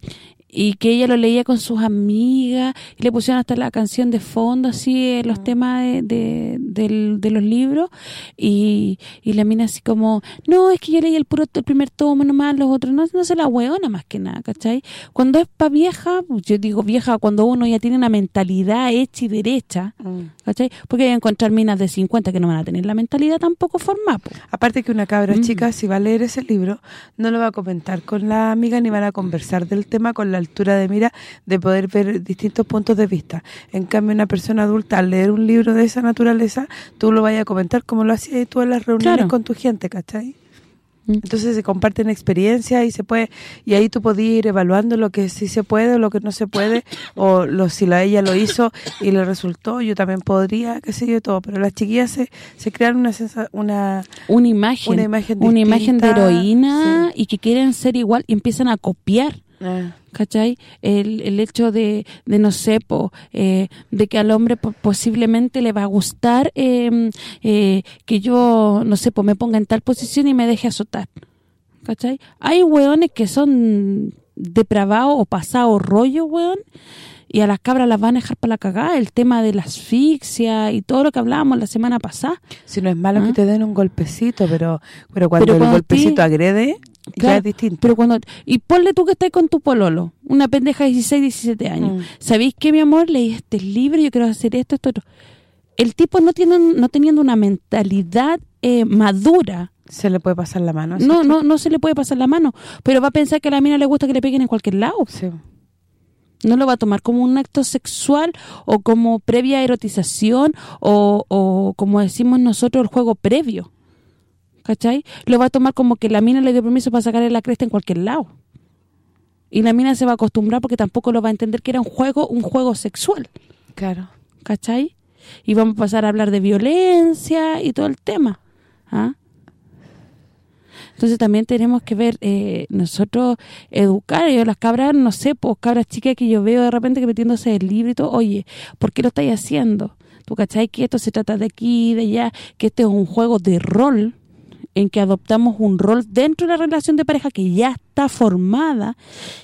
y que ella lo leía con sus amigas y le pusieron hasta la canción de fondo así eh, los temas de, de, del- de los libros y, y la mina así como no, es que yo leí el puro el primer tomo nomás, los otros no, no se la hueona más que nada, ¿cachai? Cuando es pa' vieja, yo digo vieja cuando uno ya tiene una mentalidad hecha y derecha, Mm. ¿Cachai? Porque hay que encontrar minas de 50 que no van a tener la mentalidad tampoco formada, po. Aparte que una cabra Mm. chica, si va a leer ese libro, no lo va a comentar con la amiga ni van a conversar del tema con la altura de mira de poder ver distintos puntos de vista. En cambio, una persona adulta al leer un libro de esa naturaleza, tú lo vayas a comentar como lo hacías tú en las reuniones Claro. con tu gente, ¿cachai? Entonces se comparten experiencias y se puede y ahí tú podías ir evaluando lo que sí se puede o lo que no se puede o lo si la ella lo hizo y le resultó, yo también podría, qué sé yo, todo, pero las chiquillas se, se crean una sensa- una Una imagen, Una imagen una imagen de heroína y que quieren ser igual y empiezan a copiar. Ah, ¿cachai? El, el hecho de, de no sé, po, eh, de que al hombre po- posiblemente le va a gustar eh, eh, que yo, no sé, me ponga en tal posición y me deje azotar, ¿cachai? Hay hueones que son depravados o pasados rollo, hueón, y a las cabras las van a dejar para la cagada, el tema de la asfixia y todo lo que hablábamos la semana pasada. Si no es malo ¿Ah? que te den un golpecito, pero pero cuando Pero el golpecito agrede, ya Claro, es distinto. Pero cuando y ponle tú que estás con tu pololo, una pendeja de 16, 17 años. Mm. ¿Sabéis qué, mi amor? Leí este libro, yo quiero hacer esto, esto, otro. El tipo no tiene no teniendo una mentalidad eh, madura, Se le puede pasar la mano. no no no se le puede pasar la mano, pero va a pensar que a la mina le gusta que le peguen en cualquier lado. Sí. No lo va a tomar como un acto sexual o como previa erotización o, o como decimos nosotros, el juego previo. ¿Cachai? Lo va a tomar como que la mina le dio permiso para sacarle la cresta en cualquier lado. Y la mina se va a acostumbrar porque tampoco lo va a entender que era un juego un juego sexual. Claro. ¿Cachai? Y vamos a pasar a hablar de violencia y todo el tema. ¿ah? Entonces también tenemos que ver, eh, nosotros educar, yo las cabras, no sé, pues cabras chicas que yo veo de repente que metiéndose el libro y todo, oye, ¿por qué lo estáis haciendo? ¿Tú cachai que esto se trata de aquí, de allá, que este es un juego de rol, en que adoptamos un rol dentro de la relación de pareja que ya está formada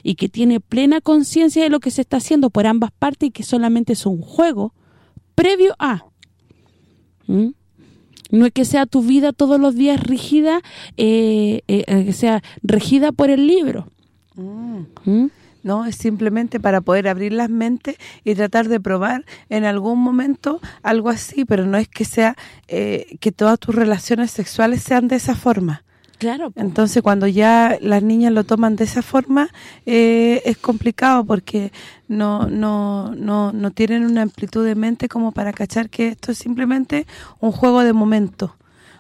y que tiene plena conciencia de lo que se está haciendo por ambas partes y que solamente es un juego previo a. ¿Mm? No es que sea tu vida todos los días rígida, eh, eh, eh, que sea regida por el libro. ¿Mm? No, es simplemente para poder abrir las mentes y tratar de probar en algún momento algo así, pero no es que sea eh, que todas tus relaciones sexuales sean de esa forma. Claro. Entonces, cuando ya las niñas lo toman de esa forma, eh, es complicado porque no, no, no, no tienen una amplitud de mente como para cachar que esto es simplemente un juego de momento,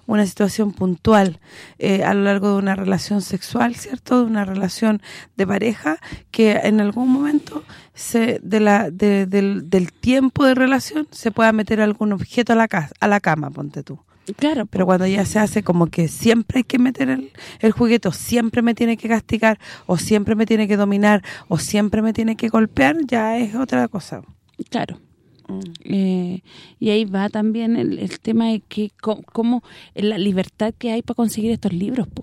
una situación puntual eh, a lo largo de una relación sexual, ¿cierto? De una relación de pareja que en algún momento se de la de- del, del tiempo de relación se pueda meter algún objeto a la casa, a la cama, ponte tú. Claro, Pero cuando ya se hace como que siempre hay que meter el, el juguete, o siempre me tiene que castigar, o siempre me tiene que dominar, o siempre me tiene que golpear, ya es otra cosa. claro. Eh, y ahí va también el, el tema de que co- cómo la libertad que hay para conseguir estos libros, po,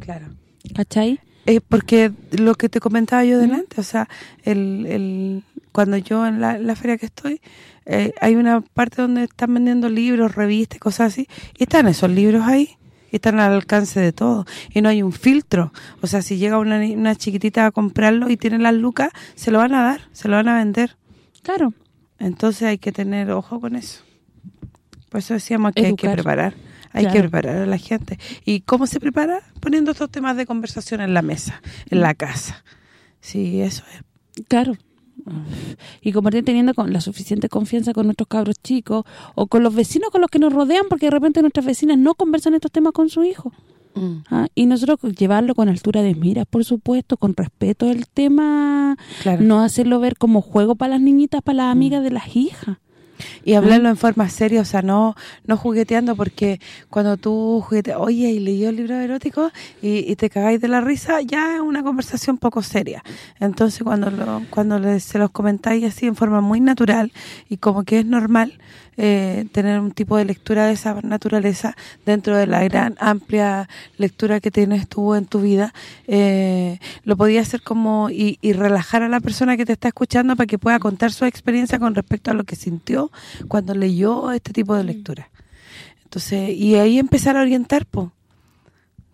Claro. ¿cachai? Es porque lo que te comentaba yo delante, o sea, el, el cuando yo en la, la feria que estoy, eh, hay una parte donde están vendiendo libros, revistas, cosas así, y están esos libros ahí, están al alcance de todo, y no hay un filtro. O sea, si llega una, una chiquitita a comprarlo y tiene las lucas, se lo van a dar, se lo van a vender. Claro. Entonces hay que tener ojo con eso. Por eso decíamos que hay que preparar. Hay que preparar a la gente. ¿Y cómo se prepara? Poniendo estos temas de conversación en la mesa, en la casa. Sí, eso es. Claro. Y compartir teniendo con la suficiente confianza con nuestros cabros chicos o con los vecinos con los que nos rodean porque de repente nuestras vecinas no conversan estos temas con su hijo. ¿Ah? Y nosotros llevarlo con altura de miras, por supuesto, con respeto el tema, Claro. no hacerlo ver como juego para las niñitas, para las amigas de las hijas. Y hablarlo en forma seria, o sea, no no jugueteando, porque cuando tú jugueteas, oye, y leyó el libro erótico y, y te cagáis de la risa, ya es una conversación poco seria. Entonces, cuando lo, cuando les, se los comentáis así en forma muy natural y como que es normal, eh, tener un tipo de lectura de esa naturaleza dentro de la gran amplia lectura que tienes tú en tu vida, eh, lo podía hacer como y, y, relajar a la persona que te está escuchando para que pueda contar su experiencia con respecto a lo que sintió cuando leyó este tipo de lectura. Entonces, y ahí empezar a orientar, pues.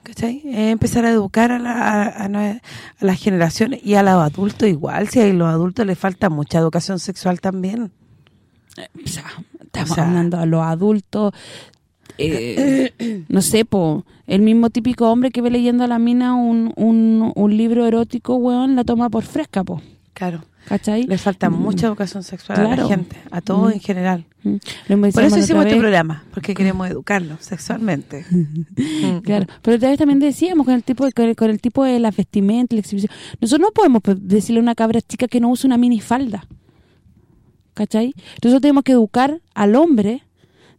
¿cachai? empezar a educar a, la, a, a, las generaciones y a los adultos igual, si a los adultos les falta mucha educación sexual también. Sea, estamos o sea, hablando a los adultos, eh, no sé, po, el mismo típico hombre que ve leyendo a la mina un, un, un libro erótico, weón, la toma por fresca, po. Claro. ¿Cachai? Le falta mm. mucha educación sexual claro. a la gente, a todos mm. en general. Mm. Por eso hicimos este programa, porque queremos educarlos sexualmente. claro, pero otra vez también decíamos con el tipo de, con el, con el tipo de las vestimentas, la exhibición. Nosotros no podemos decirle a una cabra chica que no use una minifalda. ¿Cachai? Nosotros tenemos que educar al hombre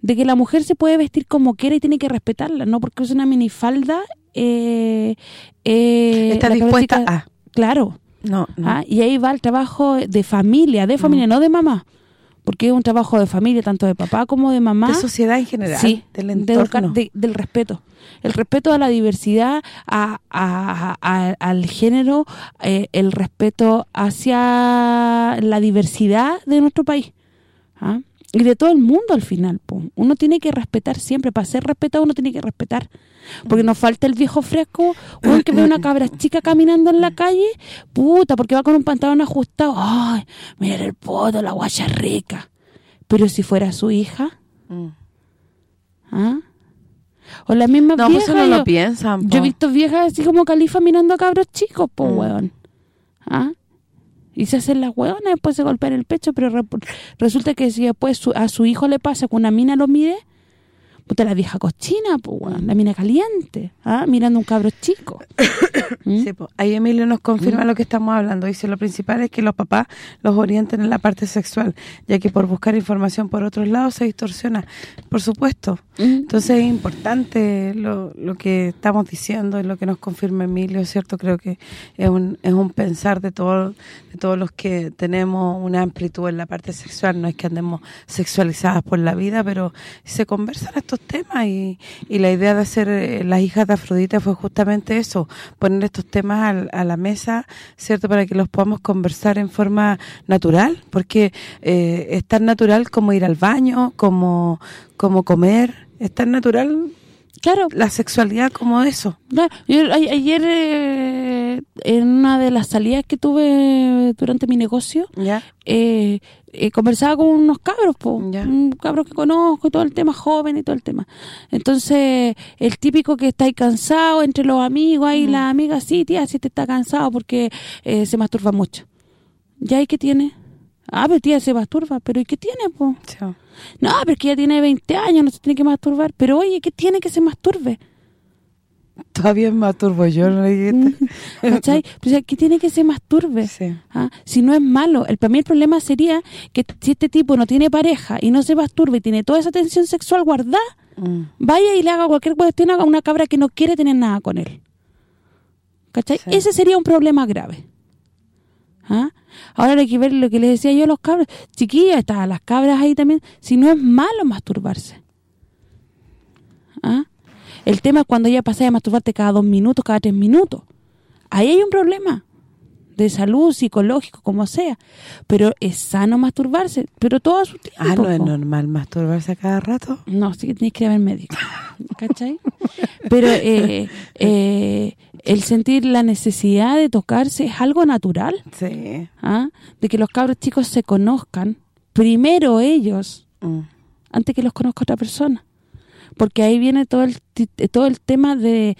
de que la mujer se puede vestir como quiera y tiene que respetarla, no porque es una minifalda eh, eh, está dispuesta a claro no, no. ¿Ah? y ahí va el trabajo de familia de familia mm. no de mamá porque es un trabajo de familia tanto de papá como de mamá de sociedad en general sí, del entorno de, de, del respeto el respeto a la diversidad a, a, a al género eh, el respeto hacia la diversidad de nuestro país ¿ah? y de todo el mundo al final po. uno tiene que respetar siempre para ser respetado uno tiene que respetar porque nos falta el viejo fresco uno que ve una cabra chica caminando en la calle puta porque va con un pantalón ajustado ay mira el poto la guacha rica pero si fuera su hija mm. ¿ah? o la misma no, vieja pues no lo piensan po. yo he visto viejas así como califa mirando a cabros chicos pues mm. weón ¿ah? y se hacen las hueonas, después se golpean el pecho, pero re resulta que si después su, a su hijo le pasa que una mina lo mide, puta la vieja cochina, pues, bueno, la mina caliente, ¿ah? mirando un cabro chico. ¿Mm? Sí, pues, ahí Emilio nos confirma ¿Mm? lo que estamos hablando. Dice, lo principal es que los papás los orienten en la parte sexual, ya que por buscar información por otros lados se distorsiona. Por supuesto. ¿Mm? Entonces es importante lo, lo que estamos diciendo y lo que nos confirma Emilio, ¿cierto? Creo que es un, es un pensar de, todo, de todos los que tenemos una amplitud en la parte sexual. No es que andemos sexualizadas por la vida, pero se conversan estos temas y, y la idea de hacer eh, las hijas de Afrodita fue justamente eso, poner estos temas al, a la mesa, ¿cierto? Para que los podamos conversar en forma natural, porque eh, es tan natural como ir al baño, como, como comer, es tan natural claro la sexualidad como eso. Claro. Yo, a, ayer eh, en una de las salidas que tuve durante mi negocio, ¿Ya? Eh, eh, conversaba con unos cabros, po, un cabros que conozco, y todo el tema joven y todo el tema. Entonces, el típico que está ahí cansado entre los amigos, ahí Mm. la amiga, sí, tía, sí te está cansado porque eh, se masturba mucho. ¿Ya y qué tiene? Ah, pero tía, se masturba, pero ¿y qué tiene, po? Chao. No, pero que ya tiene 20 años, no se tiene que masturbar. Pero oye, ¿qué tiene que se masturbe? Todavía me masturbo yo, ¿no dijiste? ¿Cachai? Pues, ¿qué tiene que se masturbe? Sí. ¿Ah? Si no es malo, el para mí el problema sería que si este tipo no tiene pareja y no se masturba y tiene toda esa tensión sexual guardada, Mm. vaya y le haga cualquier cuestión a una cabra que no quiere tener nada con él. ¿Cachai? Sí. Ese sería un problema grave. ¿Ah? Ahora hay que ver lo que les decía yo a los cabros. Chiquillas, estaban las cabras ahí también. Si no es malo masturbarse. ¿Ah? El tema es cuando ya pasas a masturbarte cada dos minutos, cada tres minutos. Ahí hay un problema de salud, psicológico, como sea. Pero es sano masturbarse, pero todo a su tiempo. Ah, no es normal masturbarse a cada rato. No, sí que tenéis que ir a ver médico. ¿Cachai? Pero eh, eh, el sentir la necesidad de tocarse es algo natural. Sí. ¿ah? De que los cabros chicos se conozcan, primero ellos, Mm. antes que los conozca otra persona. Porque ahí viene todo el ti- todo el tema de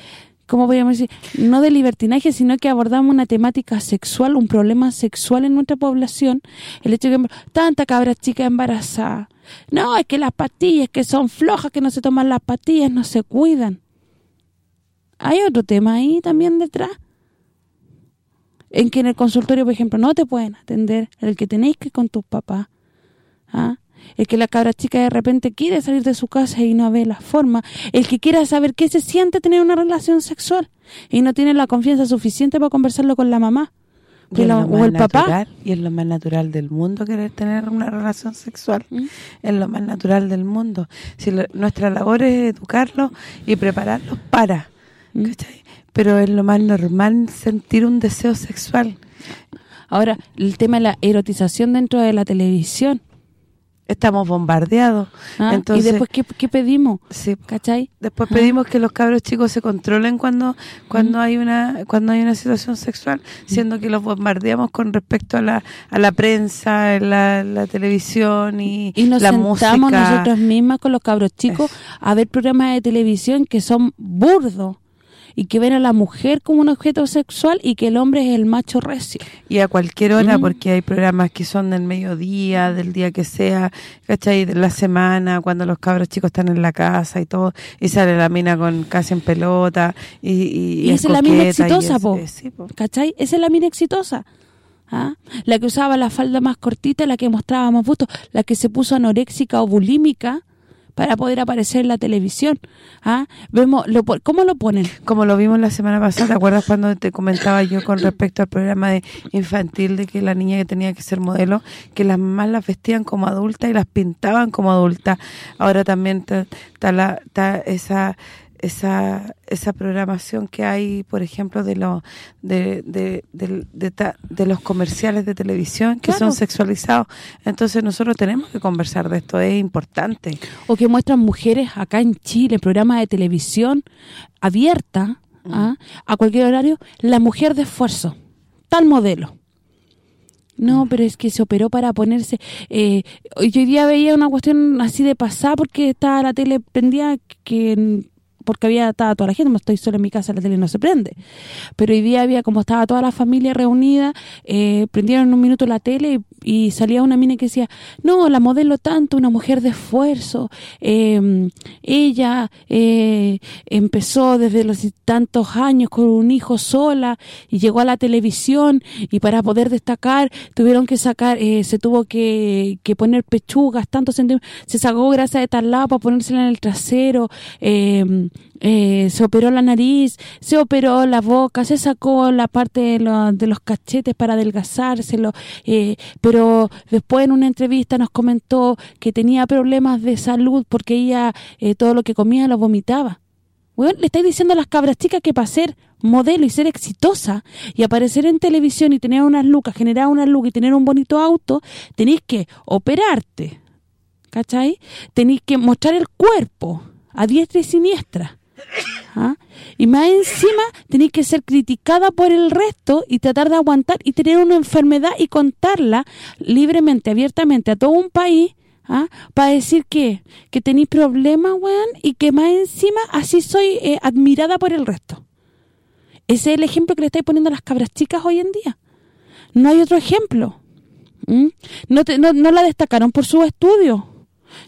¿cómo podríamos decir? No de libertinaje, sino que abordamos una temática sexual, un problema sexual en nuestra población. El hecho de que tanta cabra chica embarazada. No, es que las pastillas que son flojas, que no se toman las pastillas, no se cuidan. Hay otro tema ahí también detrás. En que en el consultorio, por ejemplo, no te pueden atender el que tenéis que ir con tus papás. ¿ah? El que la cabra chica de repente quiere salir de su casa y no ve la forma, el que quiera saber qué se siente tener una relación sexual y no tiene la confianza suficiente para conversarlo con la mamá Y es la- lo o el papá. natural, y es lo más natural del mundo querer tener una relación sexual. ¿Mm? Es lo más natural del mundo. Si lo- nuestra labor es educarlos y prepararlos para, ¿Mm? ¿cachai? Pero es lo más normal sentir un deseo sexual. Ahora, el tema de la erotización dentro de la televisión. Estamos bombardeados. ¿ah? Entonces, y después, ¿qué, qué pedimos? sí, ¿Cachai? Después Ah. pedimos que los cabros chicos se controlen cuando cuando hay una cuando hay una situación sexual, siendo que los bombardeamos con respecto a la a la prensa, la, la televisión y, Y nos la sentamos música. nosotros mismas con los cabros chicos a ver programas de televisión que son burdos y que ven a la mujer como un objeto sexual y que el hombre es el macho recio. Y a cualquier hora, Mm. porque hay programas que son del mediodía, del día que sea, ¿cachai? De la semana, cuando los cabros chicos están en la casa y todo, y sale la mina con casi en pelota, y, y, Y es esa es la mina exitosa, es- po. sí, po. ¿Cachai? Esa es la mina exitosa. ¿ah? La que usaba la falda más cortita, la que mostraba más busto, la que se puso anoréxica o bulímica para poder aparecer en la televisión. ¿ah? Vemos lo, ¿Cómo lo ponen? Como lo vimos la semana pasada, ¿te acuerdas cuando te comentaba yo con respecto al programa de infantil de que la niña que tenía que ser modelo, que las mamás las vestían como adultas y las pintaban como adultas? Ahora también está esa esa esa programación que hay, por ejemplo, de los de, de, de, de ta- de los comerciales de televisión que Claro. son sexualizados. Entonces nosotros tenemos que conversar de esto, es importante. o que muestran mujeres acá en Chile, programas de televisión abierta ¿ah? a cualquier horario, la mujer de esfuerzo, tal modelo. No, pero es que se operó para ponerse... Eh, hoy hoy día veía una cuestión así de pasada porque estaba la tele prendida que porque había estaba toda la gente, como estoy sola en mi casa, la tele no se prende. Pero hoy día había, como estaba toda la familia reunida, eh, prendieron un minuto la tele y, salía una mina que decía, no, la modelo tanto, una mujer de esfuerzo, eh, ella eh, empezó desde los tantos años con un hijo sola y llegó a la televisión y para poder destacar tuvieron que sacar, eh, se tuvo que, que poner pechugas, tantos centímetros, se sacó grasa de tal lado para ponérsela en el trasero, eh, eh, se operó la nariz, se operó la boca, se sacó la parte de, de los cachetes para adelgazárselo, eh, pero después en una entrevista nos comentó que tenía problemas de salud porque ella eh, todo lo que comía lo vomitaba. Le estáis diciendo a las cabras chicas que para ser modelo y ser exitosa y aparecer en televisión y tener unas lucas, generar unas lucas y tener un bonito auto, tenéis que operarte, ¿cachai? Tenéis que mostrar el cuerpo a diestra y siniestra. ¿ah? Y más encima tenéis que ser criticada por el resto y tratar de aguantar y tener una enfermedad y contarla libremente, abiertamente a todo un país ¿ah? para decir que que tenéis problemas, weón, y que más encima así soy eh, admirada por el resto. Ese es el ejemplo que le estáis poniendo a las cabras chicas hoy en día. No hay otro ejemplo. No, te- no, no la destacaron por su estudio.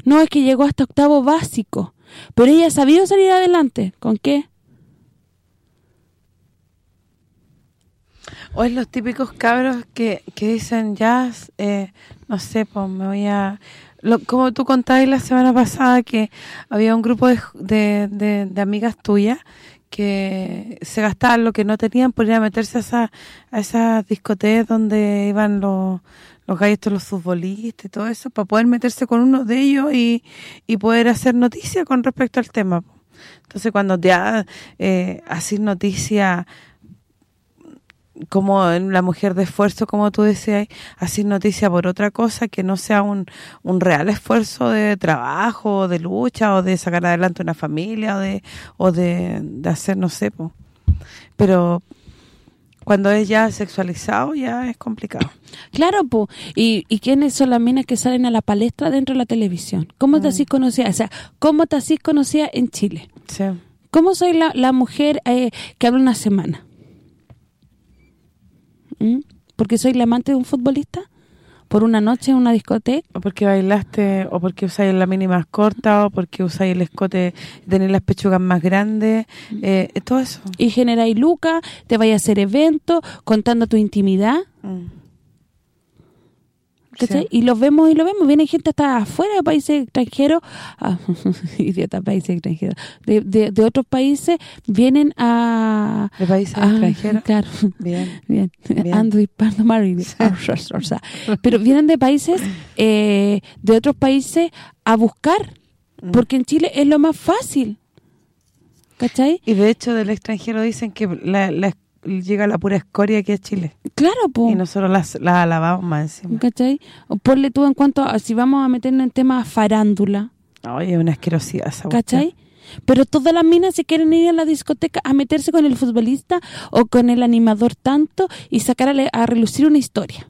No, es que llegó hasta octavo básico. Pero ella ha sabido salir adelante. ¿Con qué? O es los típicos cabros que, que dicen ya, eh, no sé, pues me voy a... Lo, como tú contabas la semana pasada que había un grupo de, de, de- amigas tuyas que se gastaban lo que no tenían por ir a meterse a, esa, a esas discotecas donde iban los, los gallos, los futbolistas y todo eso, para poder meterse con uno de ellos y, y poder hacer noticia con respecto al tema. Entonces, cuando te eh, haces noticia como en la mujer de esfuerzo, como tú decías, así noticia por otra cosa que no sea un, un real esfuerzo de trabajo, de lucha, o de sacar adelante una familia, o de o de, de hacer, no sé, po. pero cuando es ya sexualizado ya es complicado. Claro, po. ¿Y, ¿Y quiénes son las minas que salen a la palestra dentro de la televisión? ¿Cómo te así conocida? O sea, ¿cómo te así conocida en Chile? Sí. ¿Cómo soy la, la mujer eh, que habla una semana? ¿Mm? ¿Porque soy la amante de un futbolista? ¿Por una noche en una discoteca? O porque bailaste, o porque usáis la mini más corta, o porque usáis el escote, tenéis las pechugas más grandes, eh, todo eso. Y generáis lucas, te vais a hacer eventos, contando tu intimidad. Mm. Y los vemos y lo vemos. Viene gente hasta afuera de países extranjeros, ah, idiota, países extranjeros, de, de, de otros países, vienen a... De países a- extranjeros. Claro, Bien. bien. Bien. Android, Pardo, sea, Pero vienen de países, eh, de otros países, a buscar. Mm. Porque en Chile es lo más fácil. ¿Cachai? Y de hecho del extranjero dicen que la, la- llega la pura escoria aquí a Chile. Claro, po. Y nosotros las, las alabamos más encima. ¿Cachai? O ponle tú en cuanto a, si vamos a meternos en temas farándula, Oye, una asquerosidad esa ¿cachai? Pero todas las minas se quieren ir a la discoteca a meterse con el futbolista o con el animador tanto y sacar a relucir una historia.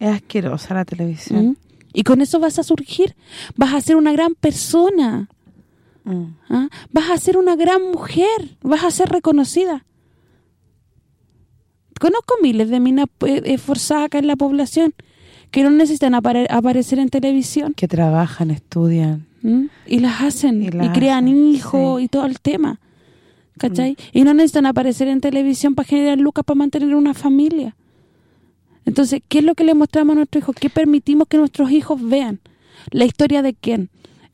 Es asquerosa la televisión. ¿Mm? Y con eso vas a surgir, vas a ser una gran persona, Mm. ¿ah? vas a ser una gran mujer, vas a ser reconocida. Conozco miles de minas eh, esforzadas acá en la población que no necesitan apare- aparecer en televisión Que trabajan, estudian. ¿m? y las hacen Y crean hijos sí. y todo el tema. ¿Cachai? Y no necesitan aparecer en televisión para generar lucas para mantener una familia. Entonces, ¿qué es lo que le mostramos a nuestros hijos? ¿Qué permitimos que nuestros hijos vean? ¿La historia de quién?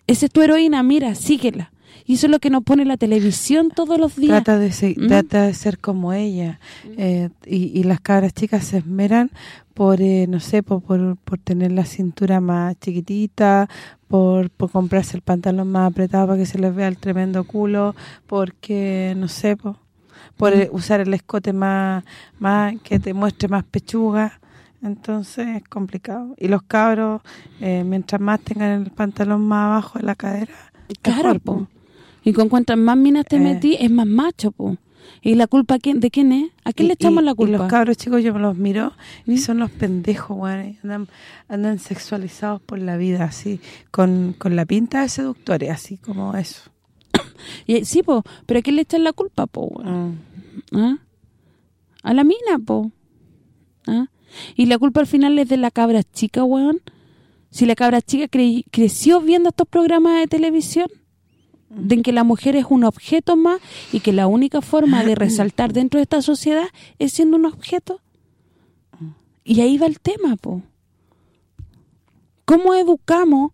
Esa es tu heroína, mira, síguela. Y eso es lo que nos pone la televisión todos los días. Trata de, ser, ¿Mm? trata de ser como ella. Eh, y, y las cabras chicas se esmeran por, eh, no sé, por, por, por tener la cintura más chiquitita, por, por comprarse el pantalón más apretado para que se les vea el tremendo culo, porque, no sé, po, por Mm. eh, usar el escote más, más que te muestre más pechuga. Entonces es complicado. Y los cabros, eh, mientras más tengan el pantalón más abajo de la cadera, Claro, mejor, po. Y con cuantas más minas te Eh. metí, es más macho, po. ¿Y la culpa quién, de quién es? ¿A quién le echamos y- la culpa? Y los cabros chicos yo me los miro ¿Mm? y son los pendejos, weón. y Andan, andan sexualizados por la vida, así, con, con la pinta de seductores, así como eso. Y, sí, po, pero ¿a quién le echan la culpa, po? Mm. ¿Ah? A la mina, po. ¿Ah? Y la culpa al final es de la cabra chica, weón. Si la cabra chica cre- creció viendo estos programas de televisión, de en que la mujer es un objeto más y que la única forma de resaltar dentro de esta sociedad es siendo un objeto. Y ahí va el tema, po. ¿Cómo educamos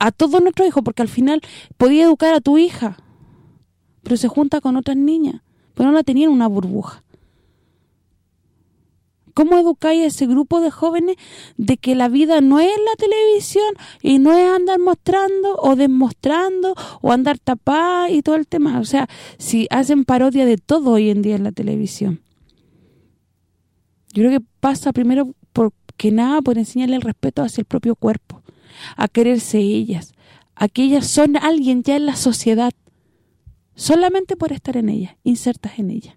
a todos nuestros hijos? Porque al final podía educar a tu hija, pero se junta con otras niñas, pero no la tenían una burbuja. ¿Cómo educáis a ese grupo de jóvenes de que la vida no es la televisión y no es andar mostrando o demostrando o andar tapada y todo el tema? O sea, si hacen parodia de todo hoy en día en la televisión. Yo creo que pasa primero por que nada por enseñarle el respeto hacia el propio cuerpo, a quererse ellas, a que ellas son alguien ya en la sociedad, solamente por estar en ella, insertas en ella.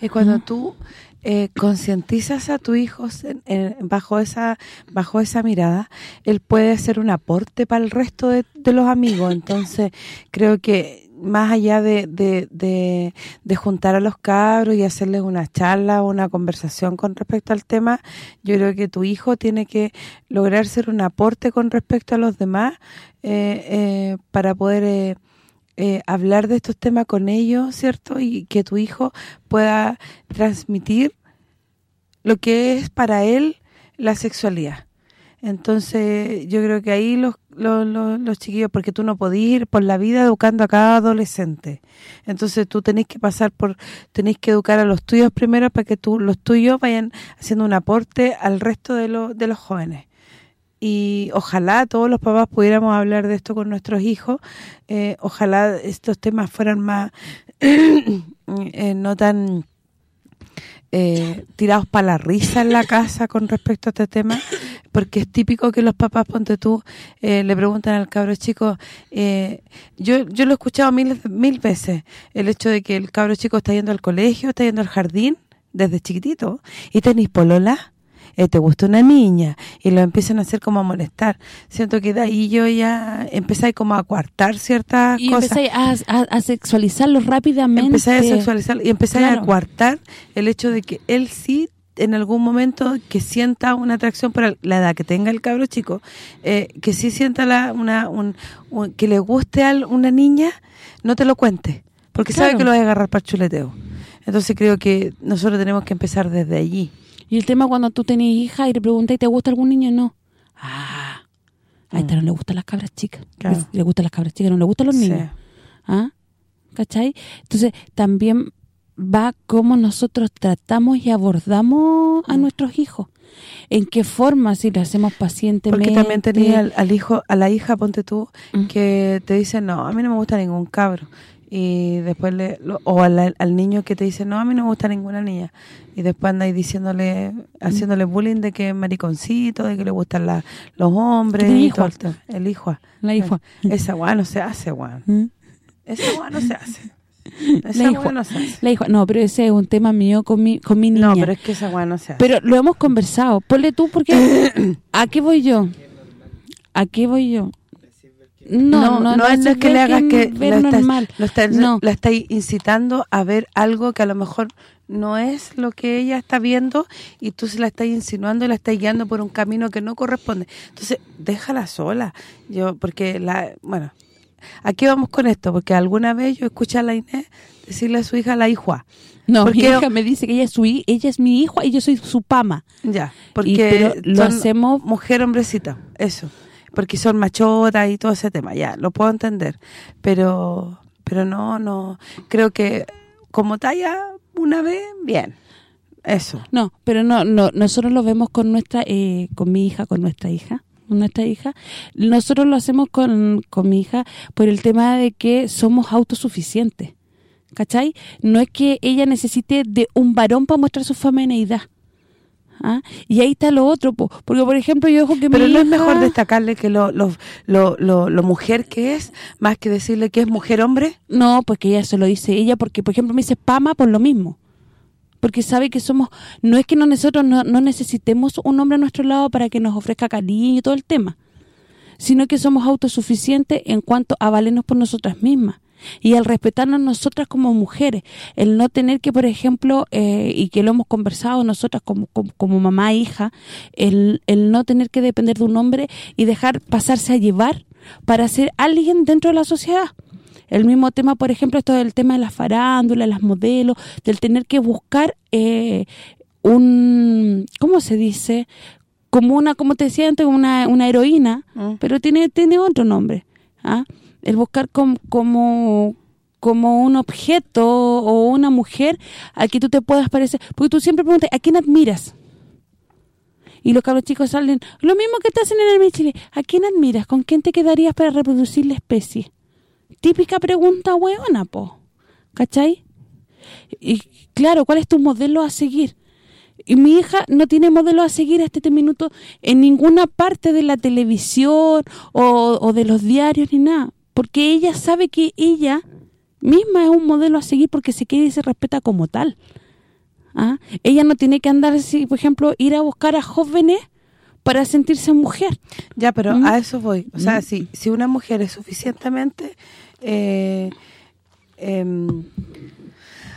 Es cuando tú eh, concientizas a tu hijo bajo esa bajo esa mirada, él puede ser un aporte para el resto de, de los amigos. Entonces, creo que más allá de, de, de, de juntar a los cabros y hacerles una charla o una conversación con respecto al tema, yo creo que tu hijo tiene que lograr ser un aporte con respecto a los demás eh, eh, para poder... eh, hablar de estos temas con ellos, ¿cierto? Y que tu hijo pueda transmitir lo que es para él la sexualidad. Entonces, yo creo que ahí los, los, los, los chiquillos, porque tú no podís ir por la vida educando a cada adolescente. Entonces, tú tenés que pasar por, tenés que educar a los tuyos primero para que tú los tuyos vayan haciendo un aporte al resto de, los de los jóvenes y ojalá todos los papás pudiéramos hablar de esto con nuestros hijos, eh, ojalá estos temas fueran más, eh, no tan eh, tirados para la risa en la casa con respecto a este tema, porque es típico que los papás, ponte tú, eh, le preguntan al cabro chico, yo yo lo he escuchado mil, mil veces, el hecho de que el cabro chico está yendo al colegio, está yendo al jardín, desde chiquitito, y tenéis polola, eh, te gusta una niña y lo empiezan a hacer como a molestar. Siento que de ahí yo ya empecé como a coartar ciertas Y cosas. empezáis a, a, a sexualizarlos rápidamente. Empecé a sexualizar y empecé Claro. a coartar el hecho de que él sí en algún momento que sienta una atracción el- la edad que tenga el cabro chico, eh, que sí sienta la, una un, un- que le guste a una niña, no te lo cuente, porque sabe Claro. que lo va a agarrar para chuleteo. Entonces creo que nosotros tenemos que empezar desde allí. Y el tema cuando tú tenés hija y le preguntas, ¿te gusta algún niño? No. Ah, a esta no le gustan las cabras chicas. Claro. Le gustan las cabras chicas, no le gustan los Sí. niños. ¿Ah? ¿Cachai? Entonces, también va cómo nosotros tratamos y abordamos Mm. a nuestros hijos. En qué forma, si lo hacemos pacientemente. Porque también tenía al, al hijo, a la hija, ponte tú, Mm. que te dice, no, a mí no me gusta ningún cabro. Y después le, lo- o al, al niño que te dice, no, a mí no me gusta ninguna niña. Y después andáis diciéndole, haciéndole bullying de que es mariconcito, de que le gustan la- los hombres. Y hijo. todo el hijo. La hija. Esa weá no se hace, weón. ¿Mm? Esa weá no se hace. La Esa hijo. weá no se hace. La hija. No, pero ese es un tema mío con mi, con mi niña. No, pero es que esa weá no se hace. Pero lo hemos conversado. Ponle tú, porque ¿a qué voy yo? ¿A qué voy yo? No, no, no, es, no es que le hagas que lo estás- lo estás- No. la estáis incitando a ver algo que a lo mejor no es lo que ella está viendo y tú se la estás insinuando y la estás guiando por un camino que no corresponde. Entonces, déjala sola. Yo porque la bueno, aquí vamos con esto porque alguna vez yo escuché a la Inés decirle a su hija la hija. No, mi Porque- hija me dice que ella es su ella es mi hijo y yo soy su pama. Ya, porque lo hacemos- mujer hombrecita, eso. Porque son machotas y todo ese tema, ya, lo puedo entender. Pero pero no no creo que como talla una vez, bien. Eso. No, pero no, no nosotros lo vemos con nuestra eh, con mi hija, con nuestra hija, nuestra hija. Nosotros lo hacemos con, con mi hija por el tema de que somos autosuficientes. ¿Cachai? No es que ella necesite de un varón para mostrar su femineidad. ¿Ah? Y ahí está lo otro, po. porque por ejemplo yo dejo que Pero mi no es mejor destacarle que lo, lo, lo, lo, lo mujer que es, más que decirle que es mujer-hombre. No, pues que ella se lo dice ella, porque por ejemplo me dice Pama por lo mismo. Porque sabe que somos, no es que no nosotros no, no necesitemos un hombre a nuestro lado para que nos ofrezca cariño y todo el tema, sino que somos autosuficientes en cuanto a valernos por nosotras mismas y al respetarnos nosotras como mujeres, el no tener que, por ejemplo, eh, y que lo hemos conversado nosotras como, como, como mamá e hija, el, el no tener que depender de un hombre y dejar pasarse a llevar para ser alguien dentro de la sociedad. El mismo tema, por ejemplo, esto del tema de las farándulas, las modelos, del tener que buscar eh, un, ¿cómo se dice? Como una, como te decía antes, una, una heroína, Mm. pero tiene tiene otro nombre. ¿ah? El buscar com- como como un objeto o una mujer a que tú te puedas parecer. Porque tú siempre preguntas, ¿a quién admiras? Y los cabros chicos salen, lo mismo que te hacen en el Miss Chile, ¿a quién admiras? ¿Con quién te quedarías para reproducir la especie? Típica pregunta hueona, po. ¿Cachai? Y claro, ¿cuál es tu modelo a seguir? Y mi hija no tiene modelo a seguir hasta este minuto en ninguna parte de la televisión o de los diarios ni nada. Porque ella sabe que ella misma es un modelo a seguir porque se quiere y se respeta como tal. ¿Ah? Ella no tiene que andar, así, por ejemplo, ir a buscar a jóvenes para sentirse mujer. Ya, pero Mm. a eso voy. O sea, Mm. si, si una mujer es suficientemente... Eh, em,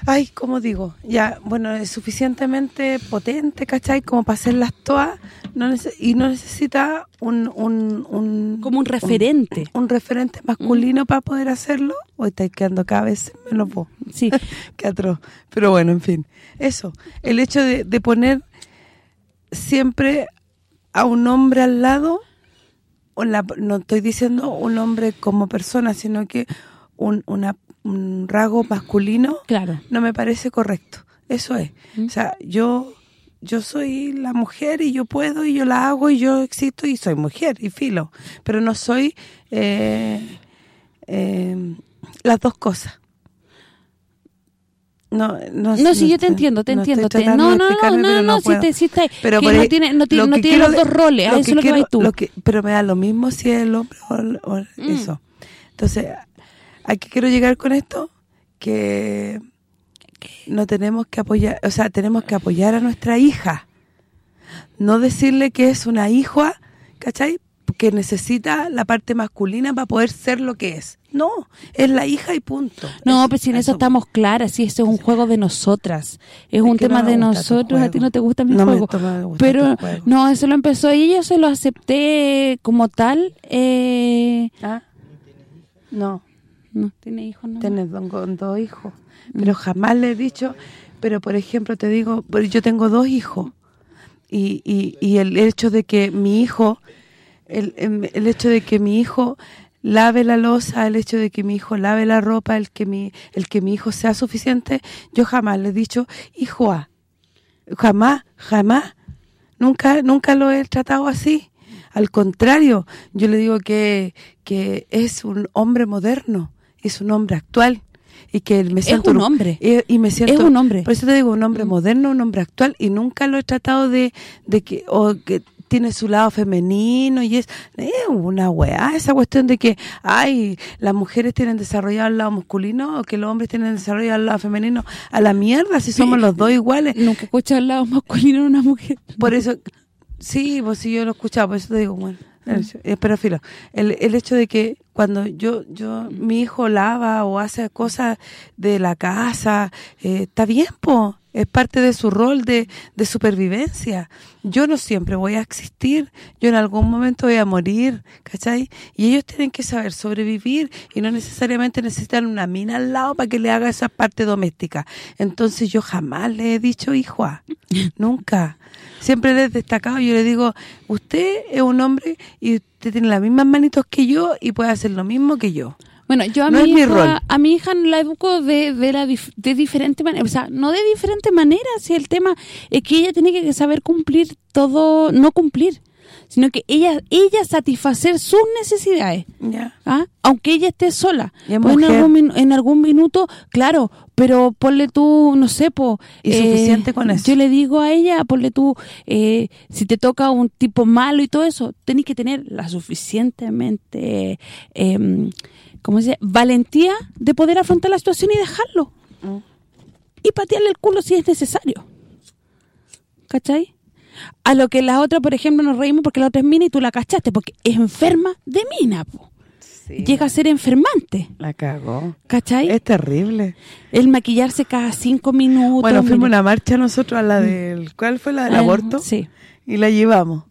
ay, ¿cómo digo? Ya, bueno, es suficientemente potente, ¿cachai? Como para hacerlas todas no y no necesita un... un, un Como un referente. Un, referente masculino para poder hacerlo. O estáis quedando cada vez menos vos. Sí. Qué atroz. Pero bueno, en fin. Eso. El hecho de, de poner siempre a un hombre al lado, la- no estoy diciendo un hombre como persona, sino que un, una, un rasgo masculino, Claro. no me parece correcto. Eso es. Mm. O sea, yo yo soy la mujer y yo puedo y yo la hago y yo existo y soy mujer y filo. Pero no soy eh, eh, las dos cosas. No, no, No, sí, yo te entiendo, te no entiendo. te- No, no, no, no, pero no, si te si está- Pero que no ahí- tiene no tiene, lo no tiene los dos roles, a eso es lo que quiero- tú. lo que- pero me da lo mismo si es el hombre o, Mm. eso. Entonces, ¿a qué quiero llegar con esto? Que no tenemos que apoyar, o sea, tenemos que apoyar a nuestra hija. No decirle que es una hija, ¿cachai? Que necesita la parte masculina para poder ser lo que es. No, es la hija y punto. No, Eso- pero si en eso eso- estamos claras, si ese es un juego de nosotras, es un no tema de nosotros, a ti no te gusta mi No me juego. to- me gusta pero juego. no, eso lo empezó y yo se lo acepté como tal. Eh, ¿Ah? No. No, tiene hijos, no. Tienes con dos hijos. Pero jamás le he dicho, pero por ejemplo te digo, pero yo tengo dos hijos, y, y, y el hecho de que mi hijo el, em, el hecho de que mi hijo lave la losa, el hecho de que mi hijo lave la ropa, el que mi el que mi hijo sea suficiente, yo jamás le he dicho, hijo, ah, jamás, jamás, nunca nunca lo he tratado así. Al contrario, yo le digo que, que es un hombre moderno, es un hombre actual y que me siento un orgu- hombre. y, me siento Es un hombre. por eso te digo un hombre moderno un hombre actual y nunca lo he tratado de, de que o que tiene su lado femenino y es, es una weá esa cuestión de que ay las mujeres tienen desarrollado el lado masculino o que los hombres tienen desarrollado el lado femenino a la mierda si somos los dos iguales Nunca he escuchado el lado masculino de una mujer. por eso, sí, pues si yo lo escuchaba, por eso te digo, bueno, eh, pero filo, el, el hecho de que cuando yo, yo mi hijo lava o hace cosas de la casa, eh, está bien, po, es parte de su rol de, de supervivencia. Yo no siempre voy a existir, yo en algún momento voy a morir, ¿cachai? Y ellos tienen que saber sobrevivir y no necesariamente necesitan una mina al lado para que le haga esa parte doméstica. Entonces yo jamás le he dicho hijo nunca. Siempre le he destacado, yo le digo, usted es un hombre y usted tiene las mismas manitos que yo y puede hacer lo mismo que yo. Bueno, yo a No mi hija, rol. a mi hija la educo de de la dif- de diferente manera, o sea, no de diferente manera, si el tema es que ella tiene que saber cumplir todo, no cumplir, sino que ella ella satisfacer sus necesidades. ¿ah? aunque ella esté sola Y es O en algún en algún minuto claro pero ponle tú no sé po Y suficiente con eso. yo le digo a ella ponle tú eh, si te toca un tipo malo y todo eso tenés que tener la suficientemente eh, ¿cómo se dice? valentía de poder afrontar la situación y dejarlo Mm. y patearle el culo si es necesario ¿cachai? A lo que la otra, por ejemplo, nos reímos porque la otra es mina y tú la cachaste, porque es enferma de mina, po. Llega a ser enfermante, La cagó. ¿cachai? Es terrible. El maquillarse cada cinco minutos. Bueno, fuimos una marcha nosotros a la del... ¿Cuál fue la del Ah, aborto? Sí. Y la llevamos.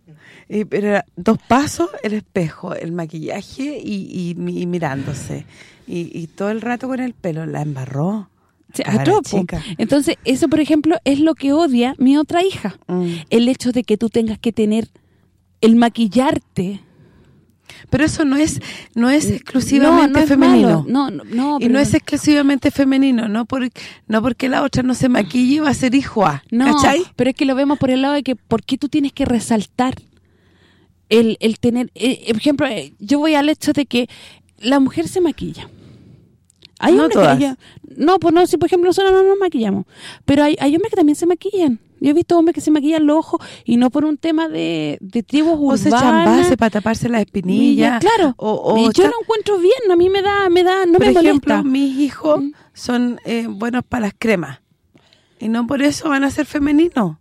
Y, pero era dos pasos, el espejo, el maquillaje y, y mi- y mirándose. Y, y todo el rato con el pelo. La embarró. Sí, po. chica. Entonces, eso, por ejemplo, es lo que odia mi otra hija. Mm. El hecho de que tú tengas que tener el maquillarte. Pero eso no es no es exclusivamente no, no es femenino. No, no, no, y no es exclusivamente femenino, no por, no porque la otra no se maquille va a ser hijo A, No, ¿cachai? pero es que lo vemos por el lado de que ¿por qué tú tienes que resaltar el, el tener... eh, por ejemplo, eh, yo voy al hecho de que la mujer se maquilla. Hay No hombres todas. que ya- no, pues no, si por ejemplo nosotros no nos maquillamos, pero hay, hay hombres que también se maquillan. Yo he visto hombres que se maquillan los ojos y no por un tema de, de tribus O se urbanas. echan base para taparse las espinillas. claro. O, o y yo lo encuentro bien, a mí me da, me da, no por me ejemplo, molesta. mis hijos Mm. son eh, buenos para las cremas. Y no por eso van a ser femeninos.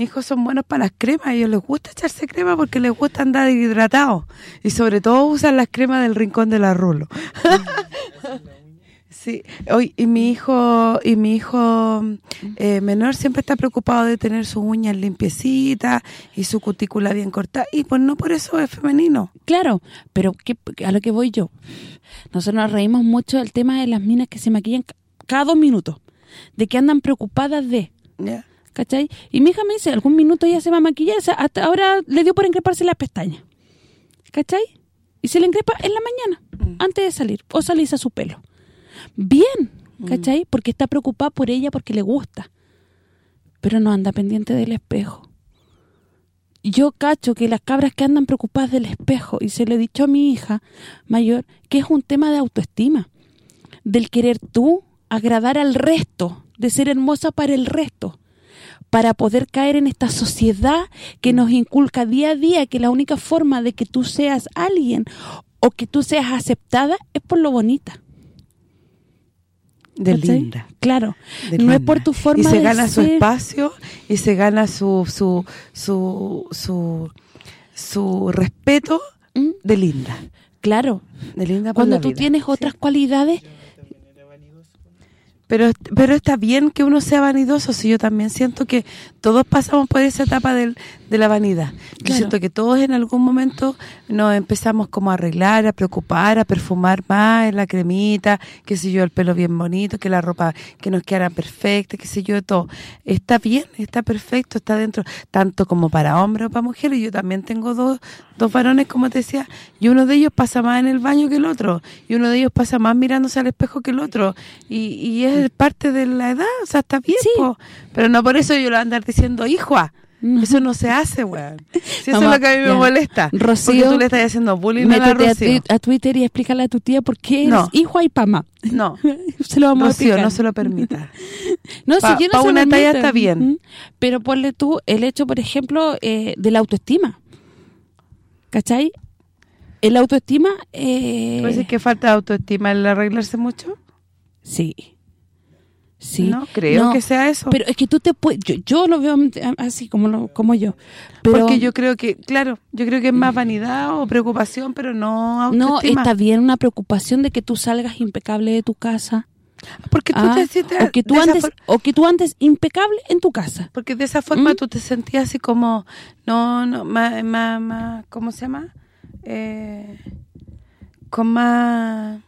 Mis hijos son buenos para las cremas. A ellos les gusta echarse crema porque les gusta andar hidratados. Y sobre todo usan las cremas del rincón de la rulo. Sí, hoy y mi hijo y mi hijo eh, menor siempre está preocupado de tener sus uñas limpiecitas y su cutícula bien cortada y pues no por eso es femenino. Claro, pero ¿qué- a lo que voy yo. Nosotros nos reímos mucho del tema de las minas que se maquillan ca- cada dos minutos, de que andan preocupadas de. ¿Cachai? Y mi hija me dice, algún minuto ella se va a maquillar, o sea, hasta ahora le dio por encreparse las pestañas, ¿cachai? Y se le encrepa en la mañana, antes de salir, o salirse a su pelo. Bien, ¿cachai? Porque está preocupada por ella porque le gusta, pero no anda pendiente del espejo yo cacho que las cabras que andan preocupadas del espejo, y se lo he dicho a mi hija mayor, que es un tema de autoestima, del querer tú agradar al resto, de ser hermosa para el resto, para poder caer en esta sociedad que nos inculca día a día que la única forma de que tú seas alguien o que tú seas aceptada es por lo bonita. De ¿cachai? linda. Claro, de no es por tu forma y se de gana su espacio y se gana su su su su, su respeto ¿Mm? de linda Claro, de linda por cuando la tú vida. tienes otras cualidades Pero pero está bien que uno sea vanidoso, si yo también siento que todos pasamos por esa etapa del, de la vanidad. Yo Claro. siento que todos en algún momento nos empezamos como a arreglar, a preocupar, a perfumar más, en la cremita, qué sé yo, el pelo bien bonito, que la ropa que nos quedara perfecta, qué sé yo, todo. Está bien, está perfecto, está dentro, tanto como para hombres o para mujeres. Yo también tengo dos, dos varones, como te decía, y uno de ellos pasa más en el baño que el otro, y uno de ellos pasa más mirándose al espejo que el otro, y, y es parte de la edad, o sea, está bien, Sí. po. pero no por eso yo lo voy a andar diciendo, hijo, eso no se hace, weón. Si eso Mamá, es lo que a mí me ya. molesta. Rocío, porque tú le estás haciendo bullying a la Métete a, Rocío. a Twitter y explícale a tu tía por qué eres No. hijo y pama. No, se lo vamos Rocío, no se lo permita. No, Pa- si yo no pa se una talla está bien. Pero ponle tú el hecho, por ejemplo, eh, de la autoestima. ¿Cachai? El autoestima... Eh, ¿Puede decir que falta de autoestima el arreglarse mucho? Sí. Sí. No, creo No, que sea eso. Pero es que tú te puedes... Yo, yo lo veo así como lo, como yo. Pero Porque yo creo que, claro, yo creo que es más vanidad o preocupación, pero no No, autoestima. está bien una preocupación de que tú salgas impecable de tu casa. Porque tú Ah, te sientes o que tú for- o que tú andes impecable en tu casa. Porque de esa forma ¿Mm? tú te sentías así como, no, no, más, más, más ¿cómo se llama? Eh, con más,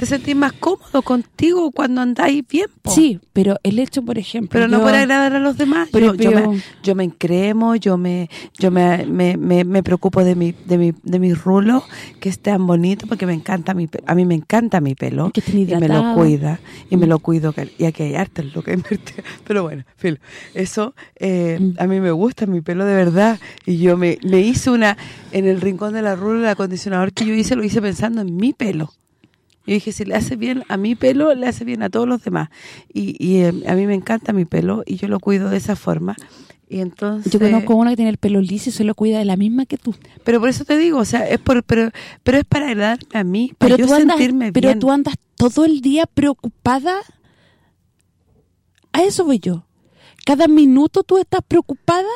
te sentís más cómodo contigo cuando andáis bien, po. Sí, pero el hecho, por ejemplo, Pero no por agradar a los demás. Pero- yo, yo pero- me, yo me encremo, yo me yo me, me, me, me preocupo de mi de mi de mi rulo que es tan bonito porque me encanta mi a mí me encanta mi pelo Que y me lo cuida y me lo cuido y aquí hay harto lo que invertir. Pero bueno, filo, eso eh, Mm. a mí me gusta mi pelo de verdad y yo me, me hice una en el rincón de la rulo el acondicionador que yo hice lo hice pensando en mi pelo. Yo dije, si le hace bien a mi pelo, le hace bien a todos los demás. Y, y eh, a mí me encanta mi pelo y yo lo cuido de esa forma. Y entonces... Yo conozco una que tiene el pelo liso y se lo cuida de la misma que tú. Pero por eso te digo, o sea, es por pero pero es para agradarme a mí, para Pero yo andas sentirme pero bien. tú andas todo el día preocupada. A eso voy yo. Cada minuto tú estás preocupada.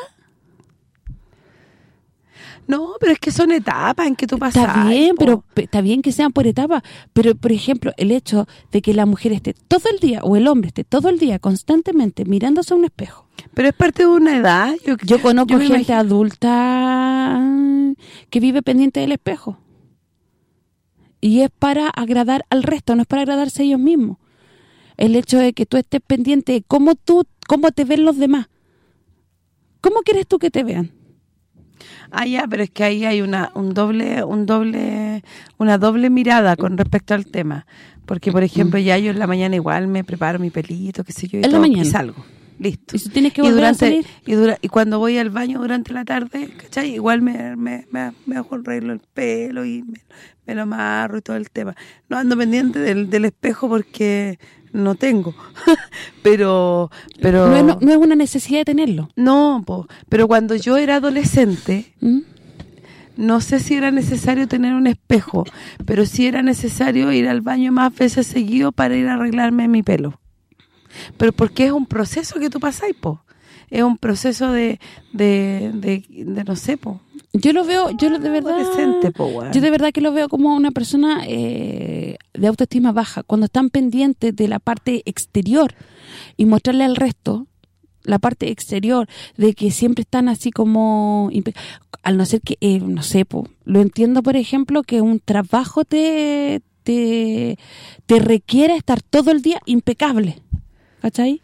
No, pero es que son etapas en que tú pasas. Está bien, pero pe- está bien que sean por etapas, pero por ejemplo, el hecho de que la mujer esté todo el día o el hombre esté todo el día constantemente mirándose a un espejo. Pero es parte de una edad. Yo, Yo conozco yo gente imagino- adulta que vive pendiente del espejo. Y es para agradar al resto, no es para agradarse a ellos mismos. El hecho de que tú estés pendiente de cómo tú, cómo te ven los demás. ¿Cómo quieres tú que te vean? Ah, ya, pero es que ahí hay una un doble un doble una doble mirada con respecto al tema. Porque, por ejemplo, ya yo en la mañana igual me preparo mi pelito, qué sé yo, y, En la todo, y salgo. Listo. Y tienes que y volver a durante salir, y, dura, y cuando voy al baño durante la tarde, ¿cachai? Igual me, me, me, me hago arreglo el pelo y me, me lo amarro y todo el tema. No ando pendiente del, del espejo porque no tengo. pero pero no, es, no- no es una necesidad de tenerlo. no, po, pero cuando yo era adolescente, ¿Mm? no sé si era necesario tener un espejo, pero sí era necesario ir al baño más veces seguido para ir a arreglarme mi pelo. Pero porque es un proceso que tú pasáis, po. Es un proceso de, de, de, de no sé, po. Yo lo veo, yo lo de verdad... Weón. Yo de verdad que lo veo como una persona eh, de autoestima baja. Cuando están pendientes de la parte exterior y mostrarle al resto la parte exterior de que siempre están así como... Al no ser que, eh, no sé, po, lo entiendo, por ejemplo, que un trabajo te, te, te requiere estar todo el día impecable. ¿Cachai?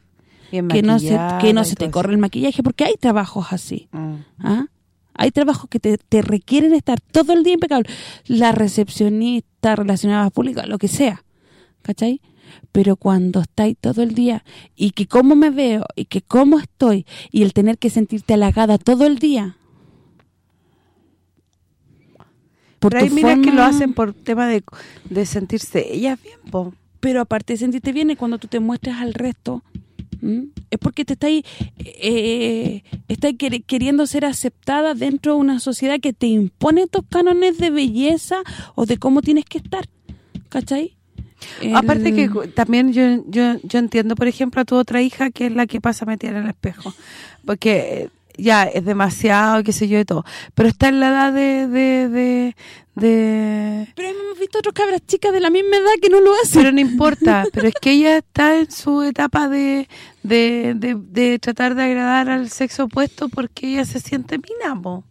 Bien Que no se, que no se te corre el maquillaje, porque hay trabajos así. Mm. ¿Ah? Hay trabajos que te, te requieren estar todo el día impecable. La recepcionista, relacionada pública, lo que sea. ¿Cachai? Pero cuando estáis todo el día y que cómo me veo y que cómo estoy y el tener que sentirte halagada todo el día. Por Pero ahí tu mira que forma- lo hacen por tema de, de sentirse ellas bien, po. pero aparte de sentirte bien y cuando tú te muestras al resto es porque te estáis eh, estáis quer- queriendo ser aceptada dentro de una sociedad que te impone estos cánones de belleza o de cómo tienes que estar ¿cachai? Aparte que también yo, yo yo entiendo, por ejemplo, a tu otra hija que es la que pasa metida en el espejo. Porque ya es demasiado, qué sé yo y todo. Pero está en la edad de... de, de, de Pero hemos visto otras cabras chicas de la misma edad que no lo hacen. pero no importa, pero es que ella está en su etapa de, de, de, de tratar de agradar al sexo opuesto porque ella se siente mina, po.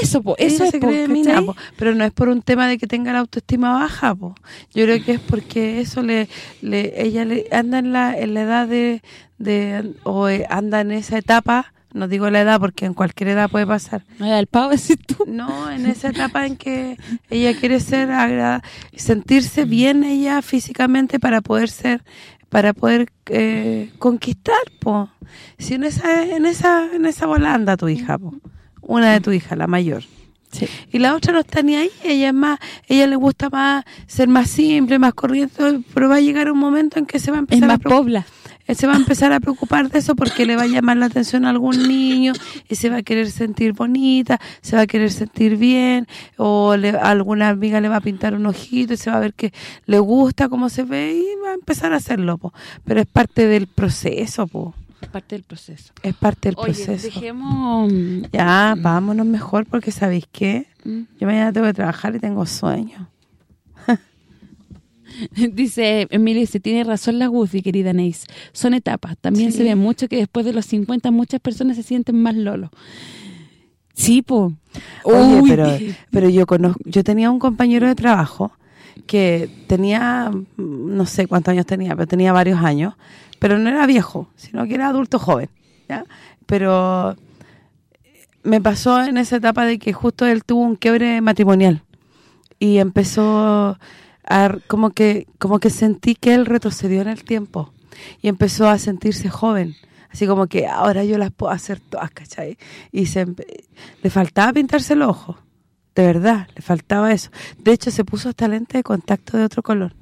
Eso, po, eso es se po, cree mina, po. pero no es por un tema de que tenga la autoestima baja, po. Yo creo que es porque eso le, le ella le anda en la en la edad de, de o eh, anda en esa etapa, no digo la edad porque en cualquier edad puede pasar. No, el pavo decís tú. No, en esa etapa en que ella quiere ser agrada, sentirse bien ella físicamente para poder ser para poder eh, conquistar, po. Si en esa en esa en esa bola anda tu hija, po. Una de tu hija, la mayor. Sí. Y la otra no está ni ahí, ella es más, ella le gusta más ser más simple, más corriente, pero va a llegar un momento en que se va a Es empezar a más preocupar pobla. Él se va a empezar a preocupar de eso porque le va a llamar la atención a algún niño y se va a querer sentir bonita, se va a querer sentir bien o le, alguna amiga le va a pintar un ojito y se va a ver que le gusta cómo se ve y va a empezar a hacerlo, po. pero es parte del proceso, po. Parte del proceso. es parte del Oye, proceso. dejemos... Ya, vámonos mejor porque ¿sabéis qué? Mm. Yo mañana tengo que trabajar y tengo sueño. Dice, Emilia dice, tiene razón la Goofy, querida Neis. Son etapas. También Sí. se ve mucho que después de los 50 muchas personas se sienten más lolo. Sí, po. Oye, Uy. pero pero yo conozco, yo tenía un compañero de trabajo que tenía, no sé cuántos años tenía, pero tenía varios años, pero no era viejo, sino que era adulto joven, ¿ya? Pero me pasó en esa etapa de que justo él tuvo un quiebre matrimonial y empezó como que como que sentí que él retrocedió en el tiempo y empezó a sentirse joven así como que ahora yo las puedo hacer todas, ¿cachai? Y se le faltaba pintarse los ojos de verdad, le faltaba eso de hecho se puso hasta lente de contacto de otro color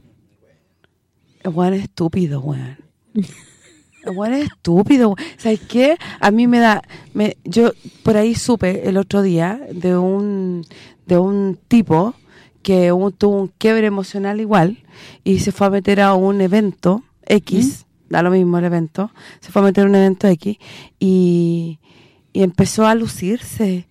el weón es estúpido, weón el es estúpido. ¿Sabes qué? A mí me da... me Yo por ahí supe el otro día de un de un tipo que un- tuvo un quiebre emocional igual y se fue a meter a un evento X, da lo mismo el evento, se fue a meter a un evento X y, y empezó a lucirse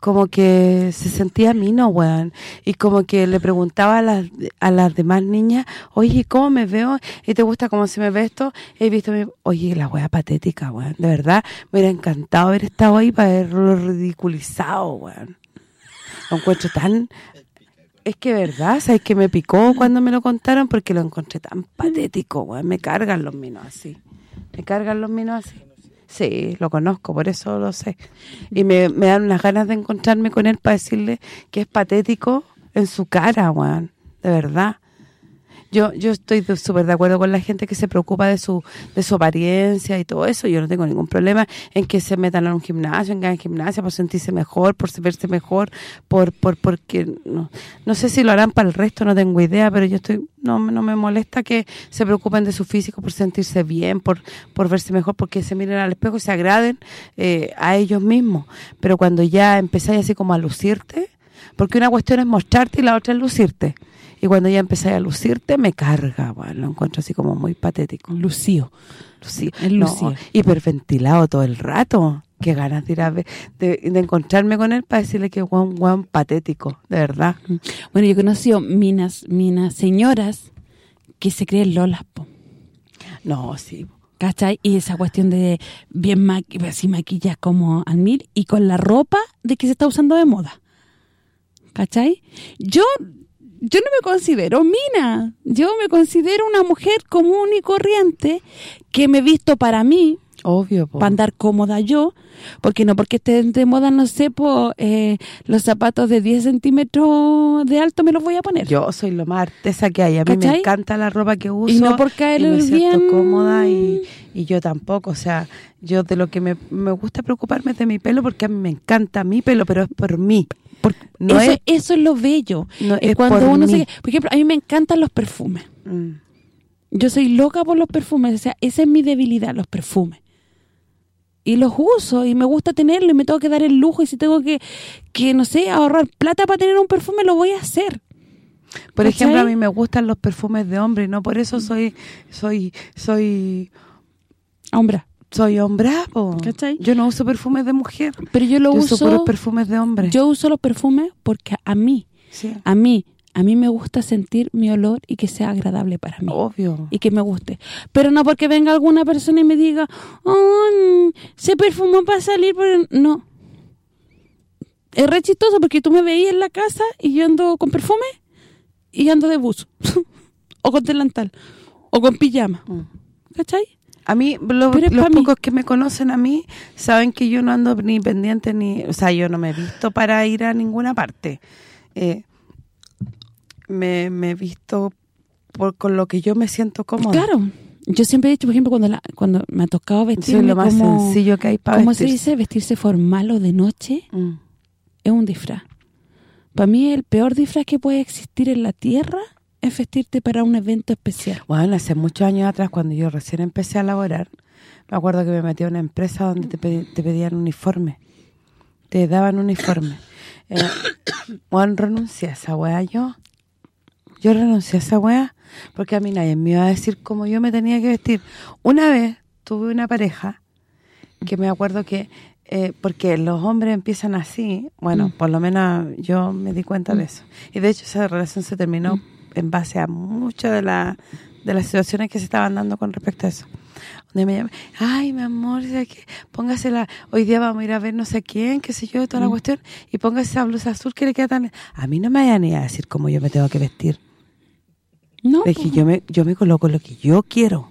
como que se sentía mino, weón. Y como que le preguntaba a las, a las demás niñas, oye, ¿cómo me veo? ¿Y te gusta cómo se me ve esto? He visto, mi... oye, la wea patética, weón. De verdad, me hubiera encantado haber estado ahí para haberlo ridiculizado, weón. Lo encuentro tan... Es que verdad, ¿sabes que me picó cuando me lo contaron? Porque lo encontré tan patético, weón. Me cargan los minos así. Me cargan los minos así. Sí, lo conozco, por eso lo sé. Y me, me dan unas ganas de encontrarme con él para decirle que es patético en su cara, weón. De verdad. Yo yo estoy súper de acuerdo con la gente que se preocupa de su de su apariencia y todo eso. Yo no tengo ningún problema en que se metan a un gimnasio, en que gimnasia por sentirse mejor, por verse mejor, por por porque no, no sé si lo harán para el resto, no tengo idea, pero yo estoy no, no me molesta que se preocupen de su físico por sentirse bien, por por verse mejor, porque se miren al espejo y se agraden eh, a ellos mismos. Pero cuando ya empezáis así como a lucirte, porque una cuestión es mostrarte y la otra es lucirte. Y cuando ya empezáis a lucirte, me carga, bueno, lo encuentro así como muy patético. Lucío. Lucí- El no, lucido. hiperventilado todo el rato. Qué ganas de ir a ver, de, de encontrarme con él para decirle que es un guan patético, de verdad. Bueno, yo he conocido minas, minas señoras que se creen lolas, po. No, sí. ¿Cachai? Y esa cuestión de bien maqui así maquillas como al mil y con la ropa de que se está usando de moda. ¿Cachai? Yo yo no me considero mina. Yo me considero una mujer común y corriente que me he visto para mí, Obvio, po. para andar cómoda yo, porque no porque esté de moda, no sé, po, eh, los zapatos de 10 centímetros de alto me los voy a poner. Yo soy lo más artesa que hay. A mí me encanta la ropa que uso. Y no por caer y me siento bien- cómoda y, y yo tampoco. O sea, yo de lo que me, me gusta preocuparme es de mi pelo porque a mí me encanta mi pelo, pero es por mí. Por- No eso, es- eso es lo bello. No, es es cuando por uno mí. se... Por ejemplo, a mí me encantan los perfumes. Mm. Yo soy loca por los perfumes. O sea, esa es mi debilidad, los perfumes. Y los uso y me gusta tenerlo y me tengo que dar el lujo y si tengo que, que no sé, ahorrar plata para tener un perfume, lo voy a hacer. Por ¿Cachai? ejemplo, a mí me gustan los perfumes de hombre y no por eso soy soy soy Hombre, soy hombre. ¿Cachai? Yo no uso perfumes de mujer. Pero yo lo yo uso... uso puros perfumes de hombre. Yo uso los perfumes porque a mí, sí. a mí, a mí me gusta sentir mi olor y que sea agradable para mí. Obvio. y que me guste. Pero no porque venga alguna persona y me diga, oh, se perfumó para salir, por no. Es re chistoso porque tú me veías en la casa y yo ando con perfume y ando de buzo. o con delantal. O con pijama. Mm. ¿Cachai? A mí, lo- los mí. pocos que me conocen a mí saben que yo no ando ni pendiente ni... O sea, yo no me he visto para ir a ninguna parte. Eh, me, he visto por, con lo que yo me siento cómoda. Claro. Yo siempre he dicho, por ejemplo, cuando la, cuando me ha tocado Eso vestirme es lo más como... sencillo que hay para ¿Cómo se dice? Vestirse formal o de noche Mm. es un disfraz. Para mí el peor disfraz que puede existir en la tierra es vestirte para un evento especial. Bueno, hace muchos años atrás, cuando yo recién empecé a laborar, me acuerdo que me metí a una empresa donde te, pedi- te pedían uniforme. Te daban uniforme. Eh, bueno, renuncié a esa weá yo. Yo renuncié a esa weá porque a mí nadie me iba a decir cómo yo me tenía que vestir. Una vez tuve una pareja que me acuerdo que eh, porque los hombres empiezan así, bueno, Mm. por lo menos yo me di cuenta de eso. Y de hecho esa relación se terminó en base a muchas de, la, de las situaciones que se estaban dando con respecto a eso. Donde me llaman, ay, mi amor, póngasela, hoy día vamos a ir a ver no sé quién, qué sé yo, toda la Mm. cuestión, y póngase esa blusa azul que le queda tan... A mí no me vayan ni a decir cómo yo me tengo que vestir. No, Es que yo me, yo me coloco lo que yo quiero.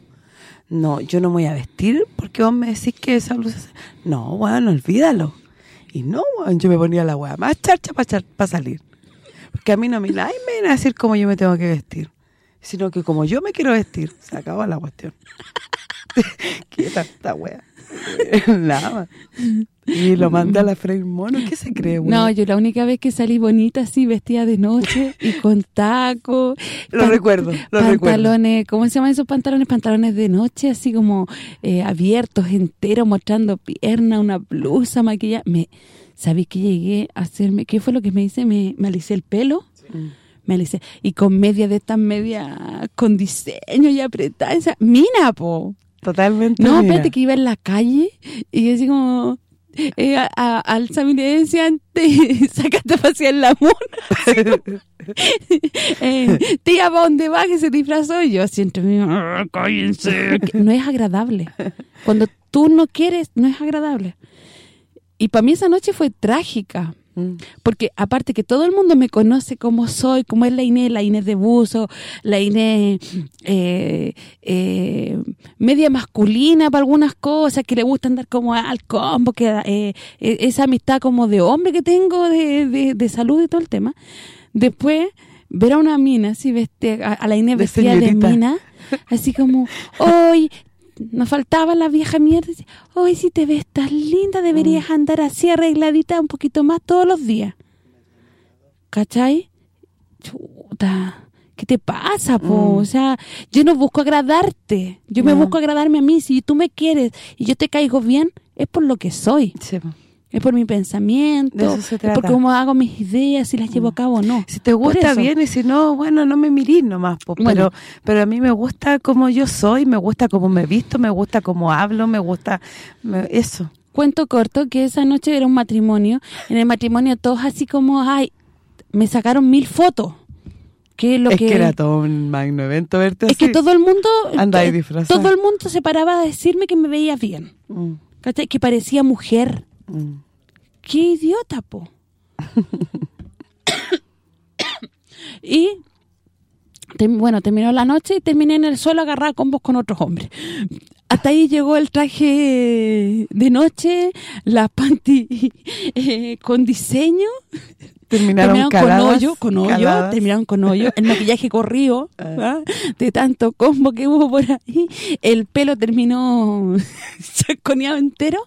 No, yo no me voy a vestir porque vos me decís que esa blusa... No, bueno, olvídalo. Y no, yo me ponía la weá más charcha para salir. Porque a mí no me nadie me viene a decir cómo yo me tengo que vestir. Sino que como yo me quiero vestir, se acabó la cuestión. ¿Qué tanta weá? Nada. Y lo mandé a la Frey Mono. ¿Qué se cree, weón? No, yo la única vez que salí bonita así, vestida de noche y con taco. Lo recuerdo, lo recuerdo. Pantalones, ¿cómo se llaman esos pantalones? Pantalones de noche, así como eh, abiertos, enteros, mostrando pierna, una blusa, maquillaje. Me, ¿Sabéis que llegué a hacerme? ¿Qué fue lo que me hice? Me, me alicé el pelo. Mm. Me alicé. Y con media de estas medias con diseño y apretada. Esa, mina, po. Totalmente. No, espérate, que iba en la calle y yo así como... Eh, a, a, al Sammy le decía antes, sácate a pasear la mona. eh, tía, ¿para dónde va? Que se disfrazó. Y yo así entre mí, "Ah, cállense. No es agradable. Cuando tú no quieres, no es agradable. Y para mí esa noche fue trágica. Mm. Porque aparte que todo el mundo me conoce como soy, como es la Inés, la Inés de buzo, la Inés eh, eh, media masculina para algunas cosas, que le gusta andar como al combo, que eh, eh, esa amistad como de hombre que tengo de, de, de salud y todo el tema. Después, ver a una mina así, vestida, a, a la Inés De vestida de señorita. mina, así como, hoy nos faltaba la vieja mierda. Hoy si te ves tan linda, deberías Mm. andar así arregladita un poquito más todos los días. ¿Cachai? Chuta, ¿qué te pasa, po? Mm. O sea, yo no busco agradarte. Yo me No. busco agradarme a mí. Si tú me quieres y yo te caigo bien, es por lo que soy. Sí, po. Es por mi pensamiento. De eso se es por cómo hago mis ideas, si las llevo a cabo o no. Si te gusta bien y si no, bueno, no me mirís nomás, po. Bueno. pero pero a mí me gusta como yo soy, me gusta como me visto, me gusta como hablo, me gusta me- eso. Cuento corto que esa noche era un matrimonio. En el matrimonio todos así como, ay, me sacaron mil fotos. Que lo es que, que, era todo un magno evento verte es que todo el mundo Anda ahí eh, todo el mundo se paraba a decirme que me veía bien. Mm. Que parecía mujer. Mm. ¡Qué idiota, po! y, bueno, terminó la noche y terminé en el suelo agarrada con vos con otros hombres. Hasta ahí llegó el traje de noche, la panty eh, con diseño, Terminaron, terminaron caladas, con hoyo, con hoyo, caladas. terminaron con hoyo, el maquillaje corrió, Ah. ¿ah? de tanto combo que hubo por ahí, el pelo terminó chaconeado entero,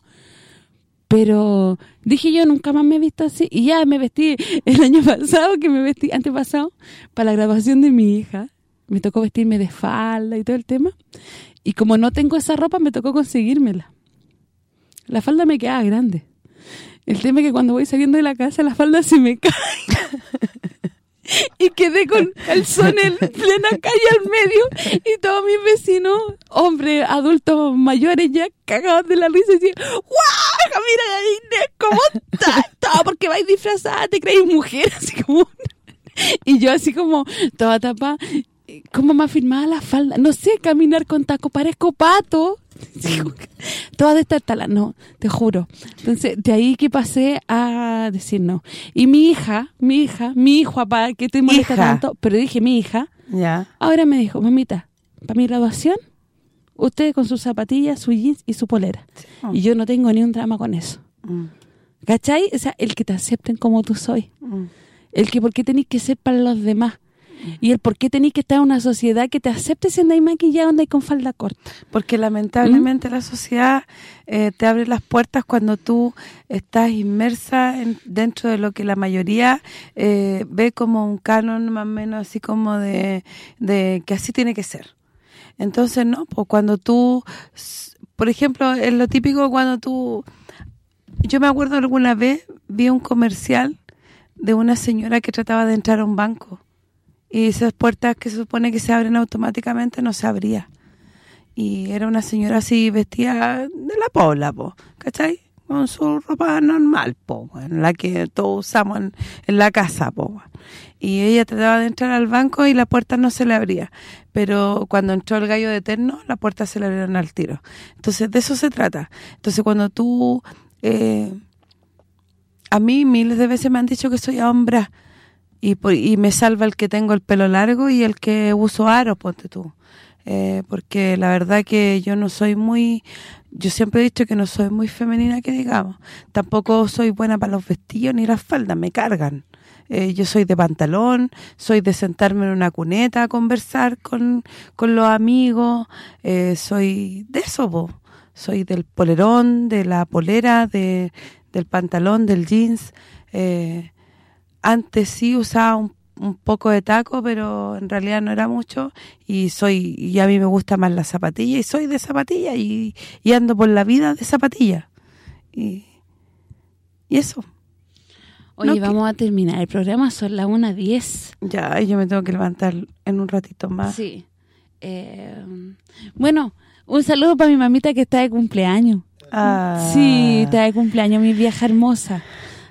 pero dije yo nunca más me he visto así, y ya me vestí el año pasado, que me vestí antepasado, para la grabación de mi hija, me tocó vestirme de falda y todo el tema, y como no tengo esa ropa, me tocó conseguírmela. La falda me quedaba grande. El tema es que cuando voy saliendo de la casa, la falda se me cae. y quedé con calzón en plena calle al medio y todos mis vecinos, hombres, adultos mayores ya cagados de la risa decían, ¡guau! Mira, Inés, ¿cómo estás? Todo porque vais disfrazada, te creéis mujer, así como... Y yo así como toda tapa, ¿cómo me afirmaba la falda? No sé, caminar con taco, parezco pato. Toda de esta tala, no, te juro. Entonces, de ahí que pasé a decir no. Y mi hija, mi hija, mi hijo, papá, que te molesta Hija. tanto, pero dije mi hija, Ya. ahora me dijo, mamita, para mi graduación, usted con sus zapatillas, su jeans y su polera. Y yo no tengo ni un drama con eso. Mm, ¿Cachai? O sea, el que te acepten como tú soy. mm. El que por qué tenéis que ser para los demás. Y el por qué tenéis que estar en una sociedad que te acepte si andáis maquillado, andáis con falda corta. Porque lamentablemente la sociedad eh, te abre las puertas cuando tú estás inmersa en- dentro de lo que la mayoría eh, ve como un canon más o menos así como de, de que así tiene que ser. Entonces, no, pues cuando tú, por ejemplo, es lo típico cuando tú, yo me acuerdo alguna vez, vi un comercial de una señora que trataba de entrar a un banco y esas puertas que se supone que se abren automáticamente no se abría y era una señora así vestida de la pobla, po, ¿cachai? Con su ropa normal, po, en la que todos usamos en, en la casa, po. Y ella trataba de entrar al banco y la puerta no se le abría. Pero cuando entró el gallo de eterno, la puerta se le abrieron al tiro. Entonces, de eso se trata. Entonces, cuando tú... eh, a mí miles de veces me han dicho que soy hombre y, y me salva el que tengo el pelo largo y el que uso aro, ponte tú. Eh, porque la verdad que yo no soy muy... Yo siempre he dicho que no soy muy femenina, que digamos. Tampoco soy buena para los vestidos ni las faldas, me cargan. Eh, yo soy de pantalón, soy de sentarme en una cuneta a conversar con, con los amigos, eh, soy de eso, soy del polerón, de la polera, de del pantalón, del jeans. Eh, antes sí usaba un, un poco de taco, pero en realidad no era mucho y soy y a mí me gusta más la zapatilla y soy de zapatilla y, y ando por la vida de zapatilla. Y, y eso. Oye, No, que- vamos a terminar el programa, son las 1.10. Ya, yo me tengo que levantar en un ratito más. Sí. Eh, bueno, un saludo para mi mamita que está de cumpleaños. Ah. Sí, está de cumpleaños mi vieja hermosa.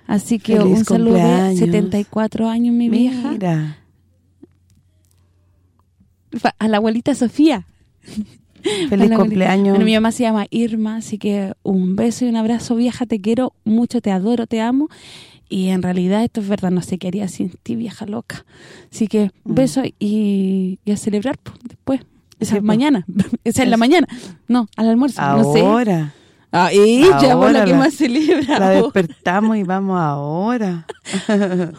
Así que Feliz un saludo de cumpleaños. 74 años mi vieja. Mira. A la abuelita Sofía. Feliz cumpleaños. Bueno, mi mamá se llama Irma, así que un beso y un abrazo, vieja, te quiero mucho, te adoro, te amo. Y en realidad esto es verdad, no sé qué haría sin ti, vieja loca. Así que un Mm. beso y, y a celebrar pues, después. Esa Sí, es pues. mañana. Esa es la mañana. No, al almuerzo, no sé. Ah, ella, pues, Ahora la que la- más celebra. La vos. despertamos y vamos ahora.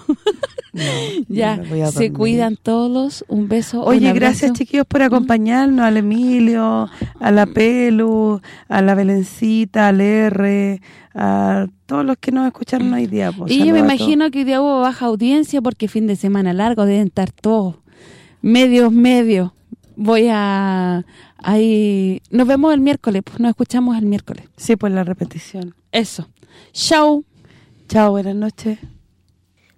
No, Ya, no se cuidan todos. Un beso, Oye, gracias chiquillos por acompañarnos, al Emilio, a la Pelu, a la Belencita, al R, a todos los que nos escucharon hoy día. pues, Y yo me imagino que hoy día hubo baja audiencia porque fin de semana largo deben estar todos medios, medios. Voy a... Ahí, nos vemos el miércoles, pues nos escuchamos el miércoles. Sí, pues la repetición. Eso. Chao. Chao, buenas noches.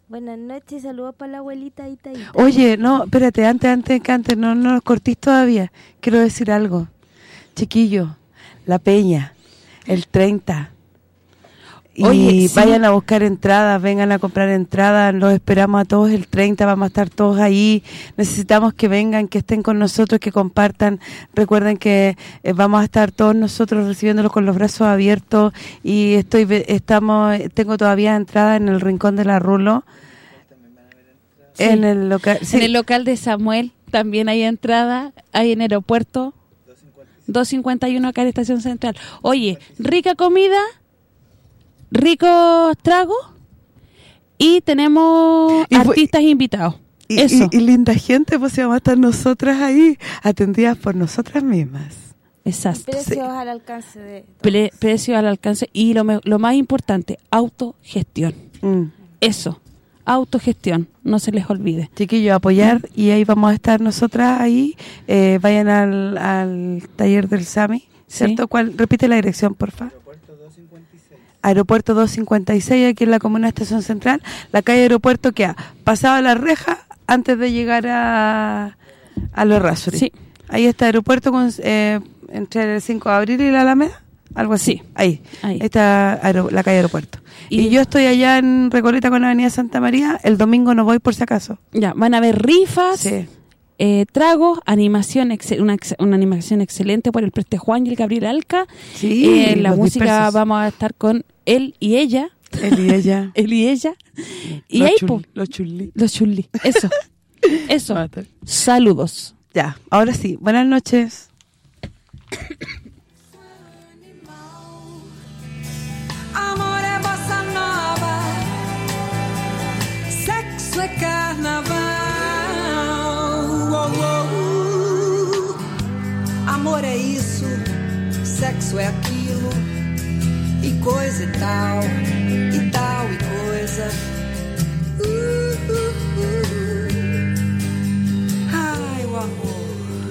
Buenas noches, saludos para la abuelita Itaíta. Oye, no, espérate, antes, antes, que antes, no, no nos cortís todavía. Quiero decir algo. Chiquillo, La Peña, el 30. Y Oye, sí. vayan a buscar entradas, vengan a comprar entradas, los esperamos a todos el 30, vamos a estar todos ahí. Necesitamos que vengan, que estén con nosotros, que compartan. Recuerden que eh, vamos a estar todos nosotros recibiéndolos con los brazos abiertos y estoy ve- estamos tengo todavía entrada en el Rincón de la Rulo. Sí. En el local, sí. En el local de Samuel también hay entrada, hay en aeropuerto 251 acá en la Estación Central. Oye, rica comida, ricos tragos y tenemos Y artistas invitados. Y, Eso. y- y linda gente, pues si vamos a estar nosotras ahí, atendidas por nosotras mismas. Exacto. Precios al alcance de... Pre- precio al alcance y lo, me- lo más importante, autogestión. Mm. Eso, autogestión, no se les olvide. Chiquillos, apoyar y ahí vamos a estar nosotras ahí. Eh, vayan al, al taller del SAMI, ¿cierto? ¿Cuál? Repite la dirección, por favor. Aeropuerto 256, aquí en la Comuna Estación Central. La calle Aeropuerto que ha pasado la reja antes de llegar a, a Los Rasuri. Sí. Ahí está aeropuerto con, eh, entre el 5 de abril y la Alameda, algo así. Sí. Ahí, Ahí. está la calle aeropuerto. Y, Y- yo estoy allá en Recoleta con la Avenida Santa María, el domingo no voy por si acaso. Ya, van a haber rifas, Sí. Eh, tragos, animación una, animación excelente por el Preste Juan y el Gabriel Alca. Sí, Eh, la música dispersos. vamos a estar con él y ella, Él y ella. él y ella. y Los ahí, chul- po, Los chulí. los chulí. Eso, eso. Saludos. Ya, ahora sí. Buenas noches. Amor é bossa nova, sexo é carnaval. Amor é isso, sexo é aquilo, e coisa e tal, e tal e coisa. Uh. Ai, o amor,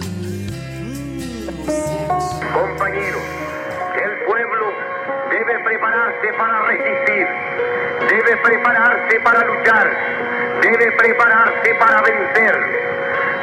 hum, o sexo. Compañeros, el pueblo prepararse para resistir, debe prepararse para luchar, debe prepararse para vencer.